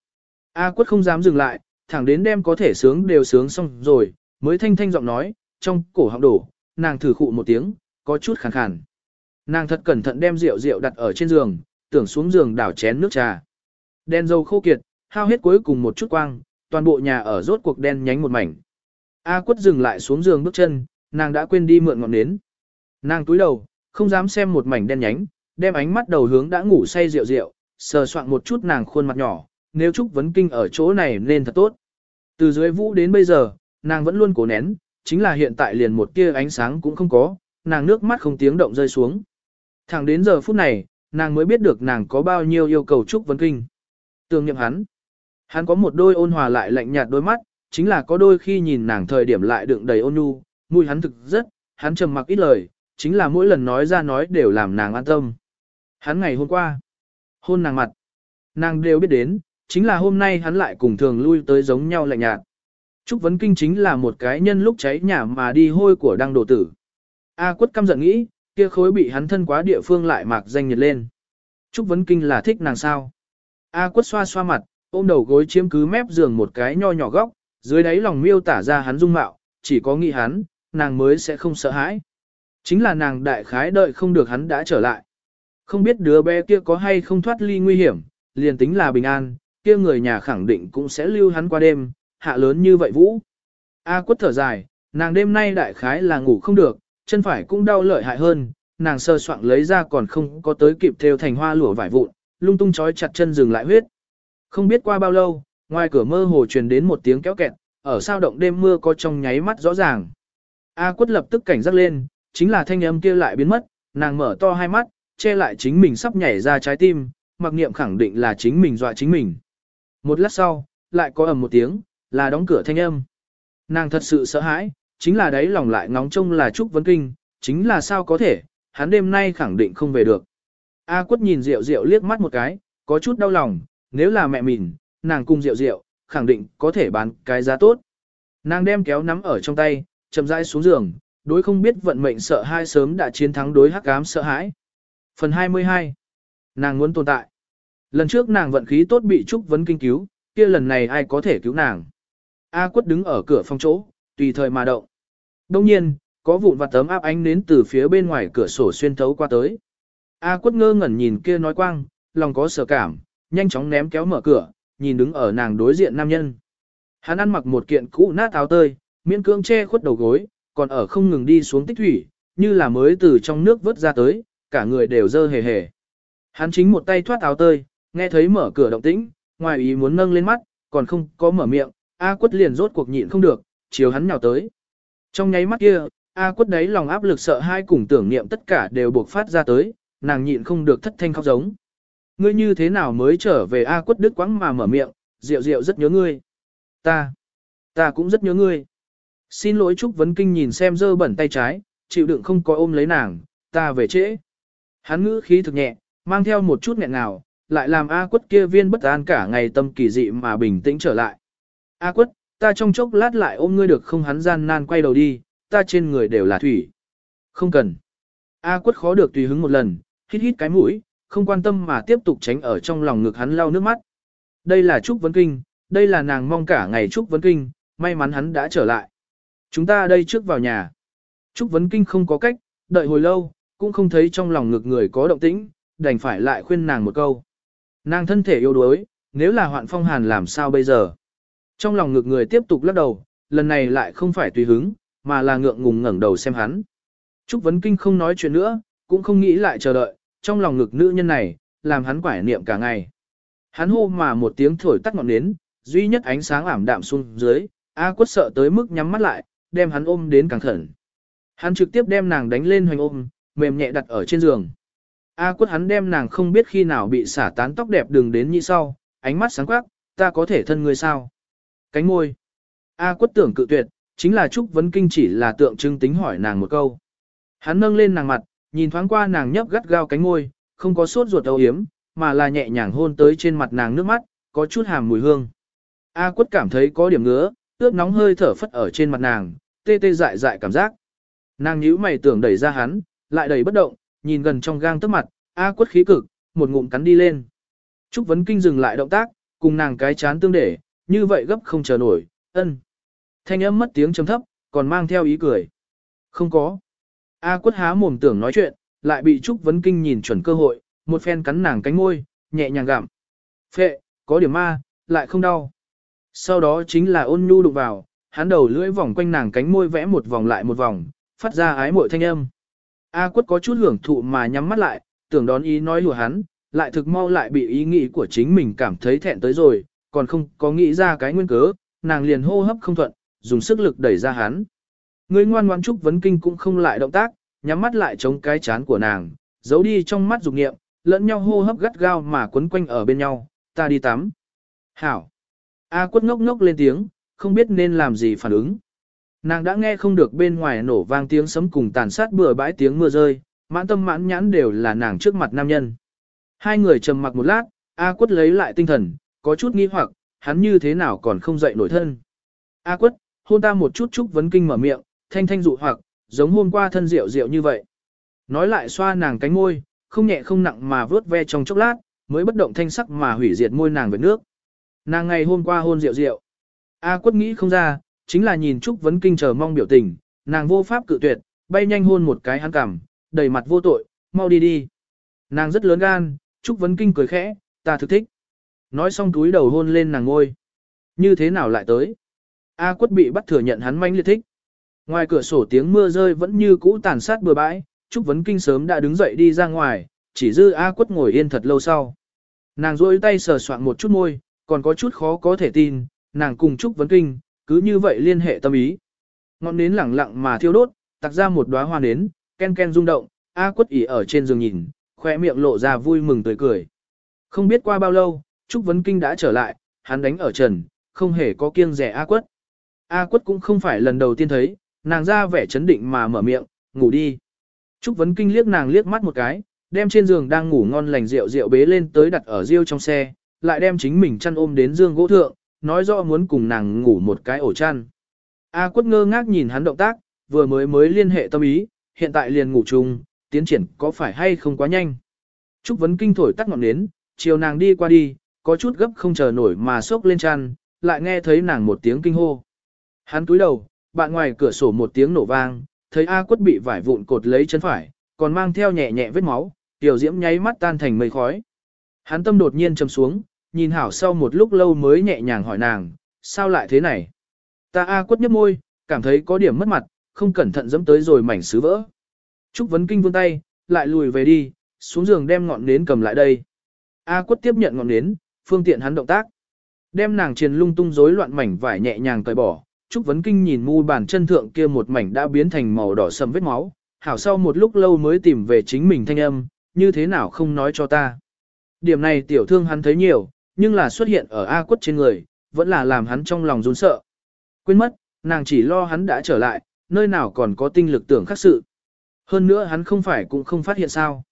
A quất không dám dừng lại, thẳng đến đêm có thể sướng đều sướng xong rồi, mới thanh thanh giọng nói, trong cổ họng đổ, nàng thử khụ một tiếng, có chút khàn khàn. Nàng thật cẩn thận đem rượu rượu đặt ở trên giường, tưởng xuống giường đảo chén nước trà. Đen dầu khô kiệt, hao hết cuối cùng một chút quang, toàn bộ nhà ở rốt cuộc đen nhánh một mảnh. A quất dừng lại xuống giường bước chân, nàng đã quên đi mượn ngọn nến. Nàng túi đầu, không dám xem một mảnh đen nhánh, đem ánh mắt đầu hướng đã ngủ say rượu rượu, sờ soạn một chút nàng khuôn mặt nhỏ, nếu Trúc Vấn Kinh ở chỗ này nên thật tốt. Từ dưới vũ đến bây giờ, nàng vẫn luôn cố nén, chính là hiện tại liền một tia ánh sáng cũng không có, nàng nước mắt không tiếng động rơi xuống. Thẳng đến giờ phút này, nàng mới biết được nàng có bao nhiêu yêu cầu Trúc Vấn Kinh. Tương nhậm hắn. Hắn có một đôi ôn hòa lại lạnh nhạt đôi mắt, chính là có đôi khi nhìn nàng thời điểm lại đựng đầy ôn nhu, mùi hắn thực rất, hắn trầm mặc ít lời, chính là mỗi lần nói ra nói đều làm nàng an tâm. Hắn ngày hôm qua, hôn nàng mặt, nàng đều biết đến, chính là hôm nay hắn lại cùng thường lui tới giống nhau lạnh nhạt. Trúc Vấn Kinh chính là một cái nhân lúc cháy nhà mà đi hôi của đăng đồ tử. A quất căm giận nghĩ, kia khối bị hắn thân quá địa phương lại mạc danh nhiệt lên. Trúc Vấn Kinh là thích nàng sao. A quất xoa xoa mặt, ôm đầu gối chiếm cứ mép giường một cái nho nhỏ góc, dưới đáy lòng miêu tả ra hắn dung mạo, chỉ có nghĩ hắn, nàng mới sẽ không sợ hãi. Chính là nàng đại khái đợi không được hắn đã trở lại. Không biết đứa bé kia có hay không thoát ly nguy hiểm, liền tính là bình an, kia người nhà khẳng định cũng sẽ lưu hắn qua đêm, hạ lớn như vậy vũ. A quất thở dài, nàng đêm nay đại khái là ngủ không được, chân phải cũng đau lợi hại hơn, nàng sơ soạn lấy ra còn không có tới kịp theo thành hoa lụa vải vụn, lung tung chói chặt chân dừng lại huyết. Không biết qua bao lâu, ngoài cửa mơ hồ truyền đến một tiếng kéo kẹt, ở sao động đêm mưa có trong nháy mắt rõ ràng. A quất lập tức cảnh giác lên, chính là thanh âm kia lại biến mất, nàng mở to hai mắt, che lại chính mình sắp nhảy ra trái tim, mặc niệm khẳng định là chính mình dọa chính mình. Một lát sau, lại có ầm một tiếng, là đóng cửa thanh âm. Nàng thật sự sợ hãi, chính là đấy lòng lại ngóng trông là Trúc Vấn Kinh, chính là sao có thể, hắn đêm nay khẳng định không về được. A quất nhìn Diệu Diệu liếc mắt một cái, có chút đau lòng, nếu là mẹ mình, nàng cùng rượu rượu khẳng định có thể bán cái giá tốt. Nàng đem kéo nắm ở trong tay, chậm rãi xuống giường, đối không biết vận mệnh sợ hai sớm đã chiến thắng đối hắc ám sợ hãi. Phần 22 Nàng muốn tồn tại. Lần trước nàng vận khí tốt bị Trúc Vấn Kinh cứu, kia lần này ai có thể cứu nàng. A quất đứng ở cửa phòng chỗ, tùy thời mà động. Đông nhiên, có vụn vặt tấm áp ánh nến từ phía bên ngoài cửa sổ xuyên thấu qua tới. A quất ngơ ngẩn nhìn kia nói quang, lòng có sở cảm, nhanh chóng ném kéo mở cửa, nhìn đứng ở nàng đối diện nam nhân. Hắn ăn mặc một kiện cũ nát áo tơi, miễn cưỡng che khuất đầu gối, còn ở không ngừng đi xuống tích thủy, như là mới từ trong nước vớt ra tới, cả người đều dơ hề hề. Hắn chính một tay thoát áo tơi, nghe thấy mở cửa động tĩnh, ngoài ý muốn nâng lên mắt, còn không có mở miệng, A quất liền rốt cuộc nhịn không được, chiều hắn nhào tới. Trong nháy mắt kia, A quất đấy lòng áp lực sợ hai cùng tưởng niệm tất cả đều buộc phát ra tới, nàng nhịn không được thất thanh khóc giống. Ngươi như thế nào mới trở về A quất đức quãng mà mở miệng, rượu rượu rất nhớ ngươi. Ta, ta cũng rất nhớ ngươi. Xin lỗi Trúc Vấn Kinh nhìn xem dơ bẩn tay trái, chịu đựng không có ôm lấy nàng, ta về trễ. Hắn ngữ khí thực nhẹ, mang theo một chút nghẹn ngào, lại làm A quất kia viên bất an cả ngày tâm kỳ dị mà bình tĩnh trở lại. A quất, ta trong chốc lát lại ôm ngươi được không hắn gian nan quay đầu đi, ta trên người đều là thủy. Không cần. A quất khó được tùy hứng một lần, hít hít cái mũi, không quan tâm mà tiếp tục tránh ở trong lòng ngực hắn lau nước mắt. Đây là Trúc Vấn Kinh, đây là nàng mong cả ngày Trúc Vấn Kinh, may mắn hắn đã trở lại. Chúng ta đây trước vào nhà. Trúc Vấn Kinh không có cách, đợi hồi lâu, cũng không thấy trong lòng ngực người có động tĩnh, đành phải lại khuyên nàng một câu. Nàng thân thể yếu đuối, nếu là hoạn phong hàn làm sao bây giờ? Trong lòng ngực người tiếp tục lắc đầu, lần này lại không phải tùy hứng, mà là ngượng ngùng ngẩng đầu xem hắn. Trúc Vấn Kinh không nói chuyện nữa, cũng không nghĩ lại chờ đợi, trong lòng ngực nữ nhân này, làm hắn quải niệm cả ngày. Hắn hô mà một tiếng thổi tắt ngọn nến, duy nhất ánh sáng ảm đạm xuống dưới, A quất sợ tới mức nhắm mắt lại, đem hắn ôm đến càng khẩn. Hắn trực tiếp đem nàng đánh lên hoành ôm, mềm nhẹ đặt ở trên giường. A quất hắn đem nàng không biết khi nào bị xả tán tóc đẹp đường đến như sau, ánh mắt sáng quắc, ta có thể thân người sao? Cánh môi. A quất tưởng cự tuyệt, chính là Trúc Vấn Kinh chỉ là tượng trưng tính hỏi nàng một câu. Hắn nâng lên nàng mặt, nhìn thoáng qua nàng nhấp gắt gao cánh môi, không có sốt ruột âu yếm, mà là nhẹ nhàng hôn tới trên mặt nàng nước mắt, có chút hàm mùi hương. A quất cảm thấy có điểm ngứa, ướt nóng hơi thở phất ở trên mặt nàng, tê tê dại dại cảm giác. Nàng nhíu mày tưởng đẩy ra hắn, lại đẩy bất động, nhìn gần trong gang tức mặt, A quất khí cực, một ngụm cắn đi lên. Trúc Vấn Kinh dừng lại động tác, cùng nàng cái chán tương để, như vậy gấp không chờ nổi, ân. Thanh âm mất tiếng trầm thấp, còn mang theo ý cười. Không có. A quất há mồm tưởng nói chuyện, lại bị Trúc Vấn Kinh nhìn chuẩn cơ hội, một phen cắn nàng cánh môi, nhẹ nhàng gặm. Phệ, có điểm ma, lại không đau. Sau đó chính là ôn nhu đụng vào, hắn đầu lưỡi vòng quanh nàng cánh môi vẽ một vòng lại một vòng, phát ra ái mội thanh âm. A quất có chút hưởng thụ mà nhắm mắt lại, tưởng đón ý nói lùa hắn, lại thực mau lại bị ý nghĩ của chính mình cảm thấy thẹn tới rồi, còn không có nghĩ ra cái nguyên cớ, nàng liền hô hấp không thuận, dùng sức lực đẩy ra hắn. Người ngoan ngoan trúc vấn kinh cũng không lại động tác, nhắm mắt lại chống cái chán của nàng, giấu đi trong mắt dục nghiệm, lẫn nhau hô hấp gắt gao mà quấn quanh ở bên nhau, ta đi tắm. Hảo. A quất ngốc ngốc lên tiếng, không biết nên làm gì phản ứng. Nàng đã nghe không được bên ngoài nổ vang tiếng sấm cùng tàn sát bừa bãi tiếng mưa rơi, mãn tâm mãn nhãn đều là nàng trước mặt nam nhân. Hai người trầm mặc một lát, A quất lấy lại tinh thần, có chút nghi hoặc, hắn như thế nào còn không dậy nổi thân. A quất, hôn ta một chút chúc vấn kinh mở miệng, thanh thanh dụ hoặc, giống hôm qua thân rượu rượu như vậy. Nói lại xoa nàng cánh môi, không nhẹ không nặng mà vớt ve trong chốc lát, mới bất động thanh sắc mà hủy diệt môi nàng với nước. Nàng ngày hôm qua hôn rượu rượu. A quất nghĩ không ra, chính là nhìn Trúc Vấn Kinh chờ mong biểu tình, nàng vô pháp cự tuyệt, bay nhanh hôn một cái hắn cằm, đầy mặt vô tội, mau đi đi. Nàng rất lớn gan, Trúc Vấn Kinh cười khẽ, ta thực thích. Nói xong túi đầu hôn lên nàng ngôi. Như thế nào lại tới? A quất bị bắt thừa nhận hắn manh liệt thích. Ngoài cửa sổ tiếng mưa rơi vẫn như cũ tàn sát bừa bãi, Trúc Vấn Kinh sớm đã đứng dậy đi ra ngoài, chỉ dư A quất ngồi yên thật lâu sau. Nàng rôi tay sờ soạn một chút môi, còn có chút khó có thể tin, nàng cùng Trúc Vấn Kinh, cứ như vậy liên hệ tâm ý. Ngọn nến lẳng lặng mà thiêu đốt, tặc ra một đóa hoa nến, ken ken rung động, A quất ỉ ở trên giường nhìn, khoe miệng lộ ra vui mừng tươi cười. Không biết qua bao lâu, Trúc Vấn Kinh đã trở lại, hắn đánh ở trần, không hề có kiêng rẻ A quất. A quất cũng không phải lần đầu tiên thấy, nàng ra vẻ chấn định mà mở miệng, ngủ đi. Trúc Vấn Kinh liếc nàng liếc mắt một cái, đem trên giường đang ngủ ngon lành rượu rượu bế lên tới đặt ở riêu trong xe, lại đem chính mình chăn ôm đến giường gỗ thượng, nói rõ muốn cùng nàng ngủ một cái ổ chăn. A quất ngơ ngác nhìn hắn động tác, vừa mới mới liên hệ tâm ý, hiện tại liền ngủ chung, tiến triển có phải hay không quá nhanh. Trúc Vấn Kinh thổi tắt ngọn nến, chiều nàng đi qua đi, có chút gấp không chờ nổi mà sốc lên chăn, lại nghe thấy nàng một tiếng kinh hô. Hắn túi đầu, bạn ngoài cửa sổ một tiếng nổ vang, thấy A quất bị vải vụn cột lấy chân phải, còn mang theo nhẹ nhẹ vết máu, tiểu diễm nháy mắt tan thành mây khói. Hắn tâm đột nhiên trầm xuống, nhìn hảo sau một lúc lâu mới nhẹ nhàng hỏi nàng, sao lại thế này? Ta A quất nhấp môi, cảm thấy có điểm mất mặt, không cẩn thận dẫm tới rồi mảnh sứ vỡ. Trúc Vấn Kinh vươn tay, lại lùi về đi, xuống giường đem ngọn nến cầm lại đây. A quất tiếp nhận ngọn nến, phương tiện hắn động tác. Đem nàng triền lung tung rối loạn mảnh vải nhẹ nhàng cởi bỏ. Trúc Vấn Kinh nhìn mu bàn chân thượng kia một mảnh đã biến thành màu đỏ sầm vết máu. Hảo sau một lúc lâu mới tìm về chính mình thanh âm, như thế nào không nói cho ta. Điểm này tiểu thương hắn thấy nhiều, nhưng là xuất hiện ở A quất trên người, vẫn là làm hắn trong lòng run sợ. Quên mất, nàng chỉ lo hắn đã trở lại, nơi nào còn có tinh lực tưởng khác sự. Hơn nữa hắn không phải cũng không phát hiện sao.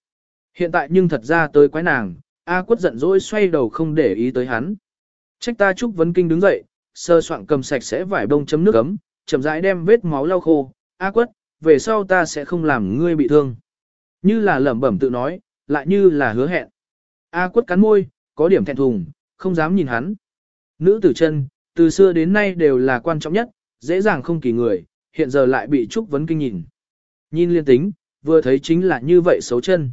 Hiện tại nhưng thật ra tới quái nàng, A quất giận dỗi xoay đầu không để ý tới hắn. Trách ta Trúc Vấn Kinh đứng dậy, sơ soạn cầm sạch sẽ vải bông chấm nước ấm, chậm rãi đem vết máu lau khô. A quất, về sau ta sẽ không làm ngươi bị thương. Như là lẩm bẩm tự nói, lại như là hứa hẹn. A quất cắn môi, có điểm thẹn thùng, không dám nhìn hắn. Nữ tử chân, từ xưa đến nay đều là quan trọng nhất, dễ dàng không kỳ người, hiện giờ lại bị Trúc Vấn Kinh nhìn. Nhìn liên tính, vừa thấy chính là như vậy xấu chân.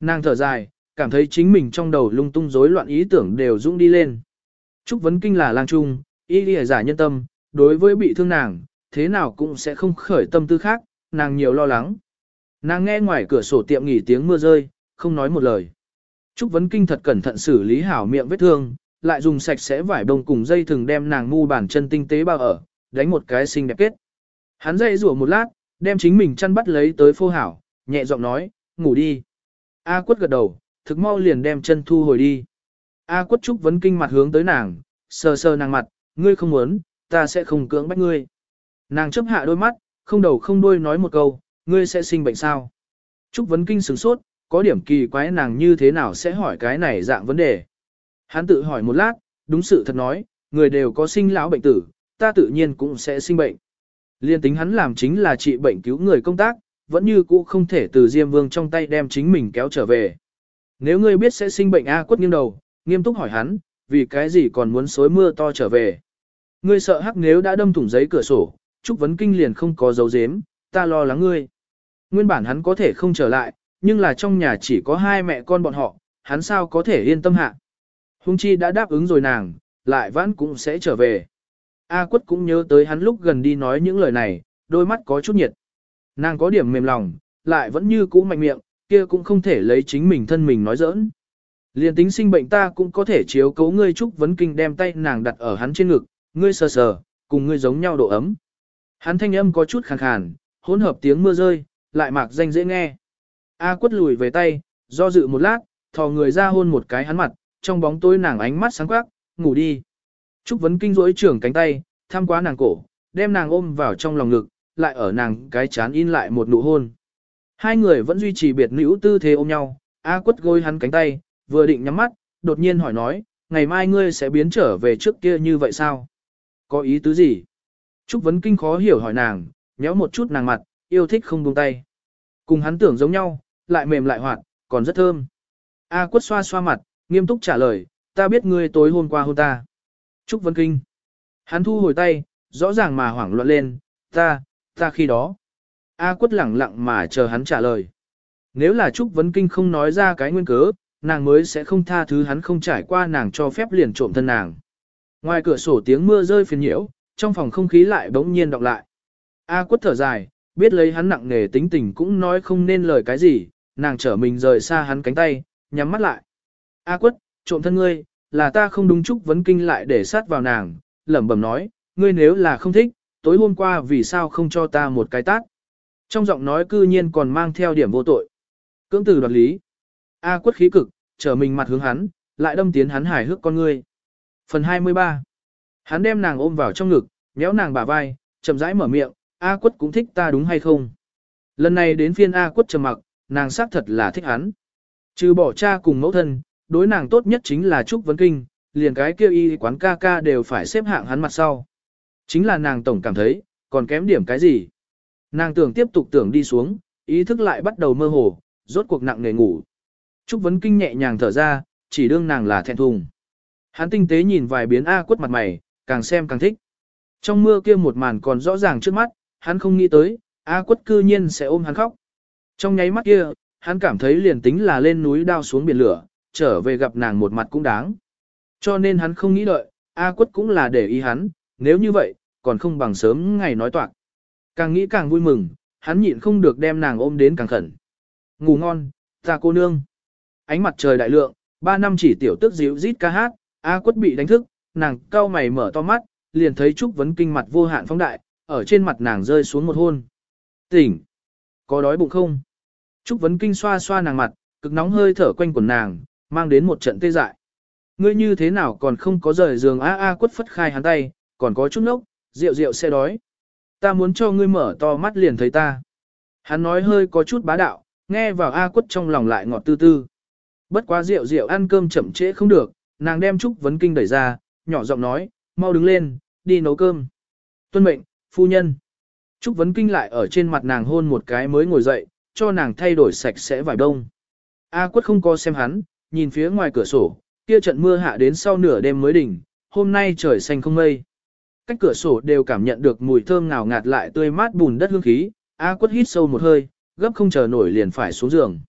Nàng thở dài, cảm thấy chính mình trong đầu lung tung rối loạn ý tưởng đều dũng đi lên. Trúc Vấn Kinh là lang trung, y lìa giả nhân tâm, đối với bị thương nàng, thế nào cũng sẽ không khởi tâm tư khác, nàng nhiều lo lắng. Nàng nghe ngoài cửa sổ tiệm nghỉ tiếng mưa rơi, không nói một lời. Trúc Vấn Kinh thật cẩn thận xử lý hảo miệng vết thương, lại dùng sạch sẽ vải bông cùng dây thừng đem nàng ngu bàn chân tinh tế bao ở, đánh một cái xinh đẹp kết. Hắn dây rủa một lát, đem chính mình chăn bắt lấy tới phô hảo, nhẹ giọng nói, ngủ đi. A quất gật đầu, thực mau liền đem chân thu hồi đi. A quất trúc vấn kinh mặt hướng tới nàng, sờ sờ nàng mặt, ngươi không muốn, ta sẽ không cưỡng bách ngươi. Nàng chấp hạ đôi mắt, không đầu không đuôi nói một câu, ngươi sẽ sinh bệnh sao. Trúc vấn kinh sửng sốt, có điểm kỳ quái nàng như thế nào sẽ hỏi cái này dạng vấn đề. Hắn tự hỏi một lát, đúng sự thật nói, người đều có sinh lão bệnh tử, ta tự nhiên cũng sẽ sinh bệnh. Liên tính hắn làm chính là trị bệnh cứu người công tác, vẫn như cũ không thể từ Diêm Vương trong tay đem chính mình kéo trở về. Nếu ngươi biết sẽ sinh bệnh A quất nghiêng đầu, nghiêm túc hỏi hắn, vì cái gì còn muốn xối mưa to trở về. Ngươi sợ hắc nếu đã đâm thủng giấy cửa sổ, Trúc Vấn Kinh liền không có dấu dếm, ta lo lắng ngươi. Nguyên bản hắn có thể không trở lại, nhưng là trong nhà chỉ có hai mẹ con bọn họ, hắn sao có thể yên tâm hạ. Hung chi đã đáp ứng rồi nàng, lại vãn cũng sẽ trở về. A quất cũng nhớ tới hắn lúc gần đi nói những lời này, đôi mắt có chút nhiệt. Nàng có điểm mềm lòng, lại vẫn như cũ mạnh miệng, kia cũng không thể lấy chính mình thân mình nói giỡn liền tính sinh bệnh ta cũng có thể chiếu cấu ngươi trúc vấn kinh đem tay nàng đặt ở hắn trên ngực, ngươi sờ sờ, cùng ngươi giống nhau độ ấm. Hắn thanh âm có chút khàn khàn, hỗn hợp tiếng mưa rơi, lại mạc danh dễ nghe. A quất lùi về tay, do dự một lát, thò người ra hôn một cái hắn mặt, trong bóng tối nàng ánh mắt sáng quắc, ngủ đi. Trúc vấn kinh rỗi trưởng cánh tay, tham quá nàng cổ, đem nàng ôm vào trong lòng ngực, lại ở nàng cái chán in lại một nụ hôn. Hai người vẫn duy trì biệt nữ tư thế ôm nhau, A quất gôi hắn cánh tay, vừa định nhắm mắt, đột nhiên hỏi nói, ngày mai ngươi sẽ biến trở về trước kia như vậy sao? Có ý tứ gì? Trúc vấn kinh khó hiểu hỏi nàng, nhéo một chút nàng mặt, yêu thích không buông tay. Cùng hắn tưởng giống nhau, lại mềm lại hoạt, còn rất thơm. A quất xoa xoa mặt, nghiêm túc trả lời, ta biết ngươi tối hôm qua hôn ta. Trúc vấn kinh. Hắn thu hồi tay, rõ ràng mà hoảng loạn lên, ta, ta khi đó. A quất lẳng lặng mà chờ hắn trả lời. Nếu là Trúc Vấn Kinh không nói ra cái nguyên cớ, nàng mới sẽ không tha thứ hắn không trải qua nàng cho phép liền trộm thân nàng. Ngoài cửa sổ tiếng mưa rơi phiền nhiễu, trong phòng không khí lại bỗng nhiên đọc lại. A quất thở dài, biết lấy hắn nặng nề tính tình cũng nói không nên lời cái gì, nàng trở mình rời xa hắn cánh tay, nhắm mắt lại. A quất, trộm thân ngươi, là ta không đúng chúc Vấn Kinh lại để sát vào nàng, lẩm bẩm nói, ngươi nếu là không thích, tối hôm qua vì sao không cho ta một cái tát. Trong giọng nói cư nhiên còn mang theo điểm vô tội. Cưỡng từ đoạt lý. A quất khí cực, trở mình mặt hướng hắn, lại đâm tiến hắn hài hước con ngươi. Phần 23 Hắn đem nàng ôm vào trong ngực, nhéo nàng bả vai, chậm rãi mở miệng, A quất cũng thích ta đúng hay không? Lần này đến phiên A quất trầm mặc, nàng xác thật là thích hắn. Trừ bỏ cha cùng mẫu thân, đối nàng tốt nhất chính là Trúc Vấn Kinh, liền cái kêu y quán ca ca đều phải xếp hạng hắn mặt sau. Chính là nàng tổng cảm thấy, còn kém điểm cái gì. Nàng tưởng tiếp tục tưởng đi xuống, ý thức lại bắt đầu mơ hồ, rốt cuộc nặng nề ngủ. Trúc Vấn Kinh nhẹ nhàng thở ra, chỉ đương nàng là thẹn thùng. Hắn tinh tế nhìn vài biến A quất mặt mày, càng xem càng thích. Trong mưa kia một màn còn rõ ràng trước mắt, hắn không nghĩ tới, A quất cư nhiên sẽ ôm hắn khóc. Trong nháy mắt kia, hắn cảm thấy liền tính là lên núi đao xuống biển lửa, trở về gặp nàng một mặt cũng đáng. Cho nên hắn không nghĩ đợi, A quất cũng là để ý hắn, nếu như vậy, còn không bằng sớm ngày nói toạc. Càng nghĩ càng vui mừng, hắn nhịn không được đem nàng ôm đến càng khẩn. Ngủ ngon, ta cô nương. Ánh mặt trời đại lượng, ba năm chỉ tiểu tức dịu rít ca hát, A quất bị đánh thức, nàng cau mày mở to mắt, liền thấy Trúc Vấn Kinh mặt vô hạn phóng đại, ở trên mặt nàng rơi xuống một hôn. Tỉnh! Có đói bụng không? Trúc Vấn Kinh xoa xoa nàng mặt, cực nóng hơi thở quanh quần nàng, mang đến một trận tê dại. Ngươi như thế nào còn không có rời giường a a quất phất khai hắn tay, còn có chút nốc, rượu rượu sẽ đói. Ta muốn cho ngươi mở to mắt liền thấy ta. Hắn nói hơi có chút bá đạo, nghe vào a quất trong lòng lại ngọt tư tư. Bất quá rượu rượu ăn cơm chậm trễ không được, nàng đem Trúc Vấn Kinh đẩy ra, nhỏ giọng nói, mau đứng lên, đi nấu cơm. Tuân mệnh, phu nhân. Trúc Vấn Kinh lại ở trên mặt nàng hôn một cái mới ngồi dậy, cho nàng thay đổi sạch sẽ vải đông. A quất không có xem hắn, nhìn phía ngoài cửa sổ, kia trận mưa hạ đến sau nửa đêm mới đỉnh, hôm nay trời xanh không mây. Cách cửa sổ đều cảm nhận được mùi thơm ngào ngạt lại tươi mát bùn đất hương khí, A quất hít sâu một hơi, gấp không chờ nổi liền phải xuống giường.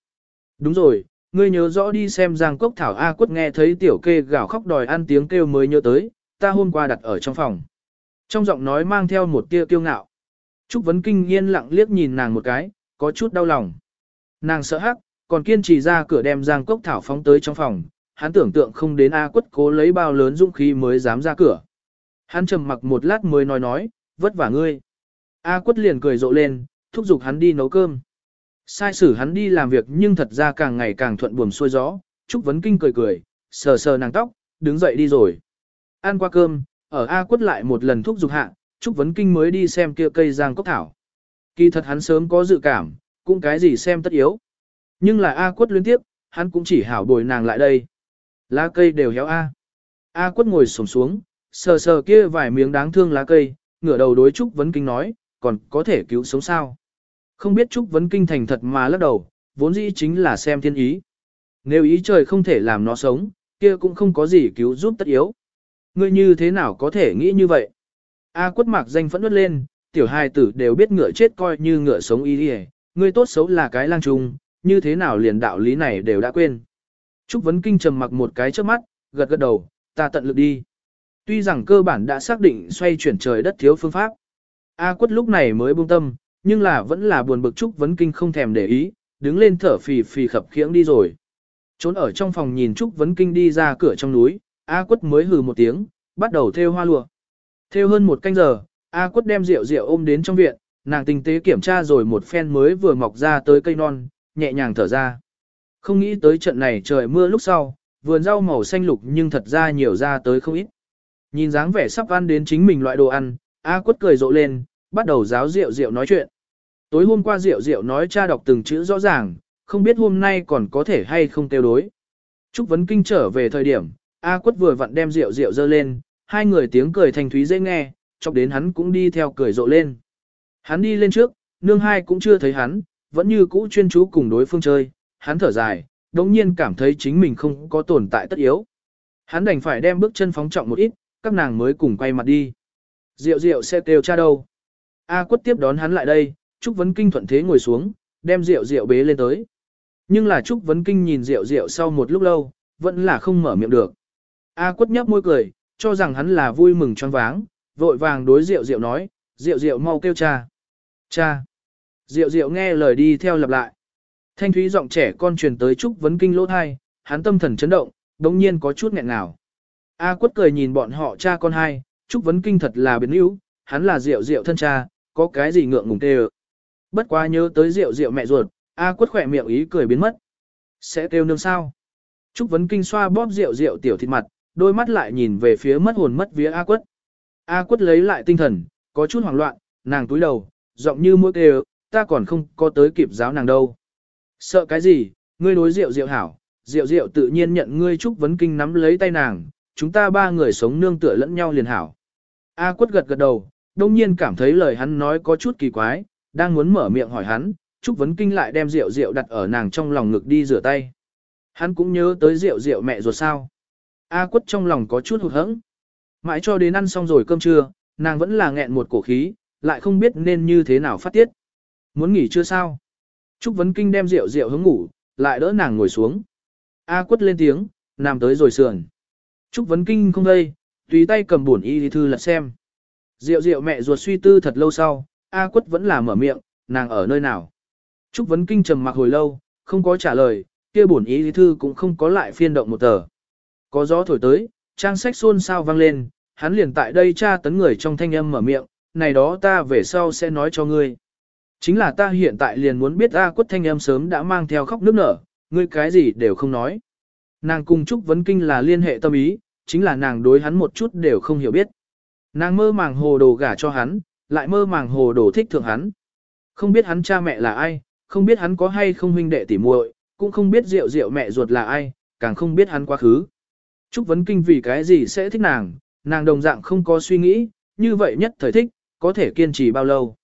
Đúng rồi, ngươi nhớ rõ đi xem giang cốc thảo A quất nghe thấy tiểu kê gào khóc đòi ăn tiếng kêu mới nhớ tới, ta hôm qua đặt ở trong phòng. Trong giọng nói mang theo một tia kiêu ngạo. Trúc Vấn Kinh yên lặng liếc nhìn nàng một cái, có chút đau lòng. Nàng sợ hắc, còn kiên trì ra cửa đem giang cốc thảo phóng tới trong phòng, hắn tưởng tượng không đến A quất cố lấy bao lớn dũng khí mới dám ra cửa. Hắn trầm mặc một lát mới nói nói, vất vả ngươi. A quất liền cười rộ lên, thúc giục hắn đi nấu cơm. Sai sử hắn đi làm việc nhưng thật ra càng ngày càng thuận buồm xuôi gió, Trúc Vấn Kinh cười cười, sờ sờ nàng tóc, đứng dậy đi rồi. Ăn qua cơm, ở A quất lại một lần thúc giục hạ, Trúc Vấn Kinh mới đi xem kia cây giang cốc thảo. Kỳ thật hắn sớm có dự cảm, cũng cái gì xem tất yếu. Nhưng là A quất liên tiếp, hắn cũng chỉ hảo bồi nàng lại đây. Lá cây đều héo A. A quất ngồi sổm xuống, sờ sờ kia vài miếng đáng thương lá cây, ngửa đầu đối Trúc Vấn Kinh nói, còn có thể cứu sống sao. Không biết Trúc Vấn Kinh thành thật mà lắc đầu, vốn dĩ chính là xem thiên ý. Nếu ý trời không thể làm nó sống, kia cũng không có gì cứu giúp tất yếu. Ngươi như thế nào có thể nghĩ như vậy? A quất mạc danh phẫn nuốt lên, tiểu hài tử đều biết ngựa chết coi như ngựa sống y đi ngươi tốt xấu là cái lang trung, như thế nào liền đạo lý này đều đã quên. Trúc Vấn Kinh trầm mặc một cái trước mắt, gật gật đầu, ta tận lực đi. Tuy rằng cơ bản đã xác định xoay chuyển trời đất thiếu phương pháp. A quất lúc này mới buông tâm, nhưng là vẫn là buồn bực Trúc Vấn Kinh không thèm để ý, đứng lên thở phì phì khập khiễng đi rồi. Trốn ở trong phòng nhìn Trúc Vấn Kinh đi ra cửa trong núi, A quất mới hừ một tiếng, bắt đầu thêu hoa lụa. Thêu hơn một canh giờ, A quất đem rượu rượu ôm đến trong viện, nàng tinh tế kiểm tra rồi một phen mới vừa mọc ra tới cây non, nhẹ nhàng thở ra. Không nghĩ tới trận này trời mưa lúc sau, vườn rau màu xanh lục nhưng thật ra nhiều ra tới không ít. Nhìn dáng vẻ sắp ăn đến chính mình loại đồ ăn, A quất cười rộ lên, bắt đầu giáo rượu rượu nói chuyện. Tối hôm qua Diệu Diệu nói cha đọc từng chữ rõ ràng, không biết hôm nay còn có thể hay không tiêu đối. Trúc Vấn Kinh trở về thời điểm, A quất vừa vặn đem Diệu Diệu dơ lên, hai người tiếng cười thành thúy dễ nghe, chọc đến hắn cũng đi theo cười rộ lên. Hắn đi lên trước, nương hai cũng chưa thấy hắn, vẫn như cũ chuyên chú cùng đối phương chơi, hắn thở dài, đống nhiên cảm thấy chính mình không có tồn tại tất yếu. Hắn đành phải đem bước chân phóng trọng một ít, các nàng mới cùng quay mặt đi. Diệu diệu sẽ kêu cha đâu. A quất tiếp đón hắn lại đây, Trúc Vấn Kinh thuận thế ngồi xuống, đem rượu rượu bế lên tới. Nhưng là Trúc Vấn Kinh nhìn rượu rượu sau một lúc lâu, vẫn là không mở miệng được. A quất nhấp môi cười, cho rằng hắn là vui mừng choáng váng, vội vàng đối rượu rượu nói, rượu rượu mau kêu cha. Cha. Rượu rượu nghe lời đi theo lặp lại. Thanh thúy giọng trẻ con truyền tới Trúc Vấn Kinh lỗ thai, hắn tâm thần chấn động, đống nhiên có chút nghẹn ngào. A quất cười nhìn bọn họ cha con hai, Trúc Vấn Kinh thật là biến yếu, hắn là rượu rượu thân cha, có cái gì ngượng ngùng tê Bất quá nhớ tới rượu rượu mẹ ruột, A quất khỏe miệng ý cười biến mất. Sẽ kêu nương sao? Trúc Vấn Kinh xoa bóp rượu rượu tiểu thịt mặt, đôi mắt lại nhìn về phía mất hồn mất vía A quất. A quất lấy lại tinh thần, có chút hoảng loạn, nàng túi đầu, giọng như mũi kêu, ta còn không có tới kịp giáo nàng đâu. Sợ cái gì, ngươi đối rượu rượu hảo, rượu rượu tự nhiên nhận ngươi Trúc Vấn Kinh nắm lấy tay nàng, chúng ta ba người sống nương tựa lẫn nhau liền hảo. A quất gật gật đầu, đông nhiên cảm thấy lời hắn nói có chút kỳ quái, đang muốn mở miệng hỏi hắn, Trúc Vấn Kinh lại đem rượu rượu đặt ở nàng trong lòng ngực đi rửa tay. Hắn cũng nhớ tới rượu rượu mẹ ruột sao. A quất trong lòng có chút hụt hẫng. Mãi cho đến ăn xong rồi cơm trưa, nàng vẫn là nghẹn một cổ khí, lại không biết nên như thế nào phát tiết. Muốn nghỉ chưa sao? Trúc Vấn Kinh đem rượu rượu hướng ngủ, lại đỡ nàng ngồi xuống. A quất lên tiếng, nằm tới rồi sườn. Trúc Vấn Kinh không đây, tùy tay cầm buồn y thư lật xem. Rượu rượu mẹ ruột suy tư thật lâu sau, A quất vẫn là mở miệng, nàng ở nơi nào. Trúc Vấn Kinh trầm mặc hồi lâu, không có trả lời, kia bổn ý lý thư cũng không có lại phiên động một tờ. Có gió thổi tới, trang sách xôn xao vang lên, hắn liền tại đây tra tấn người trong thanh âm mở miệng, này đó ta về sau sẽ nói cho ngươi. Chính là ta hiện tại liền muốn biết A quất thanh âm sớm đã mang theo khóc nước nở, ngươi cái gì đều không nói. Nàng cùng Trúc Vấn Kinh là liên hệ tâm ý, chính là nàng đối hắn một chút đều không hiểu biết. Nàng mơ màng hồ đồ gả cho hắn, lại mơ màng hồ đồ thích thượng hắn. Không biết hắn cha mẹ là ai, không biết hắn có hay không huynh đệ tỉ muội, cũng không biết rượu rượu mẹ ruột là ai, càng không biết hắn quá khứ. Trúc Vấn Kinh vì cái gì sẽ thích nàng, nàng đồng dạng không có suy nghĩ, như vậy nhất thời thích, có thể kiên trì bao lâu.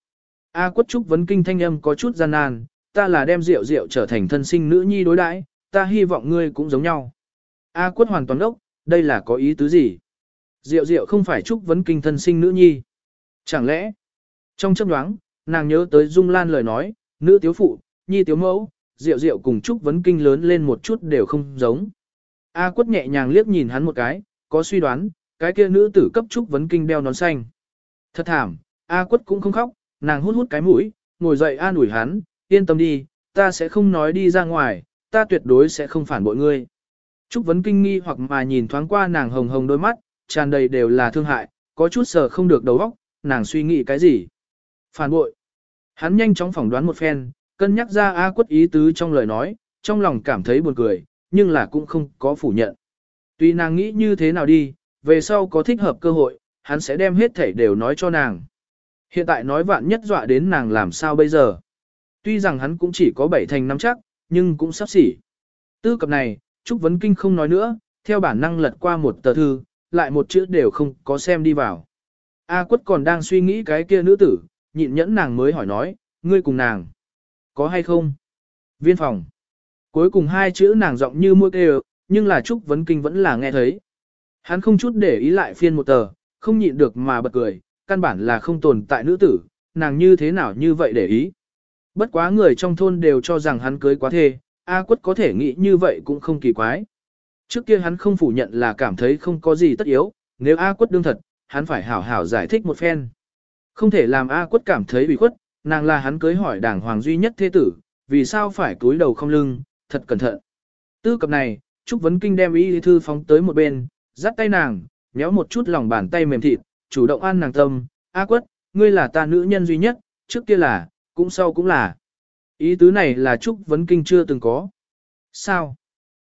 A quất Trúc Vấn Kinh thanh âm có chút gian nan, ta là đem rượu rượu trở thành thân sinh nữ nhi đối đãi, ta hy vọng ngươi cũng giống nhau. A quất hoàn toàn đốc, đây là có ý tứ gì? Diệu diệu không phải Trúc Vấn Kinh thân sinh nữ nhi. Chẳng lẽ, trong chấp nhoáng, nàng nhớ tới Dung Lan lời nói, nữ tiếu phụ, nhi tiếu mẫu, Diệu Diệu cùng Trúc Vấn Kinh lớn lên một chút đều không giống. A quất nhẹ nhàng liếc nhìn hắn một cái, có suy đoán, cái kia nữ tử cấp Trúc Vấn Kinh đeo nón xanh. Thật thảm, A quất cũng không khóc, nàng hút hút cái mũi, ngồi dậy an ủi hắn, yên tâm đi, ta sẽ không nói đi ra ngoài, ta tuyệt đối sẽ không phản bội ngươi. Trúc Vấn Kinh nghi hoặc mà nhìn thoáng qua nàng hồng hồng đôi mắt, tràn đầy đều là thương hại, có chút sợ không được đầu óc, nàng suy nghĩ cái gì. Phản bội. Hắn nhanh chóng phỏng đoán một phen, cân nhắc ra A quất ý tứ trong lời nói, trong lòng cảm thấy buồn cười, nhưng là cũng không có phủ nhận. Tuy nàng nghĩ như thế nào đi, về sau có thích hợp cơ hội, hắn sẽ đem hết thảy đều nói cho nàng. Hiện tại nói vạn nhất dọa đến nàng làm sao bây giờ. Tuy rằng hắn cũng chỉ có bảy thành năm chắc, nhưng cũng sắp xỉ. Tư cập này, Trúc Vấn Kinh không nói nữa, theo bản năng lật qua một tờ thư, lại một chữ đều không có xem đi vào. A quất còn đang suy nghĩ cái kia nữ tử, nhịn nhẫn nàng mới hỏi nói, ngươi cùng nàng. Có hay không? Viên phòng. Cuối cùng hai chữ nàng giọng như mua kêu, nhưng là Trúc Vấn Kinh vẫn là nghe thấy. Hắn không chút để ý lại phiên một tờ, không nhịn được mà bật cười, căn bản là không tồn tại nữ tử, nàng như thế nào như vậy để ý. Bất quá người trong thôn đều cho rằng hắn cưới quá thê, A quất có thể nghĩ như vậy cũng không kỳ quái. Trước kia hắn không phủ nhận là cảm thấy không có gì tất yếu, nếu A quất đương thật, hắn phải hảo hảo giải thích một phen. Không thể làm A quất cảm thấy bị khuất, nàng là hắn cưới hỏi đảng hoàng duy nhất thế tử, vì sao phải cúi đầu không lưng, thật cẩn thận. Tư cập này, Trúc Vấn Kinh đem y thư phóng tới một bên, dắt tay nàng, nhéo một chút lòng bàn tay mềm thịt, chủ động an nàng tâm, A quất, ngươi là ta nữ nhân duy nhất, trước kia là, cũng sau cũng là. Ý tứ này là Trúc Vấn Kinh chưa từng có. Sao?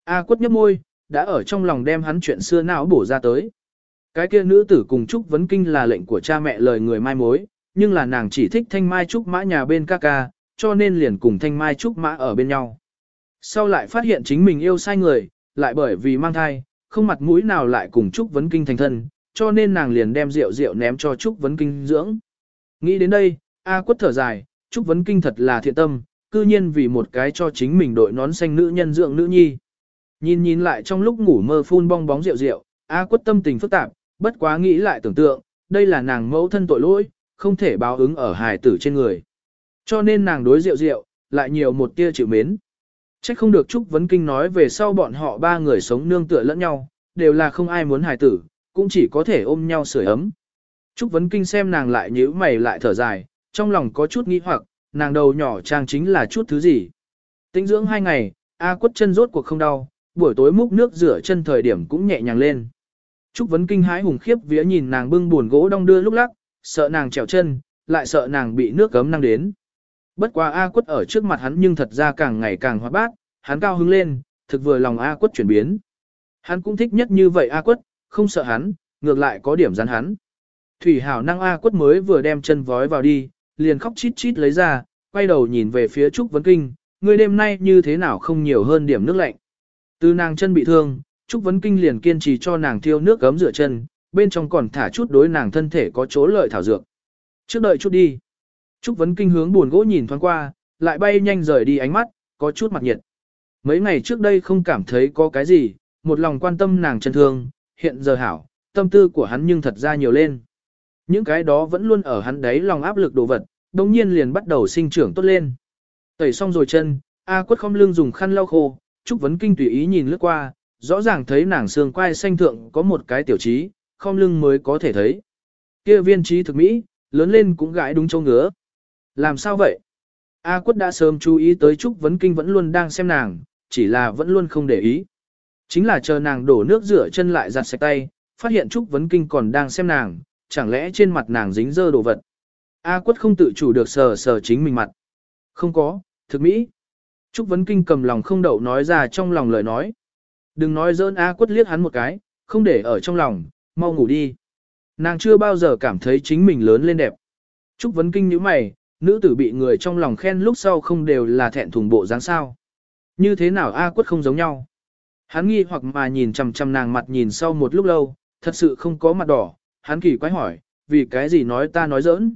A quất nhấp môi, đã ở trong lòng đem hắn chuyện xưa não bổ ra tới. Cái kia nữ tử cùng Trúc Vấn Kinh là lệnh của cha mẹ lời người mai mối, nhưng là nàng chỉ thích thanh mai Trúc Mã nhà bên ca ca, cho nên liền cùng thanh mai Trúc Mã ở bên nhau. Sau lại phát hiện chính mình yêu sai người, lại bởi vì mang thai, không mặt mũi nào lại cùng Trúc Vấn Kinh thành thân, cho nên nàng liền đem rượu rượu ném cho Trúc Vấn Kinh dưỡng. Nghĩ đến đây, A quất thở dài, Trúc Vấn Kinh thật là thiện tâm, cư nhiên vì một cái cho chính mình đội nón xanh nữ nhân dưỡng nữ nhi. Nhìn nhìn lại trong lúc ngủ mơ phun bong bóng rượu rượu, A quất tâm tình phức tạp, bất quá nghĩ lại tưởng tượng, đây là nàng mẫu thân tội lỗi, không thể báo ứng ở hài tử trên người. Cho nên nàng đối rượu rượu, lại nhiều một tia chịu mến. chắc không được Trúc Vấn Kinh nói về sau bọn họ ba người sống nương tựa lẫn nhau, đều là không ai muốn hài tử, cũng chỉ có thể ôm nhau sưởi ấm. Trúc Vấn Kinh xem nàng lại nhíu mày lại thở dài, trong lòng có chút nghi hoặc, nàng đầu nhỏ trang chính là chút thứ gì. Tính dưỡng hai ngày, A quất chân rốt cuộc không đau, buổi tối múc nước rửa chân thời điểm cũng nhẹ nhàng lên. Trúc Vấn Kinh hái hùng khiếp vía nhìn nàng bưng buồn gỗ đong đưa lúc lắc, sợ nàng trèo chân, lại sợ nàng bị nước cấm năng đến. Bất quá A quất ở trước mặt hắn nhưng thật ra càng ngày càng hoạt bát, hắn cao hứng lên, thực vừa lòng A quất chuyển biến. Hắn cũng thích nhất như vậy A quất, không sợ hắn, ngược lại có điểm rắn hắn. Thủy hảo năng A quất mới vừa đem chân vói vào đi, liền khóc chít chít lấy ra, quay đầu nhìn về phía Trúc Vấn Kinh, người đêm nay như thế nào không nhiều hơn điểm nước lạnh. Từ nàng chân bị thương, Trúc Vấn Kinh liền kiên trì cho nàng thiêu nước gấm rửa chân, bên trong còn thả chút đối nàng thân thể có chỗ lợi thảo dược. Trước đợi chút đi. Trúc Vấn Kinh hướng buồn gỗ nhìn thoáng qua, lại bay nhanh rời đi ánh mắt, có chút mặt nhiệt. Mấy ngày trước đây không cảm thấy có cái gì, một lòng quan tâm nàng chân thương, hiện giờ hảo, tâm tư của hắn nhưng thật ra nhiều lên. Những cái đó vẫn luôn ở hắn đấy lòng áp lực đồ vật, đồng nhiên liền bắt đầu sinh trưởng tốt lên. Tẩy xong rồi chân, A quất không lưng dùng khăn lau khô, Trúc Vấn Kinh tùy ý nhìn lướt qua, rõ ràng thấy nàng xương quai xanh thượng có một cái tiểu trí, không lưng mới có thể thấy. Kia viên trí thực mỹ, lớn lên cũng gãi đúng châu ngứa. Làm sao vậy? A quất đã sớm chú ý tới Trúc Vấn Kinh vẫn luôn đang xem nàng, chỉ là vẫn luôn không để ý. Chính là chờ nàng đổ nước rửa chân lại giặt sạch tay, phát hiện Trúc Vấn Kinh còn đang xem nàng, chẳng lẽ trên mặt nàng dính dơ đồ vật. A quất không tự chủ được sờ sờ chính mình mặt. Không có, thực mỹ. Trúc Vấn Kinh cầm lòng không đậu nói ra trong lòng lời nói. Đừng nói dơn A quất liếc hắn một cái, không để ở trong lòng, mau ngủ đi. Nàng chưa bao giờ cảm thấy chính mình lớn lên đẹp. Trúc Vấn Kinh như mày, nữ tử bị người trong lòng khen lúc sau không đều là thẹn thùng bộ dáng sao. Như thế nào A quất không giống nhau. Hắn nghi hoặc mà nhìn chằm chằm nàng mặt nhìn sau một lúc lâu, thật sự không có mặt đỏ, hắn kỳ quái hỏi, vì cái gì nói ta nói giỡn.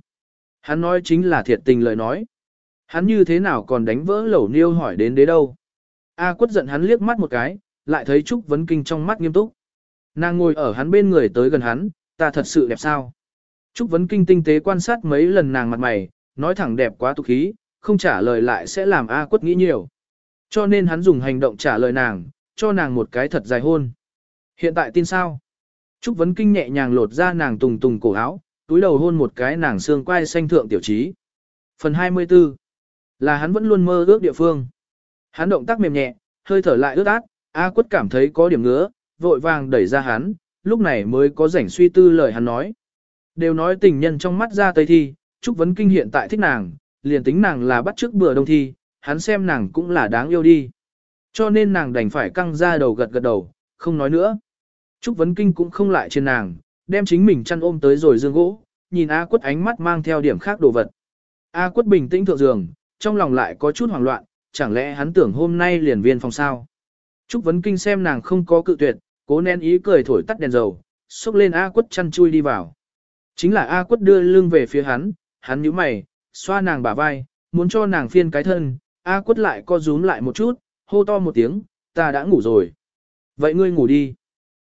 Hắn nói chính là thiệt tình lời nói. Hắn như thế nào còn đánh vỡ lẩu niêu hỏi đến đế đâu. A quất giận hắn liếc mắt một cái, lại thấy Trúc Vấn Kinh trong mắt nghiêm túc. Nàng ngồi ở hắn bên người tới gần hắn, ta thật sự đẹp sao. Trúc Vấn Kinh tinh tế quan sát mấy lần nàng mặt mày, nói thẳng đẹp quá tục khí, không trả lời lại sẽ làm A quất nghĩ nhiều. Cho nên hắn dùng hành động trả lời nàng, cho nàng một cái thật dài hôn. Hiện tại tin sao? Trúc Vấn Kinh nhẹ nhàng lột ra nàng tùng tùng cổ áo, túi đầu hôn một cái nàng xương quai xanh thượng tiểu trí. Phần 24 là hắn vẫn luôn mơ ước địa phương. Hắn động tác mềm nhẹ, hơi thở lại ướt át, A quất cảm thấy có điểm ngứa, vội vàng đẩy ra hắn, lúc này mới có rảnh suy tư lời hắn nói. Đều nói tình nhân trong mắt ra tây thi, Trúc Vấn Kinh hiện tại thích nàng, liền tính nàng là bắt trước bữa đông thi, hắn xem nàng cũng là đáng yêu đi. Cho nên nàng đành phải căng ra đầu gật gật đầu, không nói nữa. Trúc Vấn Kinh cũng không lại trên nàng, đem chính mình chăn ôm tới rồi dương gỗ, nhìn A quất ánh mắt mang theo điểm khác đồ vật. A quất bình tĩnh thượng giường, trong lòng lại có chút hoảng loạn, chẳng lẽ hắn tưởng hôm nay liền viên phòng sao. Trúc Vấn Kinh xem nàng không có cự tuyệt, cố nén ý cười thổi tắt đèn dầu, xúc lên A quất chăn chui đi vào. Chính là A quất đưa lưng về phía hắn, hắn nhíu mày, xoa nàng bả vai, muốn cho nàng phiên cái thân, A quất lại co rúm lại một chút, hô to một tiếng, ta đã ngủ rồi. Vậy ngươi ngủ đi.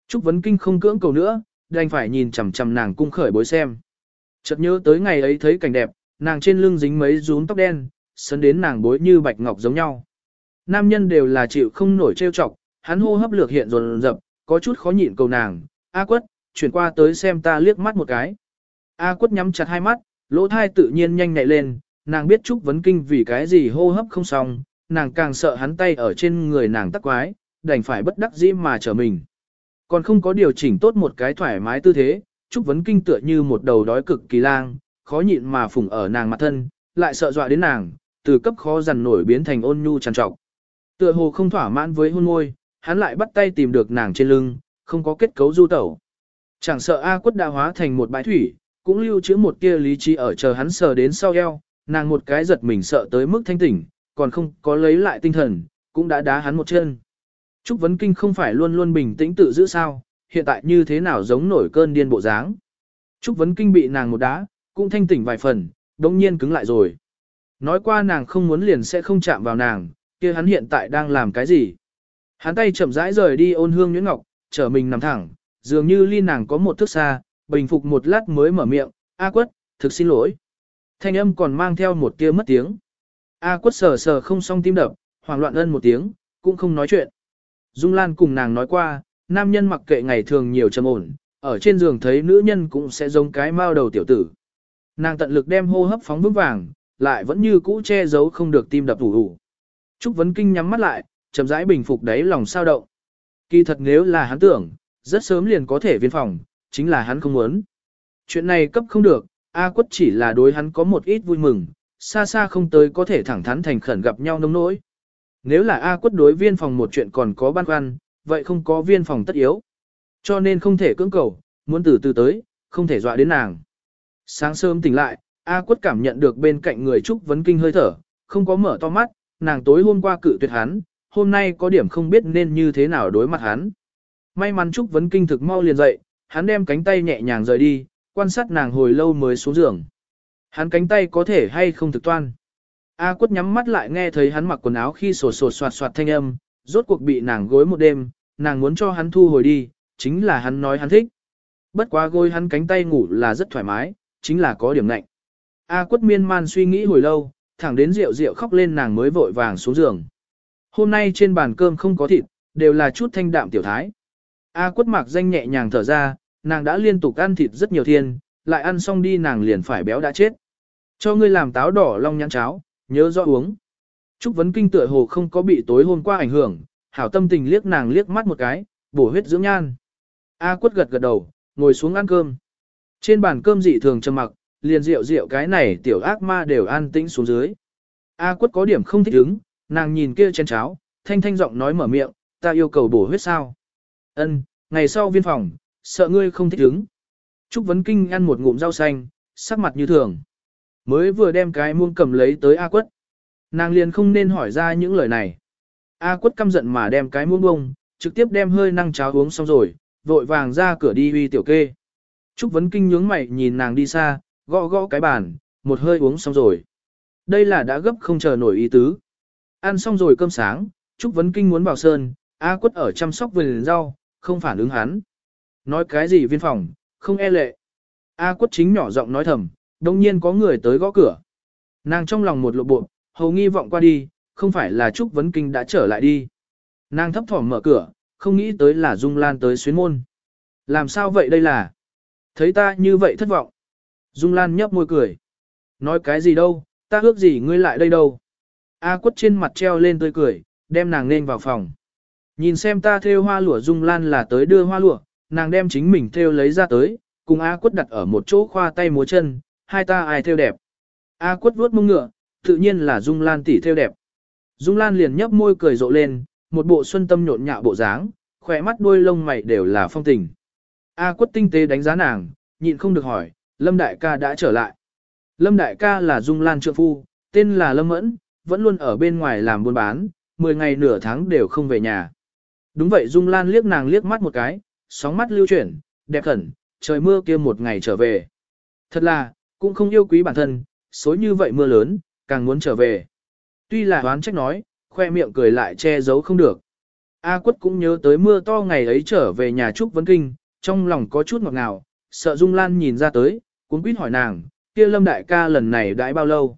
Trúc Vấn Kinh không cưỡng cầu nữa, đành phải nhìn chằm chằm nàng cung khởi bối xem. Chợt nhớ tới ngày ấy thấy cảnh đẹp, nàng trên lưng dính mấy rún tóc đen, sấn đến nàng bối như bạch ngọc giống nhau. Nam nhân đều là chịu không nổi trêu chọc, hắn hô hấp lược hiện rồn dập, có chút khó nhịn cầu nàng, A quất, chuyển qua tới xem ta liếc mắt một cái. A quất nhắm chặt hai mắt, lỗ thai tự nhiên nhanh nhạy lên, nàng biết Trúc Vấn Kinh vì cái gì hô hấp không xong, nàng càng sợ hắn tay ở trên người nàng tắc quái, đành phải bất đắc dĩ mà trở mình. Còn không có điều chỉnh tốt một cái thoải mái tư thế, Trúc Vấn Kinh tựa như một đầu đói cực kỳ lang, khó nhịn mà phủng ở nàng mặt thân, lại sợ dọa đến nàng, từ cấp khó dằn nổi biến thành ôn nhu trằn trọc. Tựa hồ không thỏa mãn với hôn môi, hắn lại bắt tay tìm được nàng trên lưng, không có kết cấu du tẩu. Chẳng sợ A quất đã hóa thành một bãi thủy, cũng lưu trữ một tia lý trí ở chờ hắn sờ đến sau eo, nàng một cái giật mình sợ tới mức thanh tỉnh, còn không có lấy lại tinh thần, cũng đã đá hắn một chân. Trúc Vấn Kinh không phải luôn luôn bình tĩnh tự giữ sao, hiện tại như thế nào giống nổi cơn điên bộ dáng. Trúc Vấn Kinh bị nàng một đá, cũng thanh tỉnh vài phần, đồng nhiên cứng lại rồi. Nói qua nàng không muốn liền sẽ không chạm vào nàng, kia hắn hiện tại đang làm cái gì. Hắn tay chậm rãi rời đi ôn hương nhuyễn ngọc, trở mình nằm thẳng, dường như ly nàng có một thước xa, bình phục một lát mới mở miệng, A quất, thực xin lỗi. Thanh âm còn mang theo một tia mất tiếng. A quất sờ sờ không xong tim đập, hoảng loạn ân một tiếng, cũng không nói chuyện. Dung Lan cùng nàng nói qua, nam nhân mặc kệ ngày thường nhiều trầm ổn, ở trên giường thấy nữ nhân cũng sẽ giống cái mao đầu tiểu tử. Nàng tận lực đem hô hấp phóng vững vàng, lại vẫn như cũ che giấu không được tim đập ủ ủ. Trúc Vấn Kinh nhắm mắt lại, chậm rãi bình phục đáy lòng sao động. Kỳ thật nếu là hắn tưởng, rất sớm liền có thể viên phòng, chính là hắn không muốn. Chuyện này cấp không được, A quất chỉ là đối hắn có một ít vui mừng, xa xa không tới có thể thẳng thắn thành khẩn gặp nhau nông nỗi. Nếu là A quất đối viên phòng một chuyện còn có băn khoăn, vậy không có viên phòng tất yếu. Cho nên không thể cưỡng cầu, muốn từ từ tới, không thể dọa đến nàng. Sáng sớm tỉnh lại, A quất cảm nhận được bên cạnh người Trúc Vấn Kinh hơi thở, không có mở to mắt, nàng tối hôm qua cự tuyệt hắn, hôm nay có điểm không biết nên như thế nào đối mặt hắn. May mắn Trúc Vấn Kinh thực mau liền dậy, hắn đem cánh tay nhẹ nhàng rời đi, quan sát nàng hồi lâu mới xuống giường. Hắn cánh tay có thể hay không thực toan. A quất nhắm mắt lại nghe thấy hắn mặc quần áo khi sổ sổ soạt soạt thanh âm, rốt cuộc bị nàng gối một đêm, nàng muốn cho hắn thu hồi đi, chính là hắn nói hắn thích. Bất quá gối hắn cánh tay ngủ là rất thoải mái, chính là có điểm lạnh. A quất miên man suy nghĩ hồi lâu, thẳng đến rượu rượu khóc lên nàng mới vội vàng xuống giường. Hôm nay trên bàn cơm không có thịt, đều là chút thanh đạm tiểu thái. A quất mạc danh nhẹ nhàng thở ra, nàng đã liên tục ăn thịt rất nhiều thiên, lại ăn xong đi nàng liền phải béo đã chết. Cho ngươi làm táo đỏ long nhãn cháo, nhớ rõ uống. Trúc vấn kinh tựa hồ không có bị tối hôm qua ảnh hưởng, hảo tâm tình liếc nàng liếc mắt một cái, bổ huyết dưỡng nhan. A quất gật gật đầu, ngồi xuống ăn cơm. Trên bàn cơm dị thường trầm mặc, liền rượu rượu cái này tiểu ác ma đều an tĩnh xuống dưới. A quất có điểm không thích ứng, nàng nhìn kia chén cháo, thanh thanh giọng nói mở miệng, ta yêu cầu bổ huyết sao. Ân, ngày sau viên phòng, sợ ngươi không thích ứng. Trúc Vấn Kinh ăn một ngụm rau xanh, sắc mặt như thường. Mới vừa đem cái muông cầm lấy tới A quất. Nàng liền không nên hỏi ra những lời này. A quất căm giận mà đem cái muông bông, trực tiếp đem hơi năng cháo uống xong rồi, vội vàng ra cửa đi uy tiểu kê. Trúc Vấn Kinh nhướng mày nhìn nàng đi xa, gõ gõ cái bàn, một hơi uống xong rồi. Đây là đã gấp không chờ nổi ý tứ. Ăn xong rồi cơm sáng, Trúc Vấn Kinh muốn vào sơn, A quất ở chăm sóc vườn rau, không phản ứng hắn. Nói cái gì viên phòng, không e lệ. A quất chính nhỏ giọng nói thầm, đồng nhiên có người tới gõ cửa. Nàng trong lòng một lộ bộ, hầu nghi vọng qua đi, không phải là Trúc Vấn Kinh đã trở lại đi. Nàng thấp thỏm mở cửa, không nghĩ tới là Dung Lan tới xuyến môn. Làm sao vậy đây là? Thấy ta như vậy thất vọng. Dung Lan nhấp môi cười. Nói cái gì đâu, ta ước gì ngươi lại đây đâu. A quất trên mặt treo lên tươi cười, đem nàng nên vào phòng. Nhìn xem ta thêu hoa lụa Dung Lan là tới đưa hoa lụa, nàng đem chính mình thêu lấy ra tới, cùng A quất đặt ở một chỗ khoa tay múa chân, hai ta ai thêu đẹp. A quất vuốt mông ngựa, tự nhiên là Dung Lan tỷ thêu đẹp. Dung Lan liền nhấp môi cười rộ lên, một bộ xuân tâm nhộn nhạo bộ dáng, khỏe mắt đuôi lông mày đều là phong tình. A quất tinh tế đánh giá nàng, nhịn không được hỏi, Lâm Đại ca đã trở lại. Lâm Đại ca là Dung Lan trượng phu, tên là Lâm Mẫn, vẫn luôn ở bên ngoài làm buôn bán, 10 ngày nửa tháng đều không về nhà. Đúng vậy Dung Lan liếc nàng liếc mắt một cái, sóng mắt lưu chuyển, đẹp khẩn, trời mưa kia một ngày trở về. Thật là, cũng không yêu quý bản thân, số như vậy mưa lớn, càng muốn trở về. Tuy là đoán trách nói, khoe miệng cười lại che giấu không được. A quất cũng nhớ tới mưa to ngày ấy trở về nhà Trúc Vấn Kinh, trong lòng có chút ngọt ngào, sợ Dung Lan nhìn ra tới, cuốn quýt hỏi nàng, kia Lâm Đại ca lần này đãi bao lâu?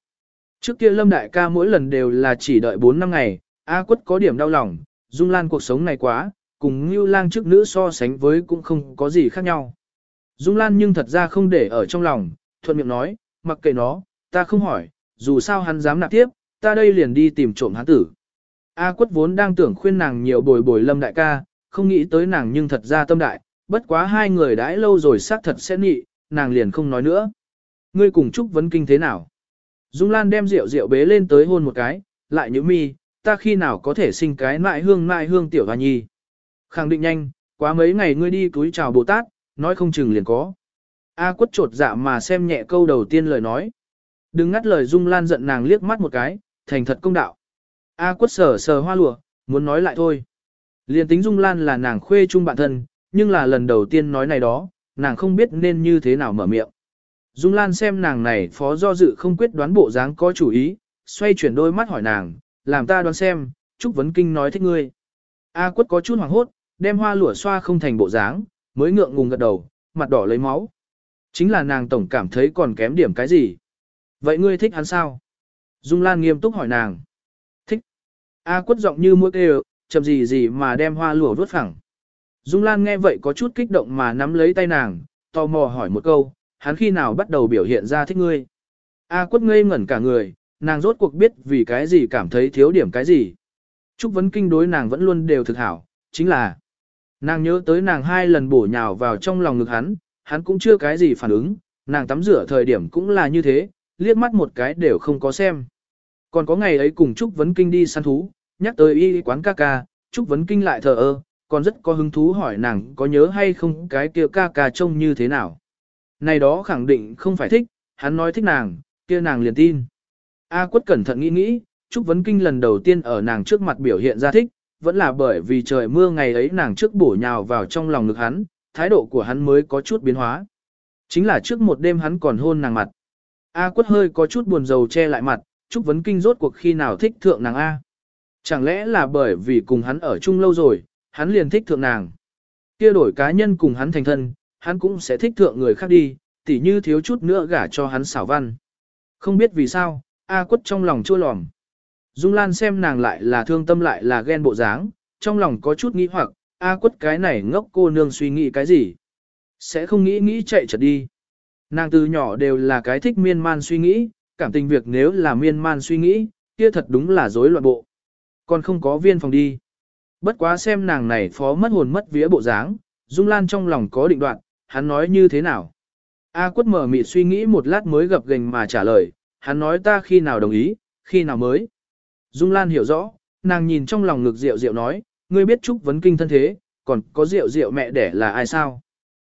Trước kia Lâm Đại ca mỗi lần đều là chỉ đợi 4 năm ngày, A quất có điểm đau lòng, Dung Lan cuộc sống này quá, cùng như lang trước nữ so sánh với cũng không có gì khác nhau. Dung Lan nhưng thật ra không để ở trong lòng, thuận miệng nói, mặc kệ nó, ta không hỏi, dù sao hắn dám nạp tiếp, ta đây liền đi tìm trộm hắn tử. A quất vốn đang tưởng khuyên nàng nhiều bồi bồi lâm đại ca, không nghĩ tới nàng nhưng thật ra tâm đại, bất quá hai người đãi lâu rồi xác thật sẽ nhị nàng liền không nói nữa. Ngươi cùng chúc vấn kinh thế nào? Dung Lan đem rượu rượu bế lên tới hôn một cái, lại nhữ mi, ta khi nào có thể sinh cái mại hương mại hương tiểu hoa nhi. Khẳng định nhanh, quá mấy ngày ngươi đi túi chào Bồ Tát, nói không chừng liền có. A quất trột dạ mà xem nhẹ câu đầu tiên lời nói. Đừng ngắt lời Dung Lan giận nàng liếc mắt một cái, thành thật công đạo. A quất sờ sờ hoa lụa, muốn nói lại thôi. liền tính Dung Lan là nàng khuê chung bạn thân, nhưng là lần đầu tiên nói này đó, nàng không biết nên như thế nào mở miệng. Dung Lan xem nàng này phó do dự không quyết đoán bộ dáng có chủ ý, xoay chuyển đôi mắt hỏi nàng, làm ta đoán xem, Trúc Vấn Kinh nói thích ngươi. A quất có chút hoảng hốt, đem hoa lụa xoa không thành bộ dáng, mới ngượng ngùng gật đầu, mặt đỏ lấy máu. Chính là nàng tổng cảm thấy còn kém điểm cái gì. Vậy ngươi thích hắn sao? Dung Lan nghiêm túc hỏi nàng. Thích. A quất giọng như mũi kêu, chậm gì gì mà đem hoa lụa vớt phẳng. Dung Lan nghe vậy có chút kích động mà nắm lấy tay nàng, tò mò hỏi một câu, hắn khi nào bắt đầu biểu hiện ra thích ngươi. A quất ngây ngẩn cả người, nàng rốt cuộc biết vì cái gì cảm thấy thiếu điểm cái gì. Trúc vấn kinh đối nàng vẫn luôn đều thực hảo, chính là nàng nhớ tới nàng hai lần bổ nhào vào trong lòng ngực hắn, hắn cũng chưa cái gì phản ứng, nàng tắm rửa thời điểm cũng là như thế, liếc mắt một cái đều không có xem. Còn có ngày ấy cùng Trúc Vấn Kinh đi săn thú, nhắc tới y quán ca ca, Trúc Vấn Kinh lại thờ ơ, còn rất có hứng thú hỏi nàng có nhớ hay không cái kia ca ca trông như thế nào. Này đó khẳng định không phải thích, hắn nói thích nàng, kia nàng liền tin. A quất cẩn thận nghĩ nghĩ, Trúc Vấn Kinh lần đầu tiên ở nàng trước mặt biểu hiện ra thích, vẫn là bởi vì trời mưa ngày ấy nàng trước bổ nhào vào trong lòng ngực hắn, thái độ của hắn mới có chút biến hóa. Chính là trước một đêm hắn còn hôn nàng mặt. A quất hơi có chút buồn rầu che lại mặt, Trúc Vấn Kinh rốt cuộc khi nào thích thượng nàng A. Chẳng lẽ là bởi vì cùng hắn ở chung lâu rồi, hắn liền thích thượng nàng. Kia đổi cá nhân cùng hắn thành thân, hắn cũng sẽ thích thượng người khác đi, tỉ như thiếu chút nữa gả cho hắn xảo văn. Không biết vì sao, A quất trong lòng chua lòm. Dung Lan xem nàng lại là thương tâm lại là ghen bộ dáng, trong lòng có chút nghĩ hoặc, A quất cái này ngốc cô nương suy nghĩ cái gì. Sẽ không nghĩ nghĩ chạy chật đi. Nàng từ nhỏ đều là cái thích miên man suy nghĩ, cảm tình việc nếu là miên man suy nghĩ, kia thật đúng là rối loạn bộ. Còn không có viên phòng đi. Bất quá xem nàng này phó mất hồn mất vía bộ dáng, Dung Lan trong lòng có định đoạn, hắn nói như thế nào. A quất mở mịt suy nghĩ một lát mới gập gành mà trả lời, hắn nói ta khi nào đồng ý, khi nào mới. Dung Lan hiểu rõ, nàng nhìn trong lòng ngực rượu rượu nói, ngươi biết Trúc vấn kinh thân thế, còn có rượu rượu mẹ đẻ là ai sao?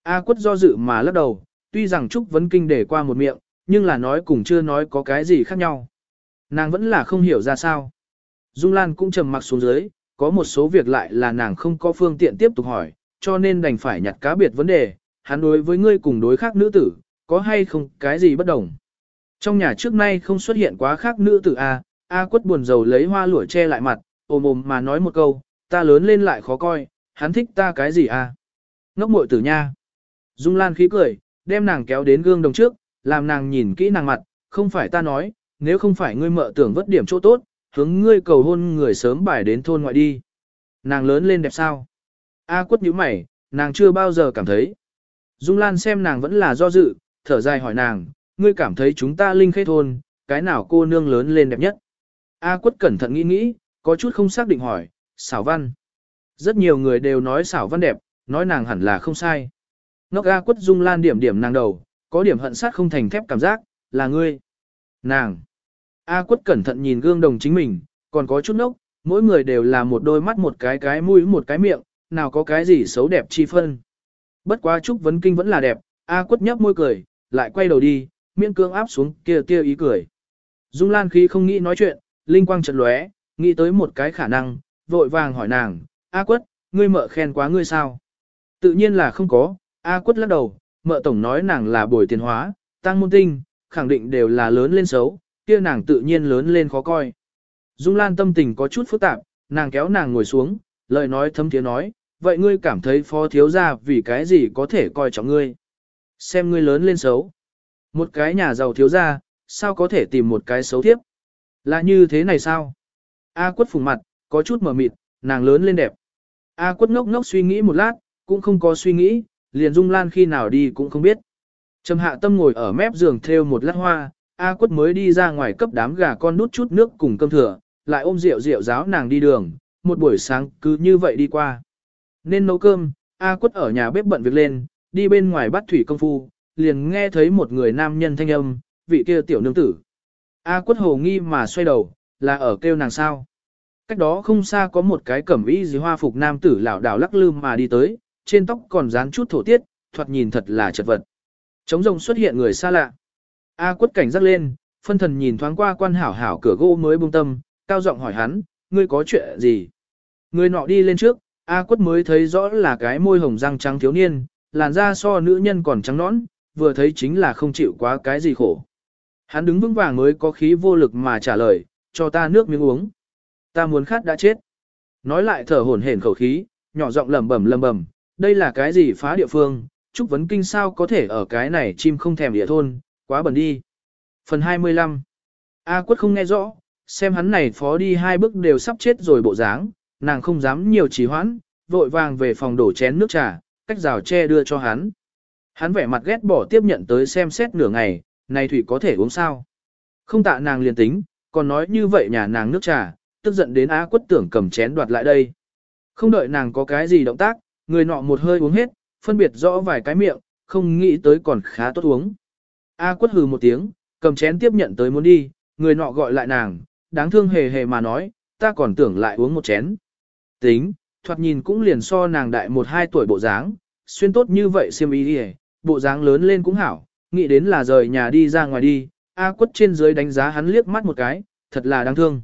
A quất do dự mà lắc đầu, tuy rằng Trúc vấn kinh để qua một miệng, nhưng là nói cùng chưa nói có cái gì khác nhau. Nàng vẫn là không hiểu ra sao. Dung Lan cũng trầm mặc xuống dưới, có một số việc lại là nàng không có phương tiện tiếp tục hỏi, cho nên đành phải nhặt cá biệt vấn đề, hắn đối với ngươi cùng đối khác nữ tử, có hay không cái gì bất đồng. Trong nhà trước nay không xuất hiện quá khác nữ tử A, A quất buồn rầu lấy hoa lụa che lại mặt, ôm ôm mà nói một câu, ta lớn lên lại khó coi, hắn thích ta cái gì A. Ngốc muội tử nha. Dung Lan khí cười, đem nàng kéo đến gương đồng trước, làm nàng nhìn kỹ nàng mặt, không phải ta nói, nếu không phải ngươi mợ tưởng vất điểm chỗ tốt, hướng ngươi cầu hôn người sớm bài đến thôn ngoại đi. Nàng lớn lên đẹp sao? A quất nhíu mày, nàng chưa bao giờ cảm thấy. Dung Lan xem nàng vẫn là do dự, thở dài hỏi nàng, ngươi cảm thấy chúng ta linh khê thôn, cái nào cô nương lớn lên đẹp nhất? A quất cẩn thận nghĩ nghĩ, có chút không xác định hỏi, xảo văn. Rất nhiều người đều nói xảo văn đẹp, nói nàng hẳn là không sai. Ngốc A quất Dung Lan điểm điểm nàng đầu, có điểm hận sát không thành thép cảm giác, là ngươi. Nàng. A quất cẩn thận nhìn gương đồng chính mình, còn có chút nốc, mỗi người đều là một đôi mắt một cái cái mũi một cái miệng, nào có cái gì xấu đẹp chi phân. Bất quá Trúc Vấn Kinh vẫn là đẹp, A quất nhấp môi cười, lại quay đầu đi, miễn cương áp xuống kia kia ý cười. Dung Lan khí không nghĩ nói chuyện, linh quang chợt lóe, nghĩ tới một cái khả năng, vội vàng hỏi nàng, A quất, ngươi mợ khen quá ngươi sao? Tự nhiên là không có, A quất lắc đầu, mợ tổng nói nàng là bồi tiền hóa, tăng môn tinh, khẳng định đều là lớn lên xấu, kia nàng tự nhiên lớn lên khó coi. Dung Lan tâm tình có chút phức tạp, nàng kéo nàng ngồi xuống, lời nói thâm tiếng nói, vậy ngươi cảm thấy phó thiếu gia vì cái gì có thể coi trọng ngươi. Xem ngươi lớn lên xấu. Một cái nhà giàu thiếu gia, sao có thể tìm một cái xấu tiếp? Là như thế này sao? A quất phùng mặt, có chút mở mịt, nàng lớn lên đẹp. A quất ngốc ngốc suy nghĩ một lát, cũng không có suy nghĩ, liền Dung Lan khi nào đi cũng không biết. Trầm hạ tâm ngồi ở mép giường theo một lát hoa, A quất mới đi ra ngoài cấp đám gà con nút chút nước cùng cơm thừa, lại ôm rượu rượu giáo nàng đi đường, một buổi sáng cứ như vậy đi qua. Nên nấu cơm, A quất ở nhà bếp bận việc lên, đi bên ngoài bắt thủy công phu, liền nghe thấy một người nam nhân thanh âm, vị kia tiểu nương tử. A quất hồ nghi mà xoay đầu, là ở kêu nàng sao. Cách đó không xa có một cái cẩm y dì hoa phục nam tử lão đảo lắc lư mà đi tới, trên tóc còn dán chút thổ tiết, thoạt nhìn thật là chật vật. Trống rồng xuất hiện người xa lạ. A quất cảnh giác lên, phân thần nhìn thoáng qua quan hảo hảo cửa gỗ mới bông tâm, cao giọng hỏi hắn, ngươi có chuyện gì? Người nọ đi lên trước, A quất mới thấy rõ là cái môi hồng răng trắng thiếu niên, làn da so nữ nhân còn trắng nõn, vừa thấy chính là không chịu quá cái gì khổ. Hắn đứng vững vàng mới có khí vô lực mà trả lời, cho ta nước miếng uống. Ta muốn khát đã chết. Nói lại thở hổn hển khẩu khí, nhỏ giọng lẩm bẩm lẩm bẩm, đây là cái gì phá địa phương, Trúc Vấn Kinh sao có thể ở cái này chim không thèm địa thôn, quá bẩn đi. Phần 25 A quất không nghe rõ, xem hắn này phó đi hai bước đều sắp chết rồi bộ dáng, nàng không dám nhiều trì hoãn, vội vàng về phòng đổ chén nước trà, cách rào che đưa cho hắn. Hắn vẻ mặt ghét bỏ tiếp nhận tới xem xét nửa ngày, này thủy có thể uống sao. Không tạ nàng liền tính, còn nói như vậy nhà nàng nước trà, tức giận đến á quất tưởng cầm chén đoạt lại đây. Không đợi nàng có cái gì động tác, người nọ một hơi uống hết, phân biệt rõ vài cái miệng, không nghĩ tới còn khá tốt uống. A quất hừ một tiếng, cầm chén tiếp nhận tới muốn đi, người nọ gọi lại nàng, đáng thương hề hề mà nói, ta còn tưởng lại uống một chén. Tính, thoạt nhìn cũng liền so nàng đại một hai tuổi bộ dáng, xuyên tốt như vậy xiêm y đi bộ dáng lớn lên cũng hảo, nghĩ đến là rời nhà đi ra ngoài đi, A quất trên dưới đánh giá hắn liếc mắt một cái, thật là đáng thương.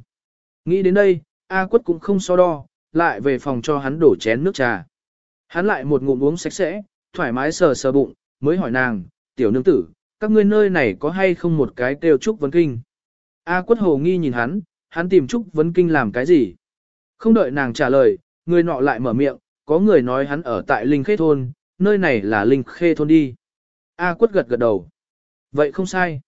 Nghĩ đến đây, A quất cũng không so đo, lại về phòng cho hắn đổ chén nước trà. Hắn lại một ngụm uống sạch sẽ, thoải mái sờ sờ bụng, mới hỏi nàng, tiểu nương tử, các ngươi nơi này có hay không một cái kêu Trúc Vấn Kinh? A quất hồ nghi nhìn hắn, hắn tìm Trúc Vấn Kinh làm cái gì? Không đợi nàng trả lời, người nọ lại mở miệng, có người nói hắn ở tại Linh Khê Thôn, nơi này là Linh Khê Thôn đi. A quất gật gật đầu. Vậy không sai.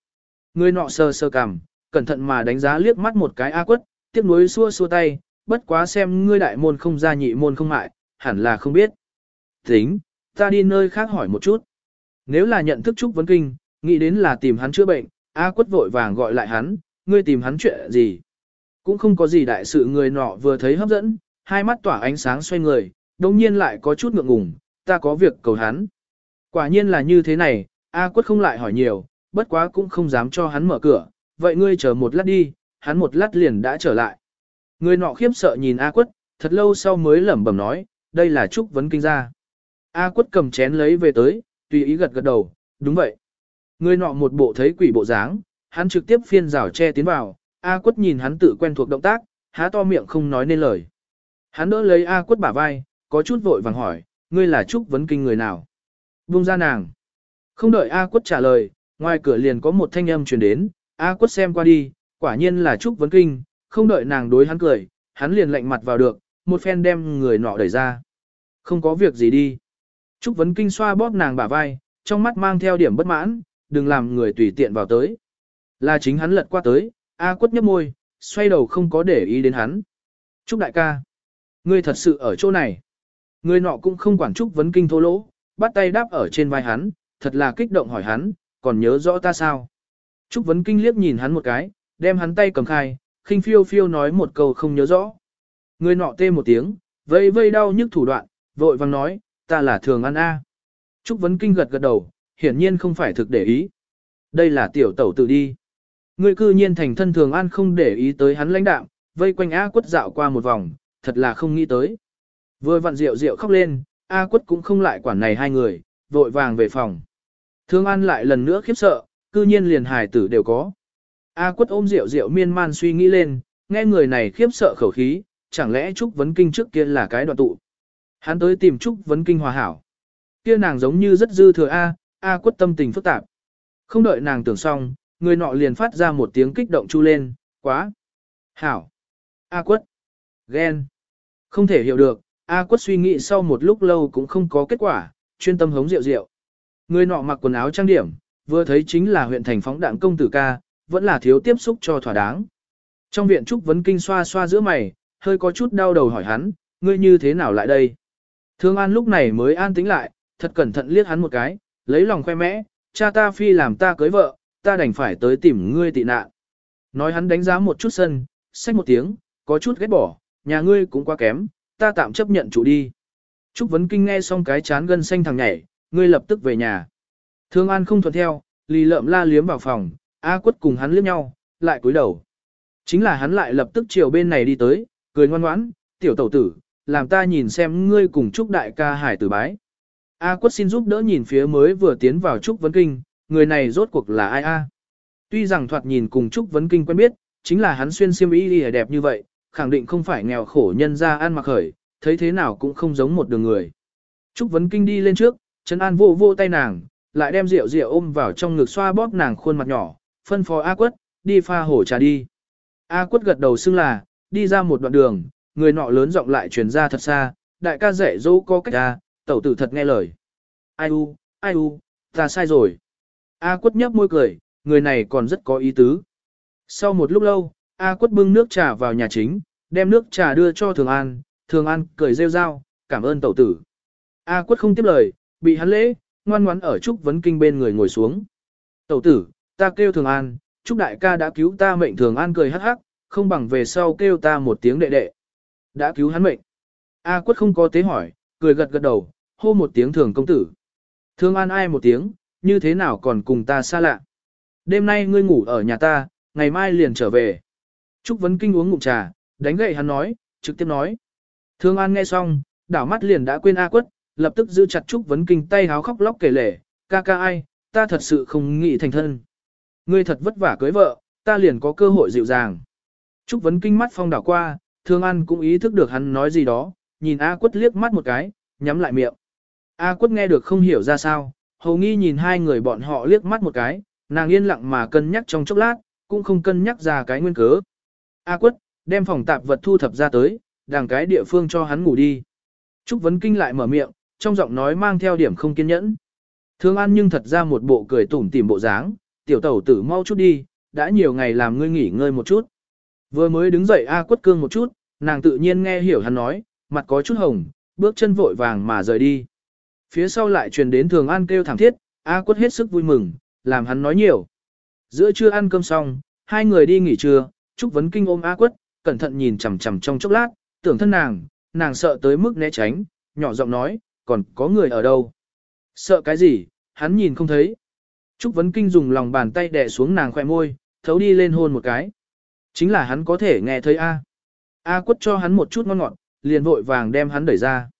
Người nọ sờ sờ cằm, cẩn thận mà đánh giá liếc mắt một cái A quất, tiếc nuối xua xua tay, bất quá xem ngươi đại môn không ra nhị môn không mại, hẳn là không biết. Tính, ta đi nơi khác hỏi một chút. Nếu là nhận thức Trúc Vấn Kinh, nghĩ đến là tìm hắn chữa bệnh, A quất vội vàng gọi lại hắn, ngươi tìm hắn chuyện gì. Cũng không có gì đại sự người nọ vừa thấy hấp dẫn, hai mắt tỏa ánh sáng xoay người, đồng nhiên lại có chút ngượng ngùng, ta có việc cầu hắn. Quả nhiên là như thế này, A quất không lại hỏi nhiều, bất quá cũng không dám cho hắn mở cửa, vậy ngươi chờ một lát đi, hắn một lát liền đã trở lại. Người nọ khiếp sợ nhìn A quất, thật lâu sau mới lẩm bẩm nói, đây là Trúc Vấn Kinh gia. A quất cầm chén lấy về tới, tùy ý gật gật đầu, đúng vậy. Người nọ một bộ thấy quỷ bộ dáng, hắn trực tiếp phiên rào che tiến vào, A quất nhìn hắn tự quen thuộc động tác, há to miệng không nói nên lời. Hắn đỡ lấy A quất bả vai, có chút vội vàng hỏi, ngươi là Trúc Vấn Kinh người nào? Buông ra nàng. Không đợi A quất trả lời, ngoài cửa liền có một thanh âm truyền đến, A quất xem qua đi, quả nhiên là Trúc Vấn Kinh, không đợi nàng đối hắn cười, hắn liền lạnh mặt vào được, một phen đem người nọ đẩy ra. Không có việc gì đi. Trúc Vấn Kinh xoa bóp nàng bả vai, trong mắt mang theo điểm bất mãn, đừng làm người tùy tiện vào tới. Là chính hắn lật qua tới, A quất nhấp môi, xoay đầu không có để ý đến hắn. Trúc đại ca, ngươi thật sự ở chỗ này. Người nọ cũng không quản Trúc Vấn Kinh thô lỗ, bắt tay đáp ở trên vai hắn, thật là kích động hỏi hắn, còn nhớ rõ ta sao? Trúc Vấn Kinh liếc nhìn hắn một cái, đem hắn tay cầm khai, khinh phiêu phiêu nói một câu không nhớ rõ. Người nọ tê một tiếng, vây vây đau nhức thủ đoạn, vội vàng nói, ta là thường ăn a. Trúc Vấn Kinh gật gật đầu, hiển nhiên không phải thực để ý. Đây là tiểu tẩu tự đi. Người cư nhiên thành thân thường an không để ý tới hắn lãnh đạm, vây quanh A quất dạo qua một vòng, thật là không nghĩ tới. Vừa vặn rượu rượu khóc lên, A quất cũng không lại quản này hai người, vội vàng về phòng. Thương An lại lần nữa khiếp sợ, cư nhiên liền hài tử đều có. A quất ôm rượu rượu miên man suy nghĩ lên, nghe người này khiếp sợ khẩu khí, chẳng lẽ Trúc Vấn Kinh trước kia là cái đoạn tụ. Hắn tới tìm Trúc Vấn Kinh hòa hảo. Kia nàng giống như rất dư thừa A, A quất tâm tình phức tạp. Không đợi nàng tưởng xong, người nọ liền phát ra một tiếng kích động chu lên, quá. Hảo. A quất. Ghen. Không thể hiểu được, A quất suy nghĩ sau một lúc lâu cũng không có kết quả, chuyên tâm hống rượu rượu. Người nọ mặc quần áo trang điểm, vừa thấy chính là huyện thành phóng đạn công tử ca, vẫn là thiếu tiếp xúc cho thỏa đáng. Trong viện Trúc Vấn Kinh xoa xoa giữa mày, hơi có chút đau đầu hỏi hắn, ngươi như thế nào lại đây? Thương An lúc này mới an tĩnh lại, thật cẩn thận liếc hắn một cái, lấy lòng khoe mẽ, cha ta phi làm ta cưới vợ, ta đành phải tới tìm ngươi tị nạn. Nói hắn đánh giá một chút sân, xách một tiếng, có chút ghét bỏ, nhà ngươi cũng quá kém, ta tạm chấp nhận chủ đi. Trúc Vấn Kinh nghe xong cái chán gân xanh thằng nhảy, ngươi lập tức về nhà. Thương An không thuận theo, lì lợm la liếm vào phòng, A quất cùng hắn liếc nhau, lại cúi đầu. Chính là hắn lại lập tức chiều bên này đi tới, cười ngoan ngoãn, tiểu tẩu tử, làm ta nhìn xem ngươi cùng Trúc đại ca hải tử bái. A quất xin giúp đỡ nhìn phía mới vừa tiến vào Trúc Vấn Kinh, người này rốt cuộc là ai a? Tuy rằng thoạt nhìn cùng Trúc Vấn Kinh quen biết, chính là hắn xuyên xiêm y đi đẹp như vậy, khẳng định không phải nghèo khổ nhân ra ăn mặc khởi, thấy thế nào cũng không giống một đường người. Trúc Vấn Kinh đi lên trước, Trấn An vô vô tay nàng, lại đem rượu rượu ôm vào trong ngực xoa bóp nàng khuôn mặt nhỏ, phân phó A Quất, đi pha hổ trà đi. A Quất gật đầu xưng là, đi ra một đoạn đường, người nọ lớn giọng lại truyền ra thật xa, đại ca dạy dỗ có cách ra, tẩu tử thật nghe lời. Ai u, ai u, ta sai rồi. A Quất nhấp môi cười, người này còn rất có ý tứ. Sau một lúc lâu, A Quất bưng nước trà vào nhà chính, đem nước trà đưa cho Thường An, Thường An cười rêu rao, cảm ơn tẩu tử. A Quất không tiếp lời, bị hắn lễ, ngoan ngoãn ở Trúc Vấn Kinh bên người ngồi xuống. Tẩu tử, ta kêu Thường An, Trúc Đại ca đã cứu ta mệnh Thường An cười hắc hắc, không bằng về sau kêu ta một tiếng đệ đệ. Đã cứu hắn mệnh. A quất không có tế hỏi, cười gật gật đầu, hô một tiếng Thường công tử. Thường An ai một tiếng, như thế nào còn cùng ta xa lạ. Đêm nay ngươi ngủ ở nhà ta, ngày mai liền trở về. Trúc Vấn Kinh uống ngụm trà, đánh gậy hắn nói, trực tiếp nói. Thương An nghe xong, đảo mắt liền đã quên A quất, lập tức giữ chặt Trúc Vấn Kinh tay háo khóc lóc kể lể, ca ca ai, ta thật sự không nghĩ thành thân. Ngươi thật vất vả cưới vợ, ta liền có cơ hội dịu dàng. Trúc Vấn Kinh mắt phong đảo qua, Thương An cũng ý thức được hắn nói gì đó, nhìn A Quất liếc mắt một cái, nhắm lại miệng. A Quất nghe được không hiểu ra sao, hầu nghi nhìn hai người bọn họ liếc mắt một cái, nàng yên lặng mà cân nhắc trong chốc lát, cũng không cân nhắc ra cái nguyên cớ. A Quất, đem phòng tạp vật thu thập ra tới, đàng cái địa phương cho hắn ngủ đi. Trúc Vấn Kinh lại mở miệng, trong giọng nói mang theo điểm không kiên nhẫn. Thương An nhưng thật ra một bộ cười tủm tỉm bộ dáng, tiểu tẩu tử mau chút đi, đã nhiều ngày làm ngươi nghỉ ngơi một chút. Vừa mới đứng dậy A quất cương một chút, nàng tự nhiên nghe hiểu hắn nói, mặt có chút hồng, bước chân vội vàng mà rời đi. Phía sau lại truyền đến thường an kêu thảm thiết, A quất hết sức vui mừng, làm hắn nói nhiều. Giữa trưa ăn cơm xong, hai người đi nghỉ trưa, Trúc Vấn Kinh ôm A quất, cẩn thận nhìn chằm chằm trong chốc lát, tưởng thân nàng, nàng sợ tới mức né tránh, nhỏ giọng nói, còn có người ở đâu. Sợ cái gì, hắn nhìn không thấy. Trúc Vấn Kinh dùng lòng bàn tay đè xuống nàng khoe môi, thấu đi lên hôn một cái. Chính là hắn có thể nghe thấy A. A quất cho hắn một chút ngon ngọt, liền vội vàng đem hắn đẩy ra.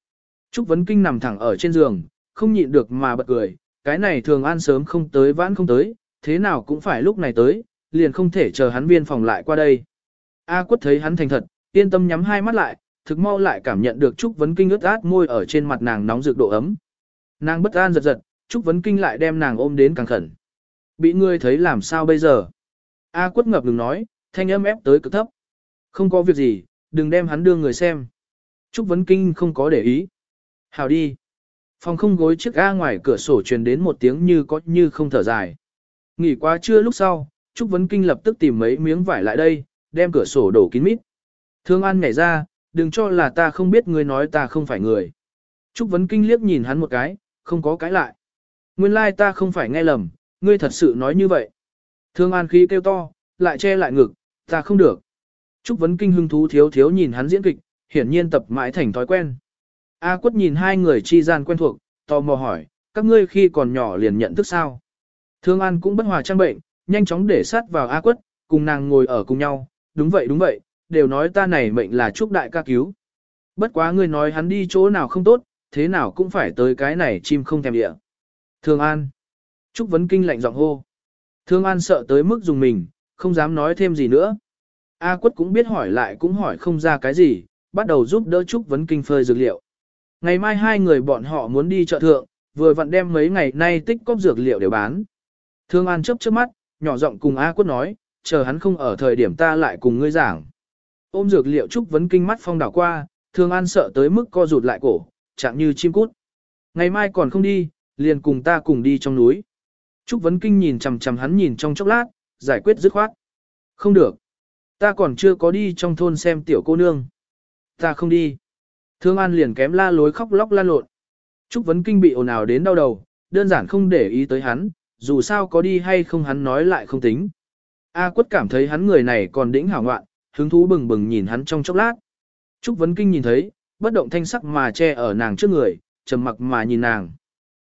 Trúc Vấn Kinh nằm thẳng ở trên giường, không nhịn được mà bật cười, cái này thường an sớm không tới vãn không tới, thế nào cũng phải lúc này tới, liền không thể chờ hắn viên phòng lại qua đây. A quất thấy hắn thành thật, yên tâm nhắm hai mắt lại, thực mau lại cảm nhận được Trúc Vấn Kinh ướt át môi ở trên mặt nàng nóng rực độ ấm. Nàng bất an giật giật, Trúc Vấn Kinh lại đem nàng ôm đến càng khẩn. Bị ngươi thấy làm sao bây giờ? A quất ngập ngừng nói, thanh âm ép tới cực thấp. Không có việc gì, đừng đem hắn đưa người xem. Trúc Vấn Kinh không có để ý. Hào đi. Phòng không gối chiếc ga ngoài cửa sổ truyền đến một tiếng như có như không thở dài. Nghỉ quá trưa lúc sau, Trúc Vấn Kinh lập tức tìm mấy miếng vải lại đây, đem cửa sổ đổ kín mít. Thương An nhảy ra, đừng cho là ta không biết ngươi nói ta không phải người. Trúc Vấn Kinh liếc nhìn hắn một cái, không có cái lại. Nguyên lai ta không phải nghe lầm, ngươi thật sự nói như vậy. Thương An khí kêu to, lại che lại ngực, ta không được. Trúc Vấn Kinh hưng thú thiếu thiếu nhìn hắn diễn kịch, hiển nhiên tập mãi thành thói quen. A quất nhìn hai người chi gian quen thuộc, tò mò hỏi, các ngươi khi còn nhỏ liền nhận thức sao? Thương An cũng bất hòa trang bệnh, nhanh chóng để sát vào A quất, cùng nàng ngồi ở cùng nhau, đúng vậy đúng vậy, đều nói ta này mệnh là chúc Đại ca cứu. Bất quá ngươi nói hắn đi chỗ nào không tốt, thế nào cũng phải tới cái này chim không thèm địa. Thương An. Trúc Vấn Kinh lạnh giọng hô. Thương An sợ tới mức dùng mình, không dám nói thêm gì nữa. A quất cũng biết hỏi lại cũng hỏi không ra cái gì, bắt đầu giúp đỡ Trúc Vấn Kinh phơi dược liệu. Ngày mai hai người bọn họ muốn đi chợ thượng, vừa vặn đem mấy ngày nay tích cóp dược liệu để bán. Thương An chớp chớp mắt, nhỏ giọng cùng A quất nói, chờ hắn không ở thời điểm ta lại cùng ngươi giảng. Ôm dược liệu Trúc Vấn Kinh mắt phong đảo qua, Thương An sợ tới mức co rụt lại cổ, chẳng như chim cút. Ngày mai còn không đi, liền cùng ta cùng đi trong núi. Trúc Vấn Kinh nhìn chằm chằm hắn nhìn trong chốc lát, giải quyết dứt khoát. Không được. Ta còn chưa có đi trong thôn xem tiểu cô nương. Ta không đi. Thương An liền kém la lối khóc lóc lan lộn. Trúc Vấn Kinh bị ồn ào đến đau đầu, đơn giản không để ý tới hắn, dù sao có đi hay không hắn nói lại không tính. A quất cảm thấy hắn người này còn đĩnh hảo ngoạn, hứng thú bừng bừng nhìn hắn trong chốc lát. Trúc Vấn Kinh nhìn thấy, bất động thanh sắc mà che ở nàng trước người, trầm mặc mà nhìn nàng.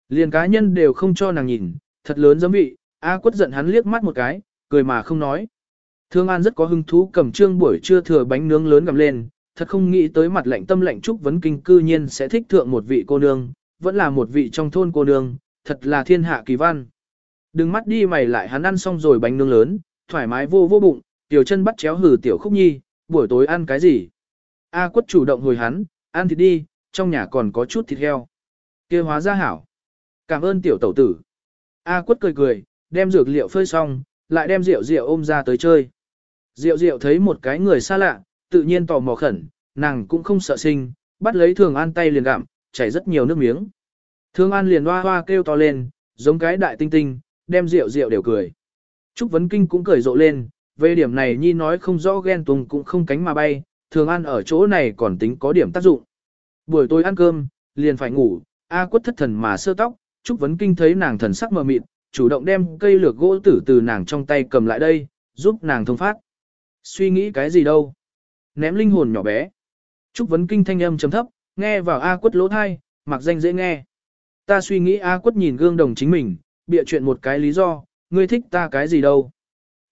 Liền cá nhân đều không cho nàng nhìn, thật lớn giấm vị, A quất giận hắn liếc mắt một cái, cười mà không nói. Thương An rất có hứng thú cầm trương buổi trưa thừa bánh nướng lớn gặm lên, thật không nghĩ tới mặt lạnh tâm lạnh Trúc Vấn Kinh cư nhiên sẽ thích thượng một vị cô nương, vẫn là một vị trong thôn cô nương, thật là thiên hạ kỳ văn. Đừng mắt đi mày lại hắn ăn xong rồi bánh nướng lớn, thoải mái vô vô bụng, tiểu chân bắt chéo hử tiểu khúc nhi, buổi tối ăn cái gì? A quất chủ động hồi hắn, ăn thịt đi, trong nhà còn có chút thịt heo. kia hóa ra hảo. Cảm ơn tiểu tẩu tử. A quất cười cười, đem dược liệu phơi xong, lại đem rượu rượu ôm ra tới chơi. Rượu rượu thấy một cái người xa lạ, tự nhiên tò mò khẩn, nàng cũng không sợ sinh, bắt lấy thường an tay liền gặm, chảy rất nhiều nước miếng. Thường an liền hoa hoa kêu to lên, giống cái đại tinh tinh, đem rượu rượu đều cười. Trúc Vấn Kinh cũng cười rộ lên, về điểm này nhi nói không rõ ghen tuông cũng không cánh mà bay, thường an ở chỗ này còn tính có điểm tác dụng. Buổi tối ăn cơm, liền phải ngủ, A quất thất thần mà sơ tóc, Trúc Vấn Kinh thấy nàng thần sắc mờ mịt, chủ động đem cây lược gỗ tử từ nàng trong tay cầm lại đây, giúp nàng thông phát. Suy nghĩ cái gì đâu? Ném linh hồn nhỏ bé. Trúc Vấn Kinh thanh âm trầm thấp, nghe vào A quất lỗ thai, mặc danh dễ nghe. Ta suy nghĩ A quất nhìn gương đồng chính mình, bịa chuyện một cái lý do, ngươi thích ta cái gì đâu.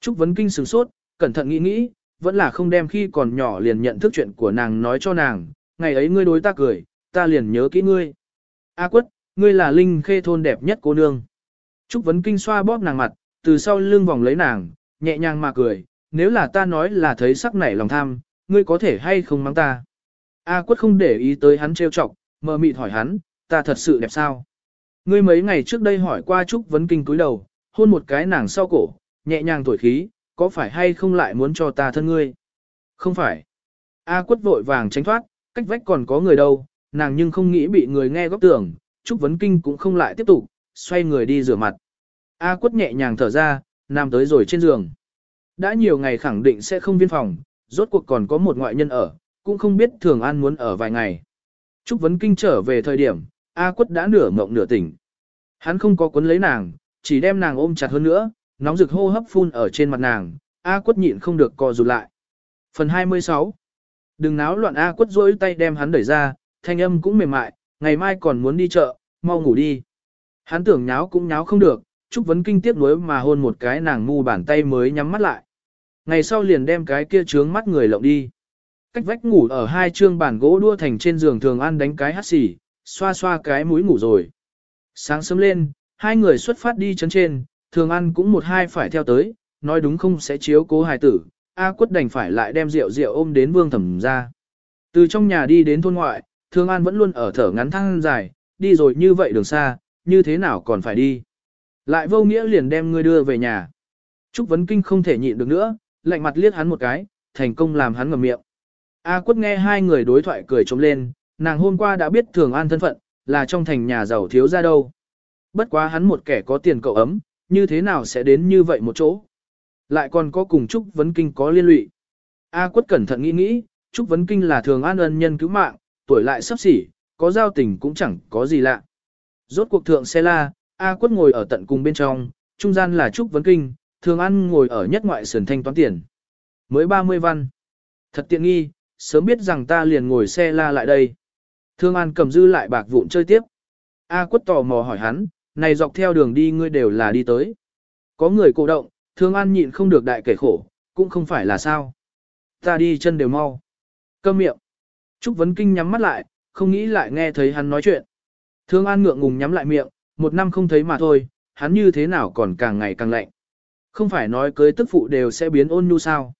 Trúc Vấn Kinh sửng sốt, cẩn thận nghĩ nghĩ, vẫn là không đem khi còn nhỏ liền nhận thức chuyện của nàng nói cho nàng, ngày ấy ngươi đối ta cười, ta liền nhớ kỹ ngươi. A quất, ngươi là linh khê thôn đẹp nhất cô nương. Trúc Vấn Kinh xoa bóp nàng mặt, từ sau lưng vòng lấy nàng, nhẹ nhàng mà cười, nếu là ta nói là thấy sắc nảy lòng tham, ngươi có thể hay không mắng ta. A quất không để ý tới hắn trêu chọc, mờ mịt hỏi hắn, ta thật sự đẹp sao? Ngươi mấy ngày trước đây hỏi qua Trúc Vấn Kinh cúi đầu, hôn một cái nàng sau cổ, nhẹ nhàng thổi khí, có phải hay không lại muốn cho ta thân ngươi? Không phải. A quất vội vàng tránh thoát, cách vách còn có người đâu, nàng nhưng không nghĩ bị người nghe góc tưởng, Trúc Vấn Kinh cũng không lại tiếp tục, xoay người đi rửa mặt. A quất nhẹ nhàng thở ra, nằm tới rồi trên giường. Đã nhiều ngày khẳng định sẽ không viên phòng, rốt cuộc còn có một ngoại nhân ở, cũng không biết Thường An muốn ở vài ngày. Trúc Vấn Kinh trở về thời điểm, A quất đã nửa mộng nửa tỉnh. Hắn không có cuốn lấy nàng, chỉ đem nàng ôm chặt hơn nữa, nóng rực hô hấp phun ở trên mặt nàng, A quất nhịn không được co rụt lại. Phần 26 Đừng náo loạn A quất rỗi tay đem hắn đẩy ra, thanh âm cũng mềm mại, ngày mai còn muốn đi chợ, mau ngủ đi. Hắn tưởng nháo cũng nháo không được, Trúc Vấn Kinh tiếc nuối mà hôn một cái nàng mu bàn tay mới nhắm mắt lại. Ngày sau liền đem cái kia trướng mắt người lộng đi. Cách vách ngủ ở hai trương bàn gỗ đua thành trên giường thường ăn đánh cái hát xì, xoa xoa cái mũi ngủ rồi. Sáng sớm lên, hai người xuất phát đi chấn trên, thường ăn cũng một hai phải theo tới, nói đúng không sẽ chiếu cố hài tử, A quất đành phải lại đem rượu rượu ôm đến vương thẩm ra. Từ trong nhà đi đến thôn ngoại, thường an vẫn luôn ở thở ngắn thăng dài, đi rồi như vậy đường xa, như thế nào còn phải đi. Lại vô nghĩa liền đem ngươi đưa về nhà. Trúc Vấn Kinh không thể nhịn được nữa, lạnh mặt liếc hắn một cái, thành công làm hắn ngậm miệng. A quất nghe hai người đối thoại cười trống lên, nàng hôm qua đã biết thường an thân phận, là trong thành nhà giàu thiếu ra đâu. Bất quá hắn một kẻ có tiền cậu ấm, như thế nào sẽ đến như vậy một chỗ. Lại còn có cùng Trúc Vấn Kinh có liên lụy. A quất cẩn thận nghĩ nghĩ, Trúc Vấn Kinh là thường an ân nhân cứu mạng, tuổi lại sắp xỉ, có giao tình cũng chẳng có gì lạ. Rốt cuộc thượng xe la, A quất ngồi ở tận cùng bên trong, trung gian là Trúc Vấn Kinh, thường an ngồi ở nhất ngoại sườn thanh toán tiền. Mới 30 văn. Thật tiện nghi, sớm biết rằng ta liền ngồi xe la lại đây. Thương An cầm dư lại bạc vụn chơi tiếp. A quất tò mò hỏi hắn, này dọc theo đường đi ngươi đều là đi tới. Có người cổ động, Thương An nhịn không được đại kể khổ, cũng không phải là sao. Ta đi chân đều mau. Câm miệng. Trúc Vấn Kinh nhắm mắt lại, không nghĩ lại nghe thấy hắn nói chuyện. Thương An ngượng ngùng nhắm lại miệng, một năm không thấy mà thôi, hắn như thế nào còn càng ngày càng lạnh. Không phải nói cưới tức phụ đều sẽ biến ôn nhu sao.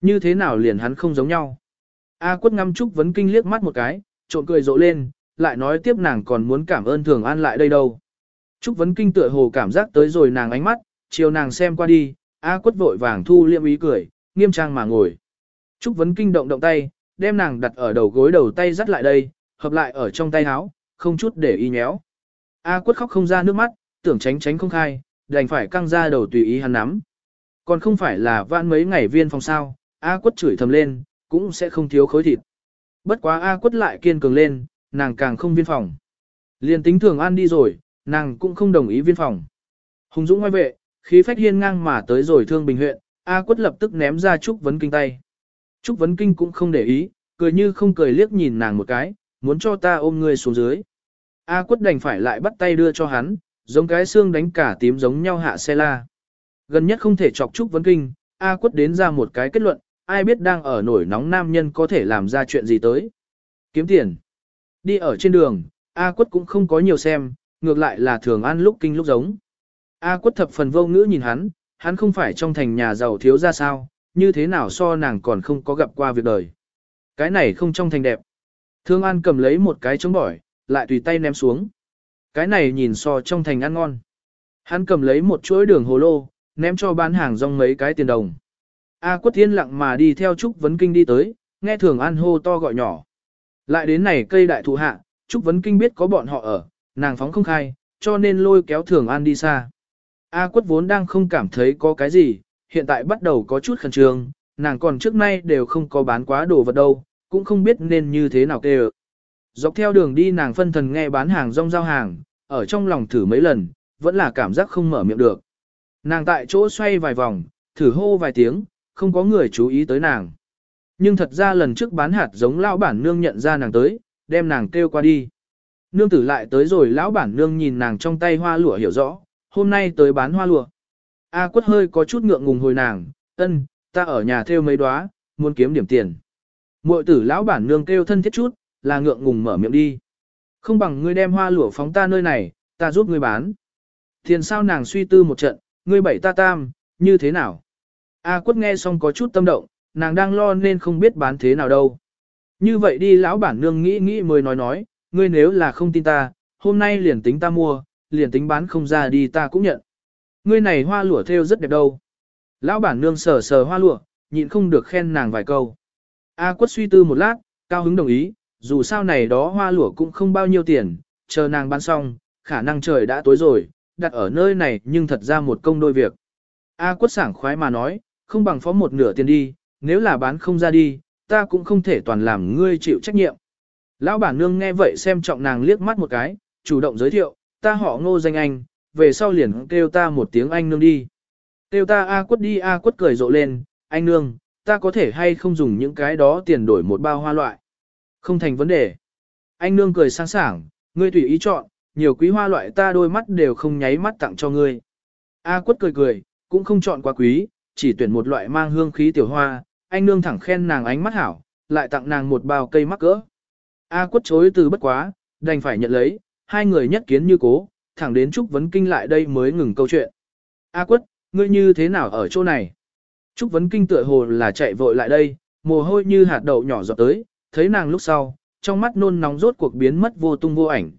Như thế nào liền hắn không giống nhau. A quất ngâm Trúc Vấn Kinh liếc mắt một cái, trộn cười rộ lên, lại nói tiếp nàng còn muốn cảm ơn Thường An lại đây đâu. Trúc Vấn Kinh tựa hồ cảm giác tới rồi nàng ánh mắt, chiều nàng xem qua đi, A quất vội vàng thu liêm ý cười, nghiêm trang mà ngồi. Trúc Vấn Kinh động động tay, đem nàng đặt ở đầu gối đầu tay dắt lại đây, hợp lại ở trong tay áo, không chút để y nhéo. A quất khóc không ra nước mắt, tưởng tránh tránh không khai, đành phải căng ra đầu tùy ý hắn nắm. Còn không phải là vãn mấy ngày viên phòng sao, A quất chửi thầm lên, cũng sẽ không thiếu khối thịt. Bất quá A quất lại kiên cường lên, nàng càng không viên phòng. Liên tính thường an đi rồi, nàng cũng không đồng ý viên phòng. Hùng Dũng ngoài vệ, khí phách hiên ngang mà tới rồi thương bình huyện, A quất lập tức ném ra Trúc Vấn Kinh tay. Trúc Vấn Kinh cũng không để ý, cười như không cười liếc nhìn nàng một cái, muốn cho ta ôm người xuống dưới. A quất đành phải lại bắt tay đưa cho hắn, giống cái xương đánh cả tím giống nhau hạ xe la. Gần nhất không thể chọc Trúc Vấn Kinh, A quất đến ra một cái kết luận, ai biết đang ở nổi nóng nam nhân có thể làm ra chuyện gì tới. Kiếm tiền. Đi ở trên đường, A quất cũng không có nhiều xem, ngược lại là thường ăn lúc kinh lúc giống. A quất thập phần vô ngữ nhìn hắn, hắn không phải trong thành nhà giàu thiếu ra sao, như thế nào so nàng còn không có gặp qua việc đời. Cái này không trong thành đẹp. Thương An cầm lấy một cái chống bỏi, lại tùy tay ném xuống. Cái này nhìn so trong thành ăn ngon. Hắn cầm lấy một chuỗi đường hồ lô, ném cho bán hàng rong mấy cái tiền đồng. A quất thiên lặng mà đi theo Trúc Vấn Kinh đi tới, nghe thường an hô to gọi nhỏ. Lại đến này cây đại thụ hạ, Trúc Vấn Kinh biết có bọn họ ở, nàng phóng không khai, cho nên lôi kéo thường an đi xa. A quất vốn đang không cảm thấy có cái gì, hiện tại bắt đầu có chút khẩn trương, nàng còn trước nay đều không có bán quá đồ vật đâu, cũng không biết nên như thế nào kêu. Dọc theo đường đi nàng phân thần nghe bán hàng rong giao hàng, ở trong lòng thử mấy lần, vẫn là cảm giác không mở miệng được. Nàng tại chỗ xoay vài vòng, thử hô vài tiếng, không có người chú ý tới nàng. Nhưng thật ra lần trước bán hạt giống lão bản nương nhận ra nàng tới, đem nàng kêu qua đi. Nương tử lại tới rồi lão bản nương nhìn nàng trong tay hoa lụa hiểu rõ, hôm nay tới bán hoa lụa. A quất hơi có chút ngượng ngùng hồi nàng, ân, ta ở nhà theo mấy đóa, muốn kiếm điểm tiền. Muội tử lão bản nương kêu thân thiết chút, là ngượng ngùng mở miệng đi. Không bằng ngươi đem hoa lụa phóng ta nơi này, ta giúp ngươi bán. Thiền sao nàng suy tư một trận, ngươi bảy ta tam, như thế nào? A quất nghe xong có chút tâm động, nàng đang lo nên không biết bán thế nào đâu. Như vậy đi lão bản nương nghĩ nghĩ mới nói nói, ngươi nếu là không tin ta, hôm nay liền tính ta mua, liền tính bán không ra đi ta cũng nhận. Ngươi này hoa lụa theo rất đẹp đâu. Lão bản nương sờ sờ hoa lụa, nhịn không được khen nàng vài câu. A quất suy tư một lát, cao hứng đồng ý, dù sao này đó hoa lụa cũng không bao nhiêu tiền, chờ nàng bán xong, khả năng trời đã tối rồi, đặt ở nơi này nhưng thật ra một công đôi việc. A quất sảng khoái mà nói, không bằng phó một nửa tiền đi, nếu là bán không ra đi, ta cũng không thể toàn làm ngươi chịu trách nhiệm. Lão bản nương nghe vậy xem trọng nàng liếc mắt một cái, chủ động giới thiệu, ta họ ngô danh anh, về sau liền kêu ta một tiếng anh nương đi. Kêu ta A quất đi A quất cười rộ lên, anh nương, ta có thể hay không dùng những cái đó tiền đổi một bao hoa loại. Không thành vấn đề. Anh nương cười sáng sảng, ngươi tùy ý chọn, nhiều quý hoa loại ta đôi mắt đều không nháy mắt tặng cho ngươi. A quất cười cười, cũng không chọn quá quý, chỉ tuyển một loại mang hương khí tiểu hoa, anh nương thẳng khen nàng ánh mắt hảo, lại tặng nàng một bao cây mắc cỡ. A quất chối từ bất quá, đành phải nhận lấy, hai người nhất kiến như cố, thẳng đến Trúc Vấn Kinh lại đây mới ngừng câu chuyện. A quất, ngươi như thế nào ở chỗ này? Trúc Vấn Kinh tựa hồ là chạy vội lại đây, mồ hôi như hạt đậu nhỏ giọt tới, thấy nàng lúc sau, trong mắt nôn nóng rốt cuộc biến mất vô tung vô ảnh.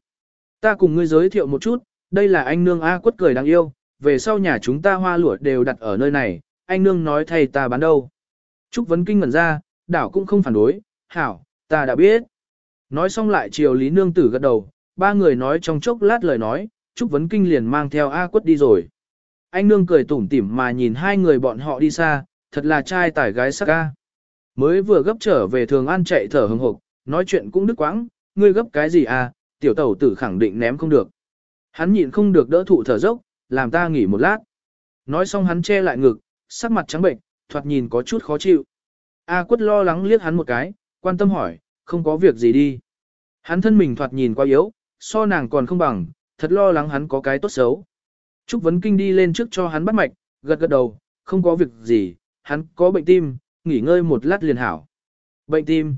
Ta cùng ngươi giới thiệu một chút, đây là anh nương A quất cười đáng yêu, về sau nhà chúng ta hoa lụa đều đặt ở nơi này, anh nương nói thầy ta bán đâu. Trúc Vấn Kinh ngẩn ra, đảo cũng không phản đối, hảo, ta đã biết. Nói xong lại chiều Lý Nương Tử gật đầu, ba người nói trong chốc lát lời nói, Trúc Vấn Kinh liền mang theo A quất đi rồi. Anh Nương cười tủm tỉm mà nhìn hai người bọn họ đi xa, thật là trai tải gái sắc ca. Mới vừa gấp trở về thường an chạy thở hừng hộp, nói chuyện cũng đứt quãng, ngươi gấp cái gì à, tiểu tẩu tử khẳng định ném không được. Hắn nhịn không được đỡ thụ thở dốc, làm ta nghỉ một lát. Nói xong hắn che lại ngực, sắc mặt trắng bệnh, thoạt nhìn có chút khó chịu. A quất lo lắng liếc hắn một cái, quan tâm hỏi, không có việc gì đi. Hắn thân mình thoạt nhìn quá yếu, so nàng còn không bằng, thật lo lắng hắn có cái tốt xấu. Trúc Vấn Kinh đi lên trước cho hắn bắt mạch, gật gật đầu, không có việc gì, hắn có bệnh tim, nghỉ ngơi một lát liền hảo. Bệnh tim.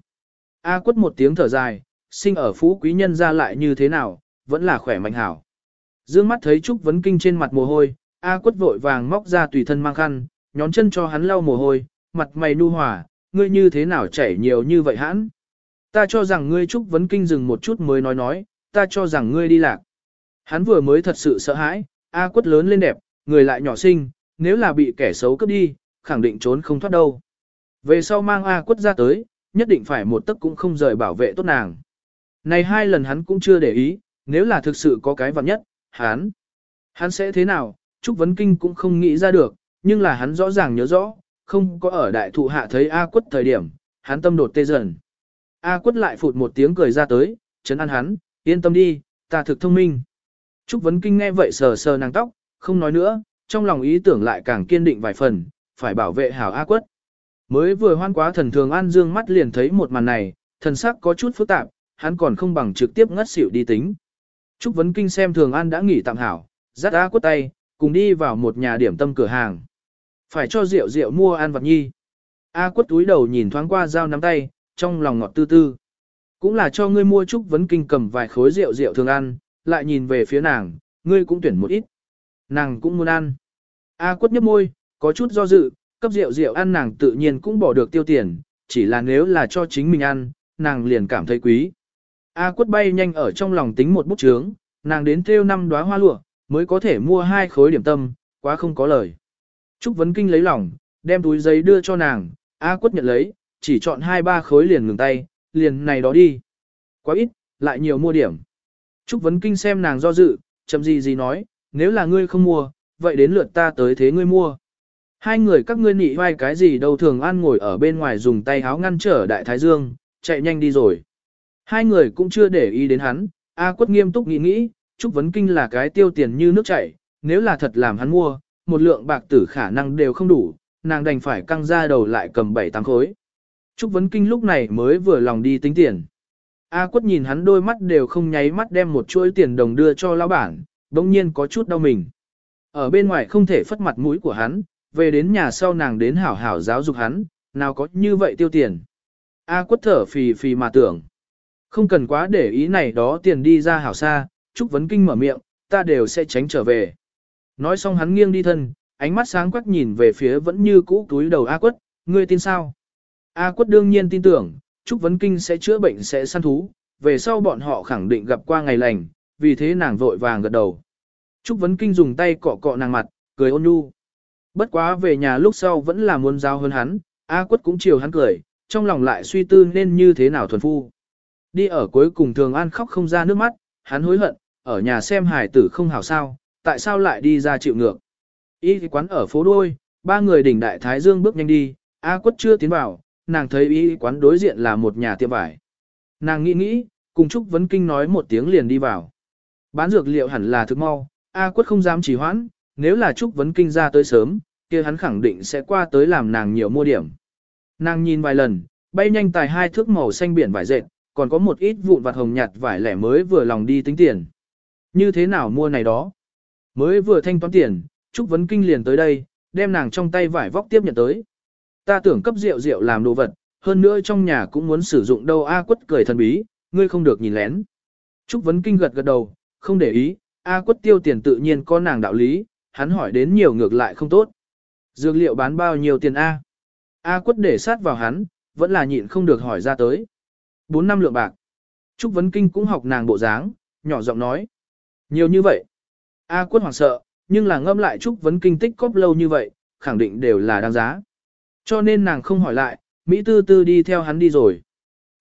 A quất một tiếng thở dài, sinh ở phú quý nhân ra lại như thế nào, vẫn là khỏe mạnh hảo. Dương mắt thấy Trúc Vấn Kinh trên mặt mồ hôi, A quất vội vàng móc ra tùy thân mang khăn, nhón chân cho hắn lau mồ hôi, mặt mày nu hòa, ngươi như thế nào chảy nhiều như vậy hãn. Ta cho rằng ngươi Trúc Vấn Kinh dừng một chút mới nói nói, ta cho rằng ngươi đi lạc. Hắn vừa mới thật sự sợ hãi, A quất lớn lên đẹp, người lại nhỏ xinh, nếu là bị kẻ xấu cướp đi, khẳng định trốn không thoát đâu. Về sau mang A quất ra tới, nhất định phải một tấc cũng không rời bảo vệ tốt nàng. Này hai lần hắn cũng chưa để ý, nếu là thực sự có cái vật nhất, hắn, hắn sẽ thế nào, Trúc Vấn Kinh cũng không nghĩ ra được, nhưng là hắn rõ ràng nhớ rõ, không có ở đại thụ hạ thấy A quất thời điểm, hắn tâm đột tê dần. A quất lại phụt một tiếng cười ra tới, chấn an hắn, yên tâm đi, ta thực thông minh. Trúc Vấn Kinh nghe vậy sờ sờ nàng tóc, không nói nữa, trong lòng ý tưởng lại càng kiên định vài phần, phải bảo vệ hảo A quất. Mới vừa hoan quá thần thường an dương mắt liền thấy một màn này, thần sắc có chút phức tạp, hắn còn không bằng trực tiếp ngất xỉu đi tính. Trúc Vấn Kinh xem thường an đã nghỉ tạm hảo, dắt A quất tay, cùng đi vào một nhà điểm tâm cửa hàng. Phải cho rượu rượu mua ăn vật nhi. A quất túi đầu nhìn thoáng qua dao nắm tay, trong lòng ngọt tư tư. Cũng là cho ngươi mua Trúc Vấn Kinh cầm vài khối rượu rượu thường ăn, lại nhìn về phía nàng, ngươi cũng tuyển một ít. Nàng cũng muốn ăn. A quất nhấp môi, có chút do dự, cấp rượu rượu ăn nàng tự nhiên cũng bỏ được tiêu tiền, chỉ là nếu là cho chính mình ăn, nàng liền cảm thấy quý. A quất bay nhanh ở trong lòng tính một bút chướng, nàng đến theo năm đóa hoa lụa, mới có thể mua hai khối điểm tâm, quá không có lời. Trúc Vấn Kinh lấy lòng, đem túi giấy đưa cho nàng, A quất nhận lấy, chỉ chọn hai ba khối liền ngừng tay, liền này đó đi. Quá ít, lại nhiều mua điểm. Trúc Vấn Kinh xem nàng do dự, chậm gì gì nói, nếu là ngươi không mua, vậy đến lượt ta tới thế ngươi mua. Hai người các ngươi nị vai cái gì đâu thường an ngồi ở bên ngoài dùng tay háo ngăn trở đại thái dương, chạy nhanh đi rồi. Hai người cũng chưa để ý đến hắn, A quất nghiêm túc nghĩ nghĩ, Trúc Vấn Kinh là cái tiêu tiền như nước chảy, nếu là thật làm hắn mua, một lượng bạc tử khả năng đều không đủ, nàng đành phải căng ra đầu lại cầm bảy tám khối. Trúc Vấn Kinh lúc này mới vừa lòng đi tính tiền. A quất nhìn hắn đôi mắt đều không nháy mắt đem một chuỗi tiền đồng đưa cho lão bản, bỗng nhiên có chút đau mình. Ở bên ngoài không thể phất mặt mũi của hắn, về đến nhà sau nàng đến hảo hảo giáo dục hắn, nào có như vậy tiêu tiền. A quất thở phì phì mà tưởng. Không cần quá để ý này đó tiền đi ra hảo xa, Trúc Vấn Kinh mở miệng, ta đều sẽ tránh trở về. Nói xong hắn nghiêng đi thân, ánh mắt sáng quắc nhìn về phía vẫn như cũ túi đầu A quất, ngươi tin sao? A quất đương nhiên tin tưởng, Trúc Vấn Kinh sẽ chữa bệnh sẽ săn thú, về sau bọn họ khẳng định gặp qua ngày lành, vì thế nàng vội vàng gật đầu. Trúc Vấn Kinh dùng tay cọ cọ nàng mặt, cười ôn nhu. Bất quá về nhà lúc sau vẫn là muốn giao hơn hắn, A quất cũng chiều hắn cười, trong lòng lại suy tư nên như thế nào thuần phu. Đi ở cuối cùng thường an khóc không ra nước mắt, hắn hối hận, ở nhà xem hài tử không hảo sao, tại sao lại đi ra chịu ngược. Y quán ở phố đôi, ba người đỉnh đại thái dương bước nhanh đi, A quất chưa tiến vào, nàng thấy y quán đối diện là một nhà tiệm vải. Nàng nghĩ nghĩ, cùng Trúc Vấn Kinh nói một tiếng liền đi vào. Bán dược liệu hẳn là thức mau, A quất không dám trì hoãn, nếu là Trúc Vấn Kinh ra tới sớm, kia hắn khẳng định sẽ qua tới làm nàng nhiều mua điểm. Nàng nhìn vài lần, bay nhanh tài hai thước màu xanh biển vải dệt, còn có một ít vụn vặt hồng nhạt vải lẻ mới vừa lòng đi tính tiền. Như thế nào mua này đó? Mới vừa thanh toán tiền, Trúc Vấn Kinh liền tới đây, đem nàng trong tay vải vóc tiếp nhận tới. Ta tưởng cấp rượu rượu làm đồ vật, hơn nữa trong nhà cũng muốn sử dụng đâu A quất cười thần bí, ngươi không được nhìn lén. Trúc Vấn Kinh gật gật đầu, không để ý, A quất tiêu tiền tự nhiên có nàng đạo lý, hắn hỏi đến nhiều ngược lại không tốt. Dược liệu bán bao nhiêu tiền A? A quất để sát vào hắn, vẫn là nhịn không được hỏi ra tới. 4 năm lượng bạc. Trúc Vấn Kinh cũng học nàng bộ dáng, nhỏ giọng nói. Nhiều như vậy. A quất hoảng sợ, nhưng là ngâm lại Trúc Vấn Kinh tích cóp lâu như vậy, khẳng định đều là đáng giá. Cho nên nàng không hỏi lại, Mỹ tư tư đi theo hắn đi rồi.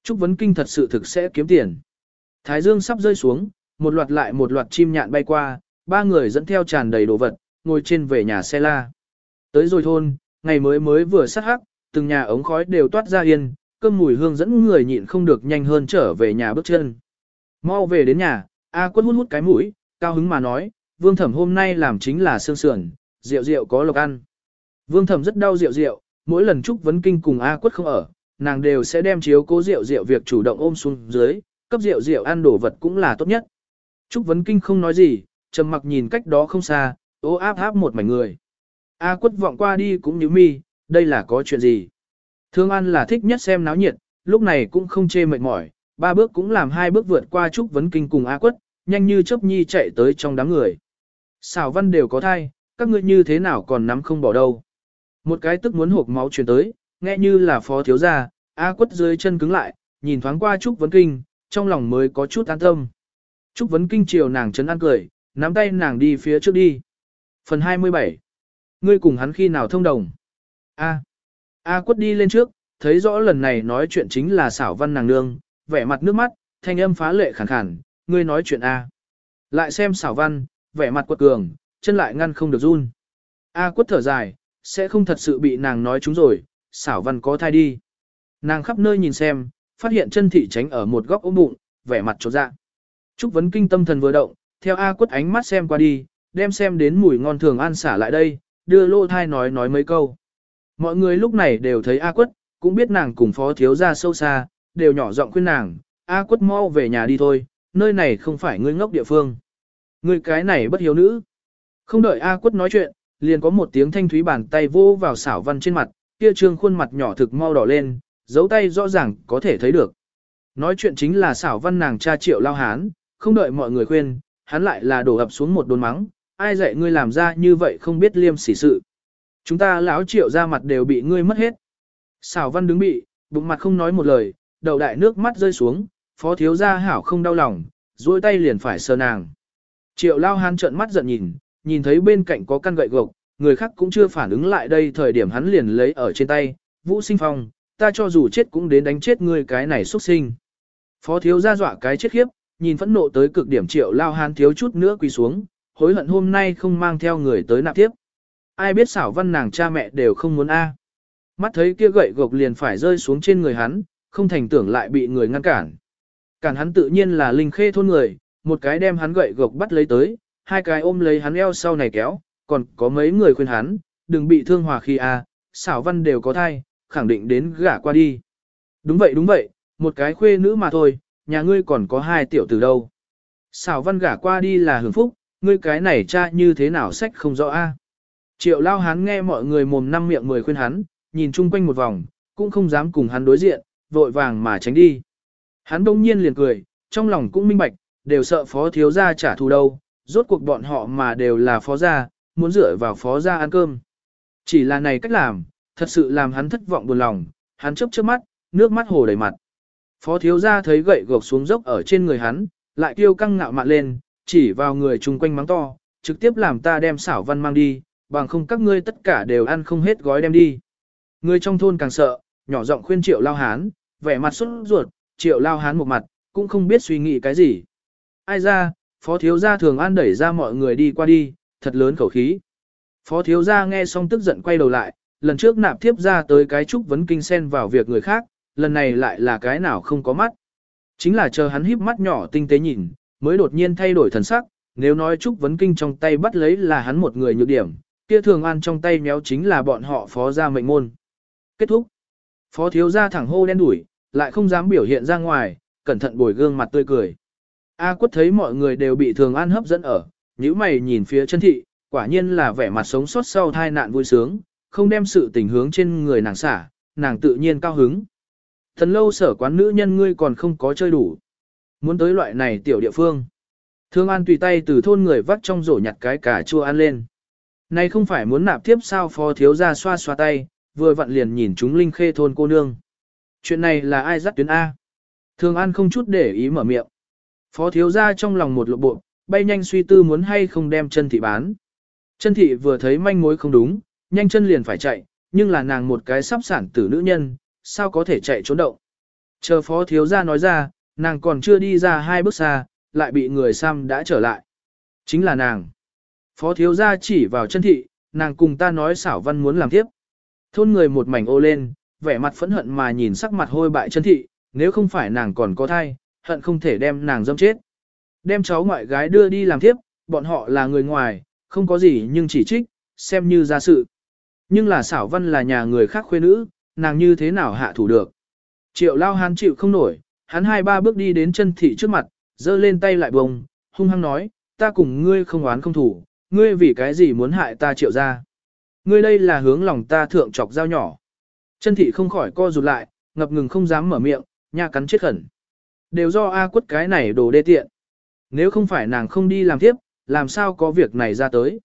Trúc Vấn Kinh thật sự thực sẽ kiếm tiền. Thái dương sắp rơi xuống, một loạt lại một loạt chim nhạn bay qua, ba người dẫn theo tràn đầy đồ vật, ngồi trên về nhà xe la. Tới rồi thôn, ngày mới mới vừa sát hắc, từng nhà ống khói đều toát ra yên, cơm mùi hương dẫn người nhịn không được nhanh hơn trở về nhà bước chân. Mau về đến nhà, A quất hút hút cái mũi, cao hứng mà nói, vương thẩm hôm nay làm chính là sương sườn, rượu rượu có lộc ăn. Vương thẩm rất đau rượu rượu, mỗi lần Trúc Vấn Kinh cùng A quất không ở, nàng đều sẽ đem chiếu cố rượu rượu việc chủ động ôm xuống dưới, cấp rượu rượu ăn đồ vật cũng là tốt nhất. Trúc Vấn Kinh không nói gì, trầm mặc nhìn cách đó không xa, ô áp áp một mảnh người. A quất vọng qua đi cũng như mi, đây là có chuyện gì? Thương An là thích nhất xem náo nhiệt, lúc này cũng không chê mệt mỏi, ba bước cũng làm hai bước vượt qua Trúc Vấn Kinh cùng A quất, nhanh như chớp nhi chạy tới trong đám người. Xảo văn đều có thai, các ngươi như thế nào còn nắm không bỏ đâu. Một cái tức muốn hộp máu truyền tới, nghe như là phó thiếu gia, A quất dưới chân cứng lại, nhìn thoáng qua Trúc Vấn Kinh, trong lòng mới có chút an tâm. Trúc Vấn Kinh chiều nàng chấn an cười, nắm tay nàng đi phía trước đi. Phần 27 Ngươi cùng hắn khi nào thông đồng? A. A quất đi lên trước, thấy rõ lần này nói chuyện chính là xảo văn nàng nương, vẻ mặt nước mắt, thanh âm phá lệ khẳng khàn, ngươi nói chuyện A. Lại xem xảo văn, vẻ mặt quật cường, chân lại ngăn không được run. A quất thở dài, sẽ không thật sự bị nàng nói chúng rồi, xảo văn có thai đi. Nàng khắp nơi nhìn xem, phát hiện chân thị tránh ở một góc ốm bụng, vẻ mặt trột dạ. Trúc vấn kinh tâm thần vừa động, theo A quất ánh mắt xem qua đi, đem xem đến mùi ngon thường ăn xả lại đây, đưa lô thai nói nói mấy câu. Mọi người lúc này đều thấy A quất, cũng biết nàng cùng phó thiếu ra sâu xa, đều nhỏ giọng khuyên nàng, A quất mau về nhà đi thôi, nơi này không phải ngươi ngốc địa phương. Ngươi cái này bất hiếu nữ. Không đợi A quất nói chuyện, liền có một tiếng thanh thúy bàn tay vô vào xảo văn trên mặt, kia trương khuôn mặt nhỏ thực mau đỏ lên, dấu tay rõ ràng có thể thấy được. Nói chuyện chính là xảo văn nàng cha triệu lao hán, không đợi mọi người khuyên, hắn lại là đổ ập xuống một đồn mắng, ai dạy ngươi làm ra như vậy không biết liêm sỉ sự. Chúng ta lão triệu ra mặt đều bị ngươi mất hết. Xảo văn đứng bị, bụng mặt không nói một lời, đầu đại nước mắt rơi xuống, phó thiếu gia hảo không đau lòng, duỗi tay liền phải sờ nàng. Triệu lao hán trợn mắt giận nhìn, nhìn thấy bên cạnh có căn gậy gộc, người khác cũng chưa phản ứng lại đây thời điểm hắn liền lấy ở trên tay, vũ sinh phong, ta cho dù chết cũng đến đánh chết ngươi cái này xuất sinh. Phó thiếu gia dọa cái chết khiếp, nhìn phẫn nộ tới cực điểm triệu lao hán thiếu chút nữa quỳ xuống, hối hận hôm nay không mang theo người tới nạp tiếp. Ai biết xảo văn nàng cha mẹ đều không muốn a. Mắt thấy kia gậy gộc liền phải rơi xuống trên người hắn, không thành tưởng lại bị người ngăn cản. Cản hắn tự nhiên là linh khê thôn người, một cái đem hắn gậy gộc bắt lấy tới, hai cái ôm lấy hắn eo sau này kéo, còn có mấy người khuyên hắn, đừng bị thương hòa khi a, xảo văn đều có thai, khẳng định đến gả qua đi. Đúng vậy đúng vậy, một cái khuê nữ mà thôi, nhà ngươi còn có hai tiểu tử đâu. Xảo văn gả qua đi là hưởng phúc, ngươi cái này cha như thế nào sách không rõ a. Triệu lao hắn nghe mọi người mồm năm miệng mười khuyên hắn, nhìn chung quanh một vòng, cũng không dám cùng hắn đối diện, vội vàng mà tránh đi. Hắn đông nhiên liền cười, trong lòng cũng minh bạch, đều sợ phó thiếu gia trả thù đâu, rốt cuộc bọn họ mà đều là phó gia, muốn dựa vào phó gia ăn cơm. Chỉ là này cách làm, thật sự làm hắn thất vọng buồn lòng, hắn chớp chớp mắt, nước mắt hồ đầy mặt. Phó thiếu gia thấy gậy gộc xuống dốc ở trên người hắn, lại kêu căng ngạo mạn lên, chỉ vào người chung quanh mắng to, trực tiếp làm ta đem xảo văn mang đi, bằng không các ngươi tất cả đều ăn không hết gói đem đi. Người trong thôn càng sợ, nhỏ giọng khuyên triệu lao hán, vẻ mặt xuất ruột, triệu lao hán một mặt, cũng không biết suy nghĩ cái gì. Ai ra, phó thiếu gia thường an đẩy ra mọi người đi qua đi, thật lớn khẩu khí. Phó thiếu gia nghe xong tức giận quay đầu lại, lần trước nạp tiếp ra tới cái trúc vấn kinh sen vào việc người khác, lần này lại là cái nào không có mắt. Chính là chờ hắn híp mắt nhỏ tinh tế nhìn, mới đột nhiên thay đổi thần sắc, nếu nói trúc vấn kinh trong tay bắt lấy là hắn một người nhược điểm, kia thường an trong tay méo chính là bọn họ phó gia mệnh môn. Kết thúc. Phó thiếu gia thẳng hô đen đuổi, lại không dám biểu hiện ra ngoài, cẩn thận bồi gương mặt tươi cười. A quất thấy mọi người đều bị thường an hấp dẫn ở, nhíu mày nhìn phía chân thị, quả nhiên là vẻ mặt sống sót sau thai nạn vui sướng, không đem sự tình hướng trên người nàng xả, nàng tự nhiên cao hứng. Thần lâu sở quán nữ nhân ngươi còn không có chơi đủ. Muốn tới loại này tiểu địa phương. Thương An tùy tay từ thôn người vắt trong rổ nhặt cái cà chua ăn lên. Này không phải muốn nạp tiếp sao phó thiếu ra xoa xoa tay, vừa vặn liền nhìn chúng linh khê thôn cô nương. Chuyện này là ai dắt tuyến A? Thương An không chút để ý mở miệng. Phó thiếu ra trong lòng một lộ bộ, bay nhanh suy tư muốn hay không đem chân thị bán. Chân thị vừa thấy manh mối không đúng, nhanh chân liền phải chạy, nhưng là nàng một cái sắp sản tử nữ nhân, sao có thể chạy trốn động. Chờ phó thiếu gia nói ra, nàng còn chưa đi ra hai bước xa, lại bị người xăm đã trở lại. Chính là nàng. Phó thiếu gia chỉ vào chân thị, nàng cùng ta nói xảo văn muốn làm tiếp. Thôn người một mảnh ô lên, vẻ mặt phẫn hận mà nhìn sắc mặt hôi bại chân thị, nếu không phải nàng còn có thai, hận không thể đem nàng dâm chết. Đem cháu ngoại gái đưa đi làm tiếp, bọn họ là người ngoài, không có gì nhưng chỉ trích, xem như ra sự. Nhưng là xảo văn là nhà người khác khuê nữ, nàng như thế nào hạ thủ được. Triệu lao hán chịu không nổi, hắn hai ba bước đi đến chân thị trước mặt, giơ lên tay lại bông, hung hăng nói, ta cùng ngươi không oán không thủ, ngươi vì cái gì muốn hại ta triệu ra. Ngươi đây là hướng lòng ta thượng chọc dao nhỏ. Chân thị không khỏi co rụt lại, ngập ngừng không dám mở miệng, nha cắn chết khẩn. Đều do A quất cái này đồ đê tiện. Nếu không phải nàng không đi làm tiếp, làm sao có việc này ra tới.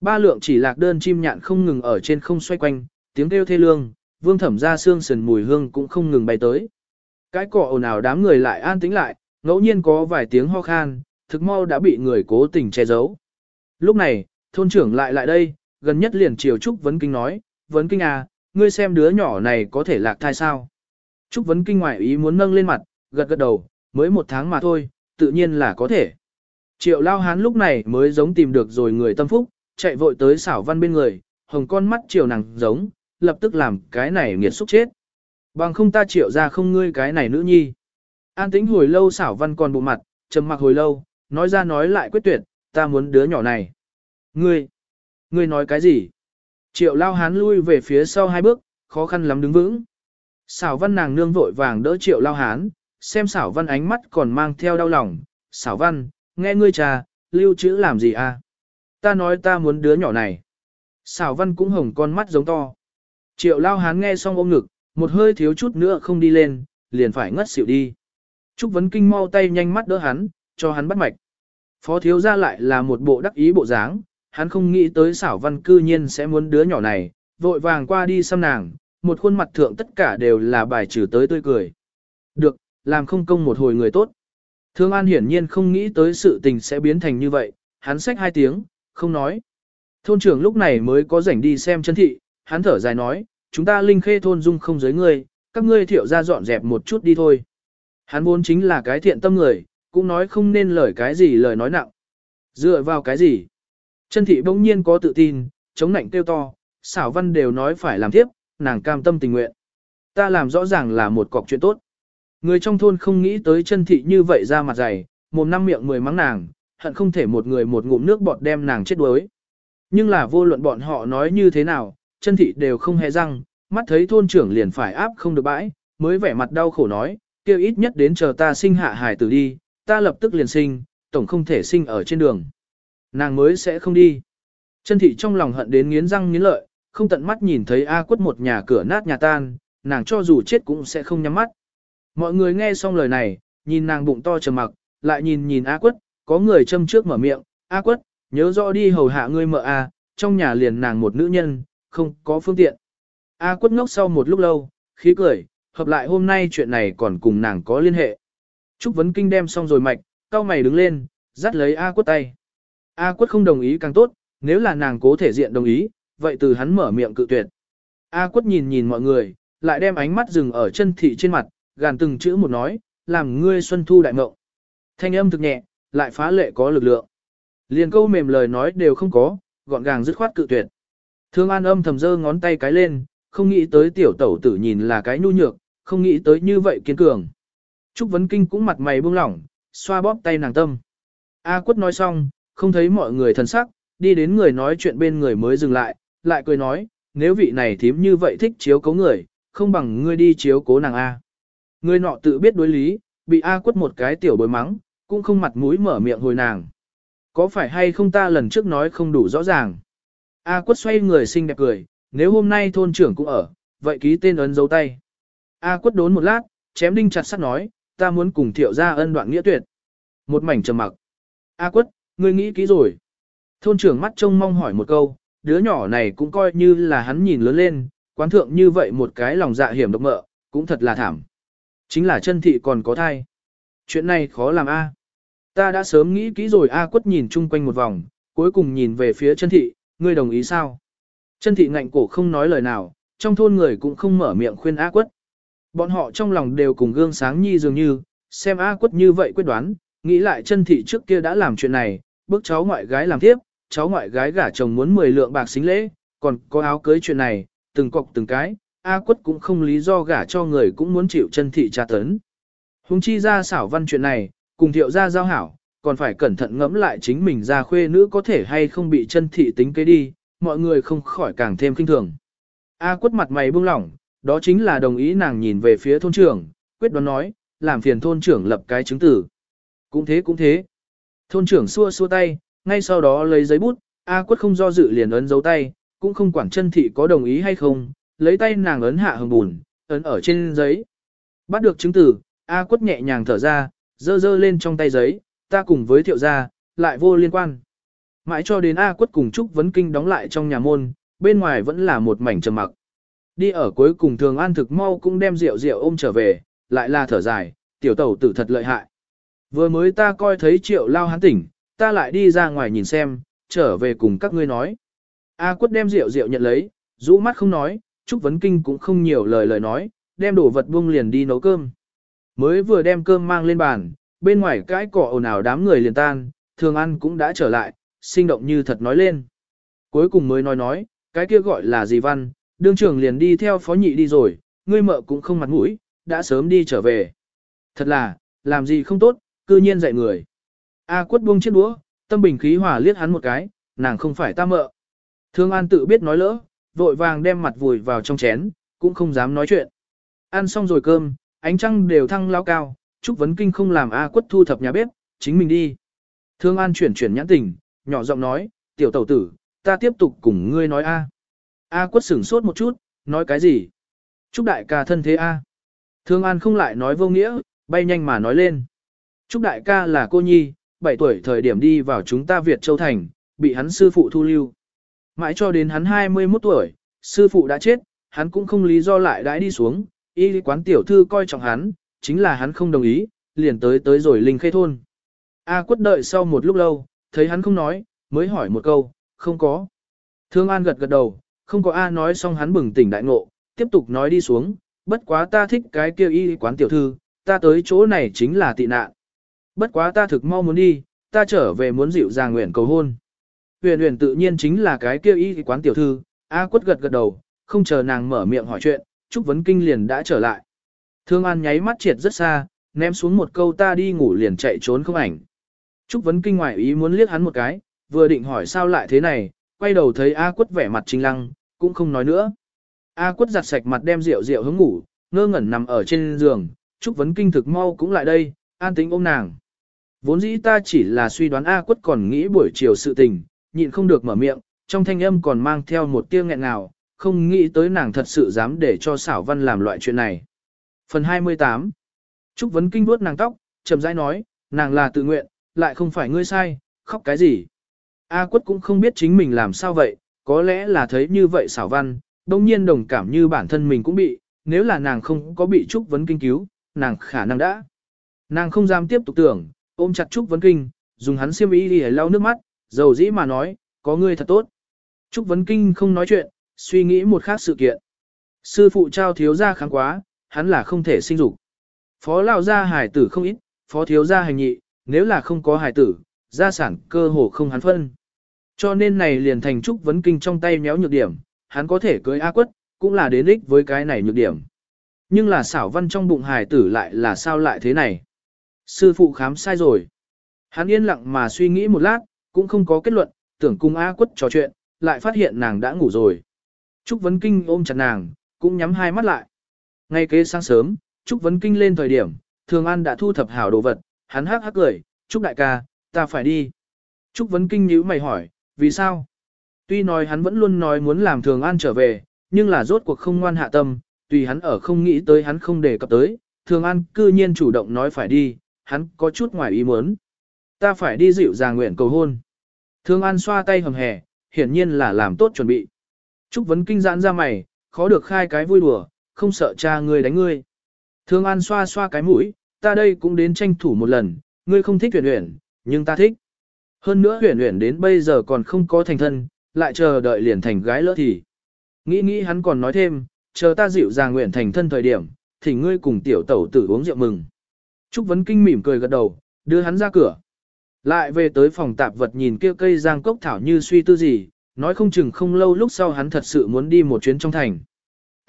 Ba lượng chỉ lạc đơn chim nhạn không ngừng ở trên không xoay quanh, tiếng kêu thê lương, vương thẩm ra xương sườn mùi hương cũng không ngừng bay tới. Cái cỏ ồn ào đám người lại an tĩnh lại, ngẫu nhiên có vài tiếng ho khan, thực mau đã bị người cố tình che giấu. Lúc này, thôn trưởng lại lại đây, gần nhất liền chiều Trúc Vấn Kinh nói, Vấn Kinh à, ngươi xem đứa nhỏ này có thể lạc thai sao. Trúc Vấn Kinh ngoại ý muốn nâng lên mặt, gật gật đầu, mới một tháng mà thôi, tự nhiên là có thể. Triệu lao hán lúc này mới giống tìm được rồi người tâm phúc, chạy vội tới xảo văn bên người, hồng con mắt triệu nàng giống, lập tức làm cái này nghiệt xúc chết. Bằng không ta triệu ra không ngươi cái này nữ nhi. An tĩnh hồi lâu xảo văn còn bộ mặt, trầm mặc hồi lâu, nói ra nói lại quyết tuyệt, ta muốn đứa nhỏ này. Ngươi, ngươi nói cái gì? Triệu lao hán lui về phía sau hai bước, khó khăn lắm đứng vững. Xảo văn nàng nương vội vàng đỡ triệu lao hán, xem xảo văn ánh mắt còn mang theo đau lòng. Xảo văn, nghe ngươi trà, lưu trữ làm gì à? Ta nói ta muốn đứa nhỏ này. Xảo văn cũng hồng con mắt giống to. Triệu lao hán nghe xong ôm ngực, một hơi thiếu chút nữa không đi lên, liền phải ngất xỉu đi. Trúc Vấn Kinh mau tay nhanh mắt đỡ hắn, cho hắn bắt mạch. Phó thiếu ra lại là một bộ đắc ý bộ dáng, hắn không nghĩ tới xảo văn cư nhiên sẽ muốn đứa nhỏ này, vội vàng qua đi xăm nàng, một khuôn mặt thượng tất cả đều là bài trừ tới tươi cười. Được, làm không công một hồi người tốt. Thương An hiển nhiên không nghĩ tới sự tình sẽ biến thành như vậy, hắn xách hai tiếng, không nói. Thôn trưởng lúc này mới có rảnh đi xem chân thị, hắn thở dài nói, chúng ta linh khê thôn dung không giới ngươi, các ngươi thiệu ra dọn dẹp một chút đi thôi. Hắn vốn chính là cái thiện tâm người, cũng nói không nên lời cái gì lời nói nặng. Dựa vào cái gì? Chân thị bỗng nhiên có tự tin, chống nạnh kêu to, xảo văn đều nói phải làm tiếp, nàng cam tâm tình nguyện. Ta làm rõ ràng là một cọc chuyện tốt. Người trong thôn không nghĩ tới chân thị như vậy ra mặt dày, mồm năm miệng mười mắng nàng, hận không thể một người một ngụm nước bọt đem nàng chết đuối. Nhưng là vô luận bọn họ nói như thế nào, chân thị đều không hề răng, mắt thấy thôn trưởng liền phải áp không được bãi, mới vẻ mặt đau khổ nói, kêu ít nhất đến chờ ta sinh hạ hài tử đi, ta lập tức liền sinh, tổng không thể sinh ở trên đường. Nàng mới sẽ không đi. Chân thị trong lòng hận đến nghiến răng nghiến lợi, không tận mắt nhìn thấy A quất một nhà cửa nát nhà tan, nàng cho dù chết cũng sẽ không nhắm mắt. Mọi người nghe xong lời này, nhìn nàng bụng to trầm mặc, lại nhìn nhìn A quất, có người châm trước mở miệng, A quất, nhớ rõ đi hầu hạ ngươi mợ A, trong nhà liền nàng một nữ nhân, không có phương tiện. A quất ngốc sau một lúc lâu, khí cười, hợp lại hôm nay chuyện này còn cùng nàng có liên hệ. Trúc Vấn Kinh đem xong rồi mạch, cao mày đứng lên, dắt lấy A quất tay. A quất không đồng ý càng tốt, nếu là nàng cố thể diện đồng ý, vậy từ hắn mở miệng cự tuyệt. A quất nhìn nhìn mọi người, lại đem ánh mắt dừng ở chân thị trên mặt, gàn từng chữ một nói, làm ngươi xuân thu đại mộng. Thanh âm thực nhẹ, lại phá lệ có lực lượng. Liền câu mềm lời nói đều không có, gọn gàng dứt khoát cự tuyệt. Thương An âm thầm giơ ngón tay cái lên, không nghĩ tới tiểu tẩu tử nhìn là cái nhu nhược, không nghĩ tới như vậy kiên cường. Trúc Vấn Kinh cũng mặt mày buông lỏng, xoa bóp tay nàng tâm. A quất nói xong, không thấy mọi người thần sắc, đi đến người nói chuyện bên người mới dừng lại, lại cười nói, nếu vị này thím như vậy thích chiếu cố người, không bằng ngươi đi chiếu cố nàng A. Người nọ tự biết đối lý, bị A quất một cái tiểu bối mắng, cũng không mặt mũi mở miệng hồi nàng. Có phải hay không ta lần trước nói không đủ rõ ràng? A quất xoay người xinh đẹp cười, nếu hôm nay thôn trưởng cũng ở, vậy ký tên ấn dấu tay. A quất đốn một lát, chém đinh chặt sắt nói, ta muốn cùng thiệu ra ân đoạn nghĩa tuyệt. Một mảnh trầm mặc. A quất, ngươi nghĩ kỹ rồi. Thôn trưởng mắt trông mong hỏi một câu, đứa nhỏ này cũng coi như là hắn nhìn lớn lên, quán thượng như vậy một cái lòng dạ hiểm độc mợ, cũng thật là thảm. Chính là chân thị còn có thai. Chuyện này khó làm A. Ta đã sớm nghĩ kỹ rồi A quất nhìn chung quanh một vòng, cuối cùng nhìn về phía chân thị, ngươi đồng ý sao? Chân thị ngạnh cổ không nói lời nào, trong thôn người cũng không mở miệng khuyên A quất. Bọn họ trong lòng đều cùng gương sáng nhi dường như, xem A quất như vậy quyết đoán, nghĩ lại chân thị trước kia đã làm chuyện này, bước cháu ngoại gái làm tiếp, cháu ngoại gái gả chồng muốn 10 lượng bạc xính lễ, còn có áo cưới chuyện này, từng cọc từng cái, A quất cũng không lý do gả cho người cũng muốn chịu chân thị tra tấn. Hùng chi ra xảo văn chuyện này, cùng thiệu ra giao hảo, còn phải cẩn thận ngẫm lại chính mình ra khuê nữ có thể hay không bị chân thị tính kế đi, mọi người không khỏi càng thêm kinh thường. A quất mặt mày buông lỏng, đó chính là đồng ý nàng nhìn về phía thôn trưởng, quyết đoán nói, làm phiền thôn trưởng lập cái chứng tử. Cũng thế cũng thế. Thôn trưởng xua xua tay, ngay sau đó lấy giấy bút, A quất không do dự liền ấn dấu tay, cũng không quản chân thị có đồng ý hay không, lấy tay nàng ấn hạ hồng bùn, ấn ở trên giấy. Bắt được chứng tử, A quất nhẹ nhàng thở ra, dơ dơ lên trong tay giấy, ta cùng với thiệu gia, lại vô liên quan. Mãi cho đến A quất cùng Trúc Vấn Kinh đóng lại trong nhà môn, bên ngoài vẫn là một mảnh trầm mặc. Đi ở cuối cùng thường an thực mau cũng đem rượu rượu ôm trở về, lại là thở dài, tiểu tẩu tử thật lợi hại. Vừa mới ta coi thấy triệu lao hắn tỉnh, ta lại đi ra ngoài nhìn xem, trở về cùng các ngươi nói. A quất đem rượu rượu nhận lấy, rũ mắt không nói, Trúc Vấn Kinh cũng không nhiều lời lời nói, đem đồ vật buông liền đi nấu cơm. Mới vừa đem cơm mang lên bàn, bên ngoài cái cỏ ồn ào đám người liền tan, thường ăn cũng đã trở lại, sinh động như thật nói lên. Cuối cùng mới nói nói, cái kia gọi là gì văn, đương trưởng liền đi theo phó nhị đi rồi, ngươi mợ cũng không mặt mũi, đã sớm đi trở về. Thật là, làm gì không tốt, cư nhiên dạy người. A quất buông chiếc đũa, tâm bình khí hòa liếc hắn một cái, nàng không phải ta mợ. Thương An tự biết nói lỡ, vội vàng đem mặt vùi vào trong chén, cũng không dám nói chuyện. Ăn xong rồi cơm, ánh trăng đều thăng lao cao, Trúc Vấn Kinh không làm A quất thu thập nhà bếp, chính mình đi. Thương An chuyển chuyển nhãn tình, nhỏ giọng nói, tiểu tẩu tử, ta tiếp tục cùng ngươi nói A. A quất sửng sốt một chút, nói cái gì? Trúc đại ca thân thế A. Thương An không lại nói vô nghĩa, bay nhanh mà nói lên. Trúc đại ca là cô nhi, 7 tuổi thời điểm đi vào chúng ta Việt Châu Thành, bị hắn sư phụ thu lưu. Mãi cho đến hắn 21 tuổi, sư phụ đã chết, hắn cũng không lý do lại đãi đi xuống, y quán tiểu thư coi trọng hắn, chính là hắn không đồng ý, liền tới tới rồi linh khê thôn. A quất đợi sau một lúc lâu, thấy hắn không nói, mới hỏi một câu, không có. Thương An gật gật đầu, không có A nói xong hắn bừng tỉnh đại ngộ, tiếp tục nói đi xuống, bất quá ta thích cái kia y quán tiểu thư, ta tới chỗ này chính là tị nạn. Bất quá ta thực mau muốn đi, ta trở về muốn dịu dàng nguyện cầu hôn. Huyền huyền tự nhiên chính là cái kia y quán tiểu thư, A quất gật gật đầu, không chờ nàng mở miệng hỏi chuyện, Trúc Vấn Kinh liền đã trở lại. Thương An nháy mắt triệt rất xa, ném xuống một câu ta đi ngủ liền chạy trốn không ảnh. Trúc Vấn Kinh ngoại ý muốn liếc hắn một cái, vừa định hỏi sao lại thế này, quay đầu thấy A quất vẻ mặt trinh lăng, cũng không nói nữa. A quất giặt sạch mặt đem rượu rượu hướng ngủ, ngơ ngẩn nằm ở trên giường, Trúc Vấn Kinh thực mau cũng lại đây, an tính ôm nàng. Vốn dĩ ta chỉ là suy đoán A quất còn nghĩ buổi chiều sự tình, nhịn không được mở miệng, trong thanh âm còn mang theo một tia nghẹn ngào, không nghĩ tới nàng thật sự dám để cho xảo văn làm loại chuyện này. Phần 28 Trúc Vấn Kinh vuốt nàng tóc, chậm rãi nói, nàng là tự nguyện, lại không phải ngươi sai, khóc cái gì. A quất cũng không biết chính mình làm sao vậy, có lẽ là thấy như vậy xảo văn, đồng nhiên đồng cảm như bản thân mình cũng bị, nếu là nàng không có bị Trúc Vấn Kinh cứu, nàng khả năng đã. Nàng không dám tiếp tục tưởng, ôm chặt Trúc Vấn Kinh, dùng hắn xiêm y đi lau nước mắt, dầu dĩ mà nói, có ngươi thật tốt. Trúc Vấn Kinh không nói chuyện, suy nghĩ một khác sự kiện. Sư phụ trao thiếu gia kháng quá, hắn là không thể sinh dục. Phó lão gia hải tử không ít, phó thiếu gia hành nhị, nếu là không có hải tử, gia sản cơ hồ không hắn phân. Cho nên này liền thành Trúc Vấn Kinh trong tay méo nhược điểm, hắn có thể cưới A quất, cũng là đến ích với cái này nhược điểm. Nhưng là xảo văn trong bụng hài tử lại là sao lại thế này? Sư phụ khám sai rồi. Hắn yên lặng mà suy nghĩ một lát, cũng không có kết luận, tưởng cùng A quất trò chuyện, lại phát hiện nàng đã ngủ rồi. Trúc Vấn Kinh ôm chặt nàng, cũng nhắm hai mắt lại. Ngay kế sáng sớm, Trúc Vấn Kinh lên thời điểm, Thường An đã thu thập hảo đồ vật, hắn hắc hắc cười, Trúc đại ca, ta phải đi. Trúc Vấn Kinh nhíu mày hỏi, vì sao? Tuy nói hắn vẫn luôn nói muốn làm Thường An trở về, nhưng là rốt cuộc không ngoan hạ tâm, tùy hắn ở không nghĩ tới hắn không để cập tới, Thường An cư nhiên chủ động nói phải đi, hắn có chút ngoài ý muốn. Ta phải đi dịu dàng nguyện cầu hôn. Thường An xoa tay hầm hè, hiển nhiên là làm tốt chuẩn bị. Trúc Vấn Kinh giãn ra mày, khó được khai cái vui đùa, không sợ cha ngươi đánh ngươi. Thường An xoa xoa cái mũi, ta đây cũng đến tranh thủ một lần, ngươi không thích huyền huyền, nhưng ta thích. Hơn nữa huyền huyền đến bây giờ còn không có thành thân, lại chờ đợi liền thành gái lỡ thì. Nghĩ nghĩ hắn còn nói thêm, chờ ta dịu dàng nguyện thành thân thời điểm, thì ngươi cùng tiểu tẩu tử uống rượu mừng. Trúc Vấn Kinh mỉm cười gật đầu, đưa hắn ra cửa. Lại về tới phòng tạp vật nhìn kia cây giang cốc thảo như suy tư gì, nói không chừng không lâu lúc sau hắn thật sự muốn đi một chuyến trong thành.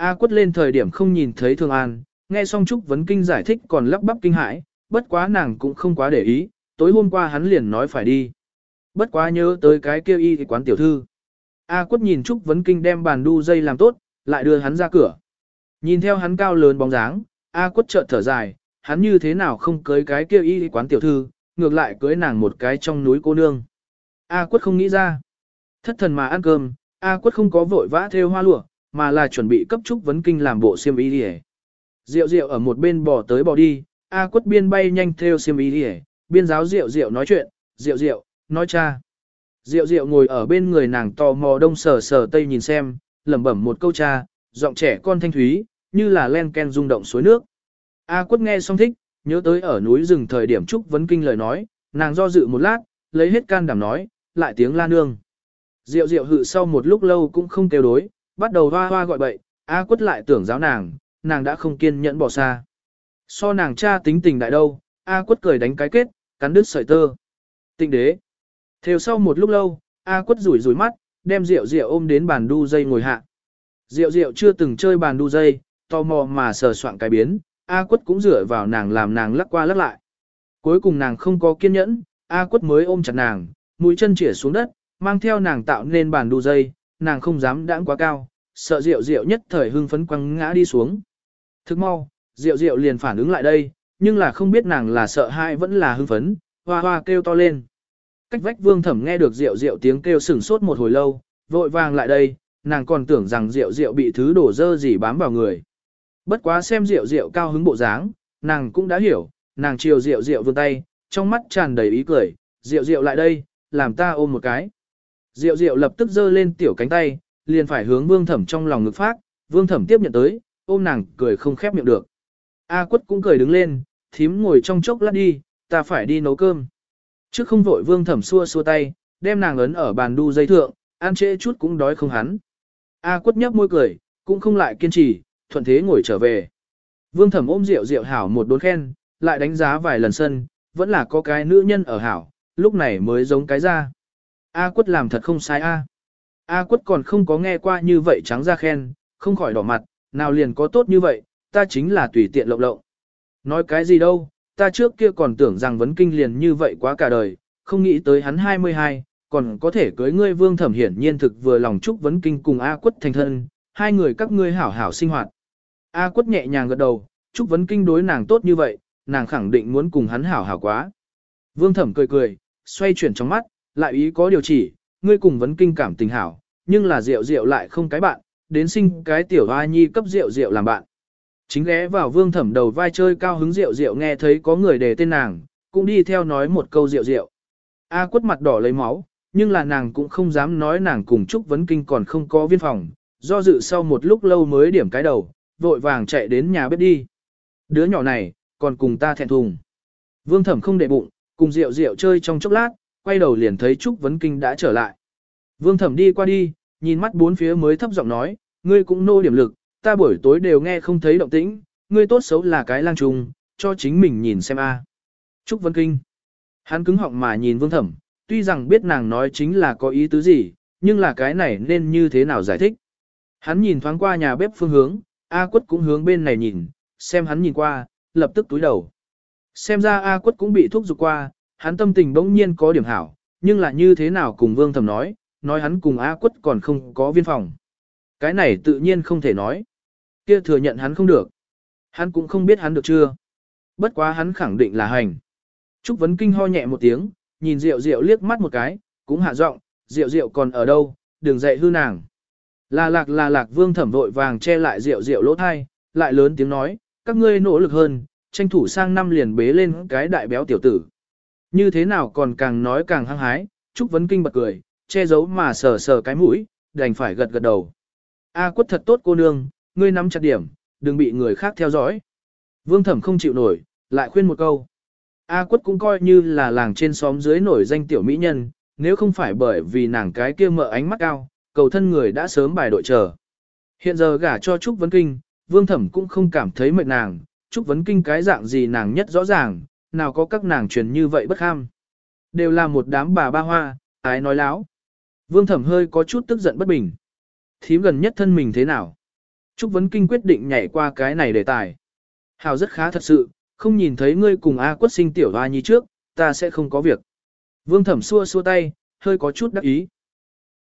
A quất lên thời điểm không nhìn thấy Thương An, nghe xong Trúc Vấn Kinh giải thích còn lắp bắp kinh hãi, bất quá nàng cũng không quá để ý, tối hôm qua hắn liền nói phải đi. Bất quá nhớ tới cái kêu y thì quán tiểu thư. A quất nhìn Trúc Vấn Kinh đem bàn đu dây làm tốt, lại đưa hắn ra cửa. Nhìn theo hắn cao lớn bóng dáng, A quất chợt thở dài, hắn như thế nào không cưới cái kêu y thì quán tiểu thư, ngược lại cưới nàng một cái trong núi cô nương. A quất không nghĩ ra. Thất thần mà ăn cơm, A quất không có vội vã theo hoa lụa, mà là chuẩn bị cấp Trúc Vấn Kinh làm bộ xiêm y đi Diệu diệu ở một bên bỏ tới bỏ đi, A quất biên bay nhanh theo xiêm y đi biên giáo diệu diệu nói chuyện, diệu diệu, nói cha. Diệu diệu ngồi ở bên người nàng tò mò đông sờ sờ tây nhìn xem, lẩm bẩm một câu cha, giọng trẻ con thanh thúy, như là len ken rung động suối nước. A quất nghe xong thích, nhớ tới ở núi rừng thời điểm Trúc Vấn Kinh lời nói, nàng do dự một lát, lấy hết can đảm nói, lại tiếng la nương. Diệu diệu hự sau một lúc lâu cũng không kêu đối, bắt đầu hoa hoa gọi bậy, A quất lại tưởng giáo nàng, nàng đã không kiên nhẫn bỏ xa. So nàng cha tính tình đại đâu, A quất cười đánh cái kết, cắn đứt sợi tơ. Tịnh đế. Theo sau một lúc lâu, A quất rủi rủi mắt, đem rượu rượu ôm đến bàn đu dây ngồi hạ. Rượu rượu chưa từng chơi bàn đu dây, tò mò mà sờ soạn cái biến, A quất cũng dựa vào nàng làm nàng lắc qua lắc lại. Cuối cùng nàng không có kiên nhẫn, A quất mới ôm chặt nàng, mũi chân chỉa xuống đất, mang theo nàng tạo nên bàn đu dây, nàng không dám đãng quá cao, sợ rượu rượu nhất thời hưng phấn quăng ngã đi xuống. Thức mau, rượu rượu liền phản ứng lại đây, nhưng là không biết nàng là sợ hãi vẫn là hưng phấn, hoa hoa kêu to lên. Cách vách vương thẩm nghe được rượu rượu tiếng kêu sửng sốt một hồi lâu, vội vàng lại đây, nàng còn tưởng rằng rượu rượu bị thứ đổ dơ gì bám vào người. Bất quá xem rượu rượu cao hứng bộ dáng, nàng cũng đã hiểu, nàng chiều rượu rượu vươn tay, trong mắt tràn đầy ý cười, rượu rượu lại đây, làm ta ôm một cái. Diệu Diệu lập tức giơ lên tiểu cánh tay, liền phải hướng vương thẩm trong lòng ngực phát, vương thẩm tiếp nhận tới, ôm nàng cười không khép miệng được. A quất cũng cười đứng lên, thím ngồi trong chốc lát đi, ta phải đi nấu cơm. Trước không vội vương thẩm xua xua tay, đem nàng ấn ở bàn đu dây thượng, ăn trễ chút cũng đói không hắn. A quất nhấp môi cười, cũng không lại kiên trì, thuận thế ngồi trở về. Vương thẩm ôm rượu rượu hảo một đốn khen, lại đánh giá vài lần sân, vẫn là có cái nữ nhân ở hảo, lúc này mới giống cái ra. A quất làm thật không sai A. A quất còn không có nghe qua như vậy trắng ra khen, không khỏi đỏ mặt, nào liền có tốt như vậy, ta chính là tùy tiện lộng lộng. Nói cái gì đâu, ta trước kia còn tưởng rằng vấn kinh liền như vậy quá cả đời, không nghĩ tới hắn 22, còn có thể cưới ngươi vương thẩm hiển nhiên thực vừa lòng chúc vấn kinh cùng A quất thành thân, hai người các ngươi hảo hảo sinh hoạt. A quất nhẹ nhàng gật đầu, chúc vấn kinh đối nàng tốt như vậy, nàng khẳng định muốn cùng hắn hảo hảo quá. Vương thẩm cười cười, xoay chuyển trong mắt, lại ý có điều chỉ, ngươi cùng vấn kinh cảm tình hảo, nhưng là rượu rượu lại không cái bạn, đến sinh cái tiểu hoa nhi cấp rượu rượu làm bạn. Chính ghé vào vương thẩm đầu vai chơi cao hứng rượu rượu nghe thấy có người đề tên nàng, cũng đi theo nói một câu rượu rượu. A quất mặt đỏ lấy máu, nhưng là nàng cũng không dám nói nàng cùng Trúc Vấn Kinh còn không có viên phòng, do dự sau một lúc lâu mới điểm cái đầu, vội vàng chạy đến nhà bếp đi. Đứa nhỏ này, còn cùng ta thẹn thùng. Vương thẩm không để bụng, cùng rượu rượu chơi trong chốc lát, quay đầu liền thấy Trúc Vấn Kinh đã trở lại. Vương thẩm đi qua đi, nhìn mắt bốn phía mới thấp giọng nói, ngươi cũng nô điểm lực, ta buổi tối đều nghe không thấy động tĩnh, ngươi tốt xấu là cái lang trùng, cho chính mình nhìn xem a. Trúc Vấn Kinh. Hắn cứng họng mà nhìn Vương Thẩm, tuy rằng biết nàng nói chính là có ý tứ gì, nhưng là cái này nên như thế nào giải thích. Hắn nhìn thoáng qua nhà bếp phương hướng, A quất cũng hướng bên này nhìn, xem hắn nhìn qua, lập tức túi đầu. Xem ra A quất cũng bị thuốc dục qua, hắn tâm tình bỗng nhiên có điểm hảo, nhưng là như thế nào cùng vương thầm nói, nói hắn cùng A quất còn không có viên phòng. Cái này tự nhiên không thể nói. Kia thừa nhận hắn không được. Hắn cũng không biết hắn được chưa. Bất quá hắn khẳng định là hành. Trúc Vấn Kinh ho nhẹ một tiếng, nhìn Diệu Diệu liếc mắt một cái, cũng hạ giọng, Diệu Diệu còn ở đâu, đừng dậy hư nàng. Là lạc là lạc vương thẩm vội vàng che lại Diệu Diệu lỗ thai, lại lớn tiếng nói, các ngươi nỗ lực hơn, tranh thủ sang năm liền bế lên cái đại béo tiểu tử. Như thế nào còn càng nói càng hăng hái, Trúc Vấn Kinh bật cười, che giấu mà sờ sờ cái mũi, đành phải gật gật đầu. A quất thật tốt cô nương, ngươi nắm chặt điểm, đừng bị người khác theo dõi. Vương thẩm không chịu nổi, lại khuyên một câu. A quất cũng coi như là làng trên xóm dưới nổi danh tiểu mỹ nhân, nếu không phải bởi vì nàng cái kia mợ ánh mắt cao, cầu thân người đã sớm bài đội chờ. Hiện giờ gả cho Trúc Vấn Kinh, Vương Thẩm cũng không cảm thấy mệt nàng, Trúc Vấn Kinh cái dạng gì nàng nhất rõ ràng, nào có các nàng truyền như vậy bất ham. Đều là một đám bà ba hoa, ái nói láo. Vương Thẩm hơi có chút tức giận bất bình. Thím gần nhất thân mình thế nào? Trúc Vấn Kinh quyết định nhảy qua cái này đề tài. Hào rất khá thật sự, không nhìn thấy ngươi cùng A quất sinh tiểu hoa nhi trước, ta sẽ không có việc. Vương Thẩm xua xua tay, hơi có chút đắc ý.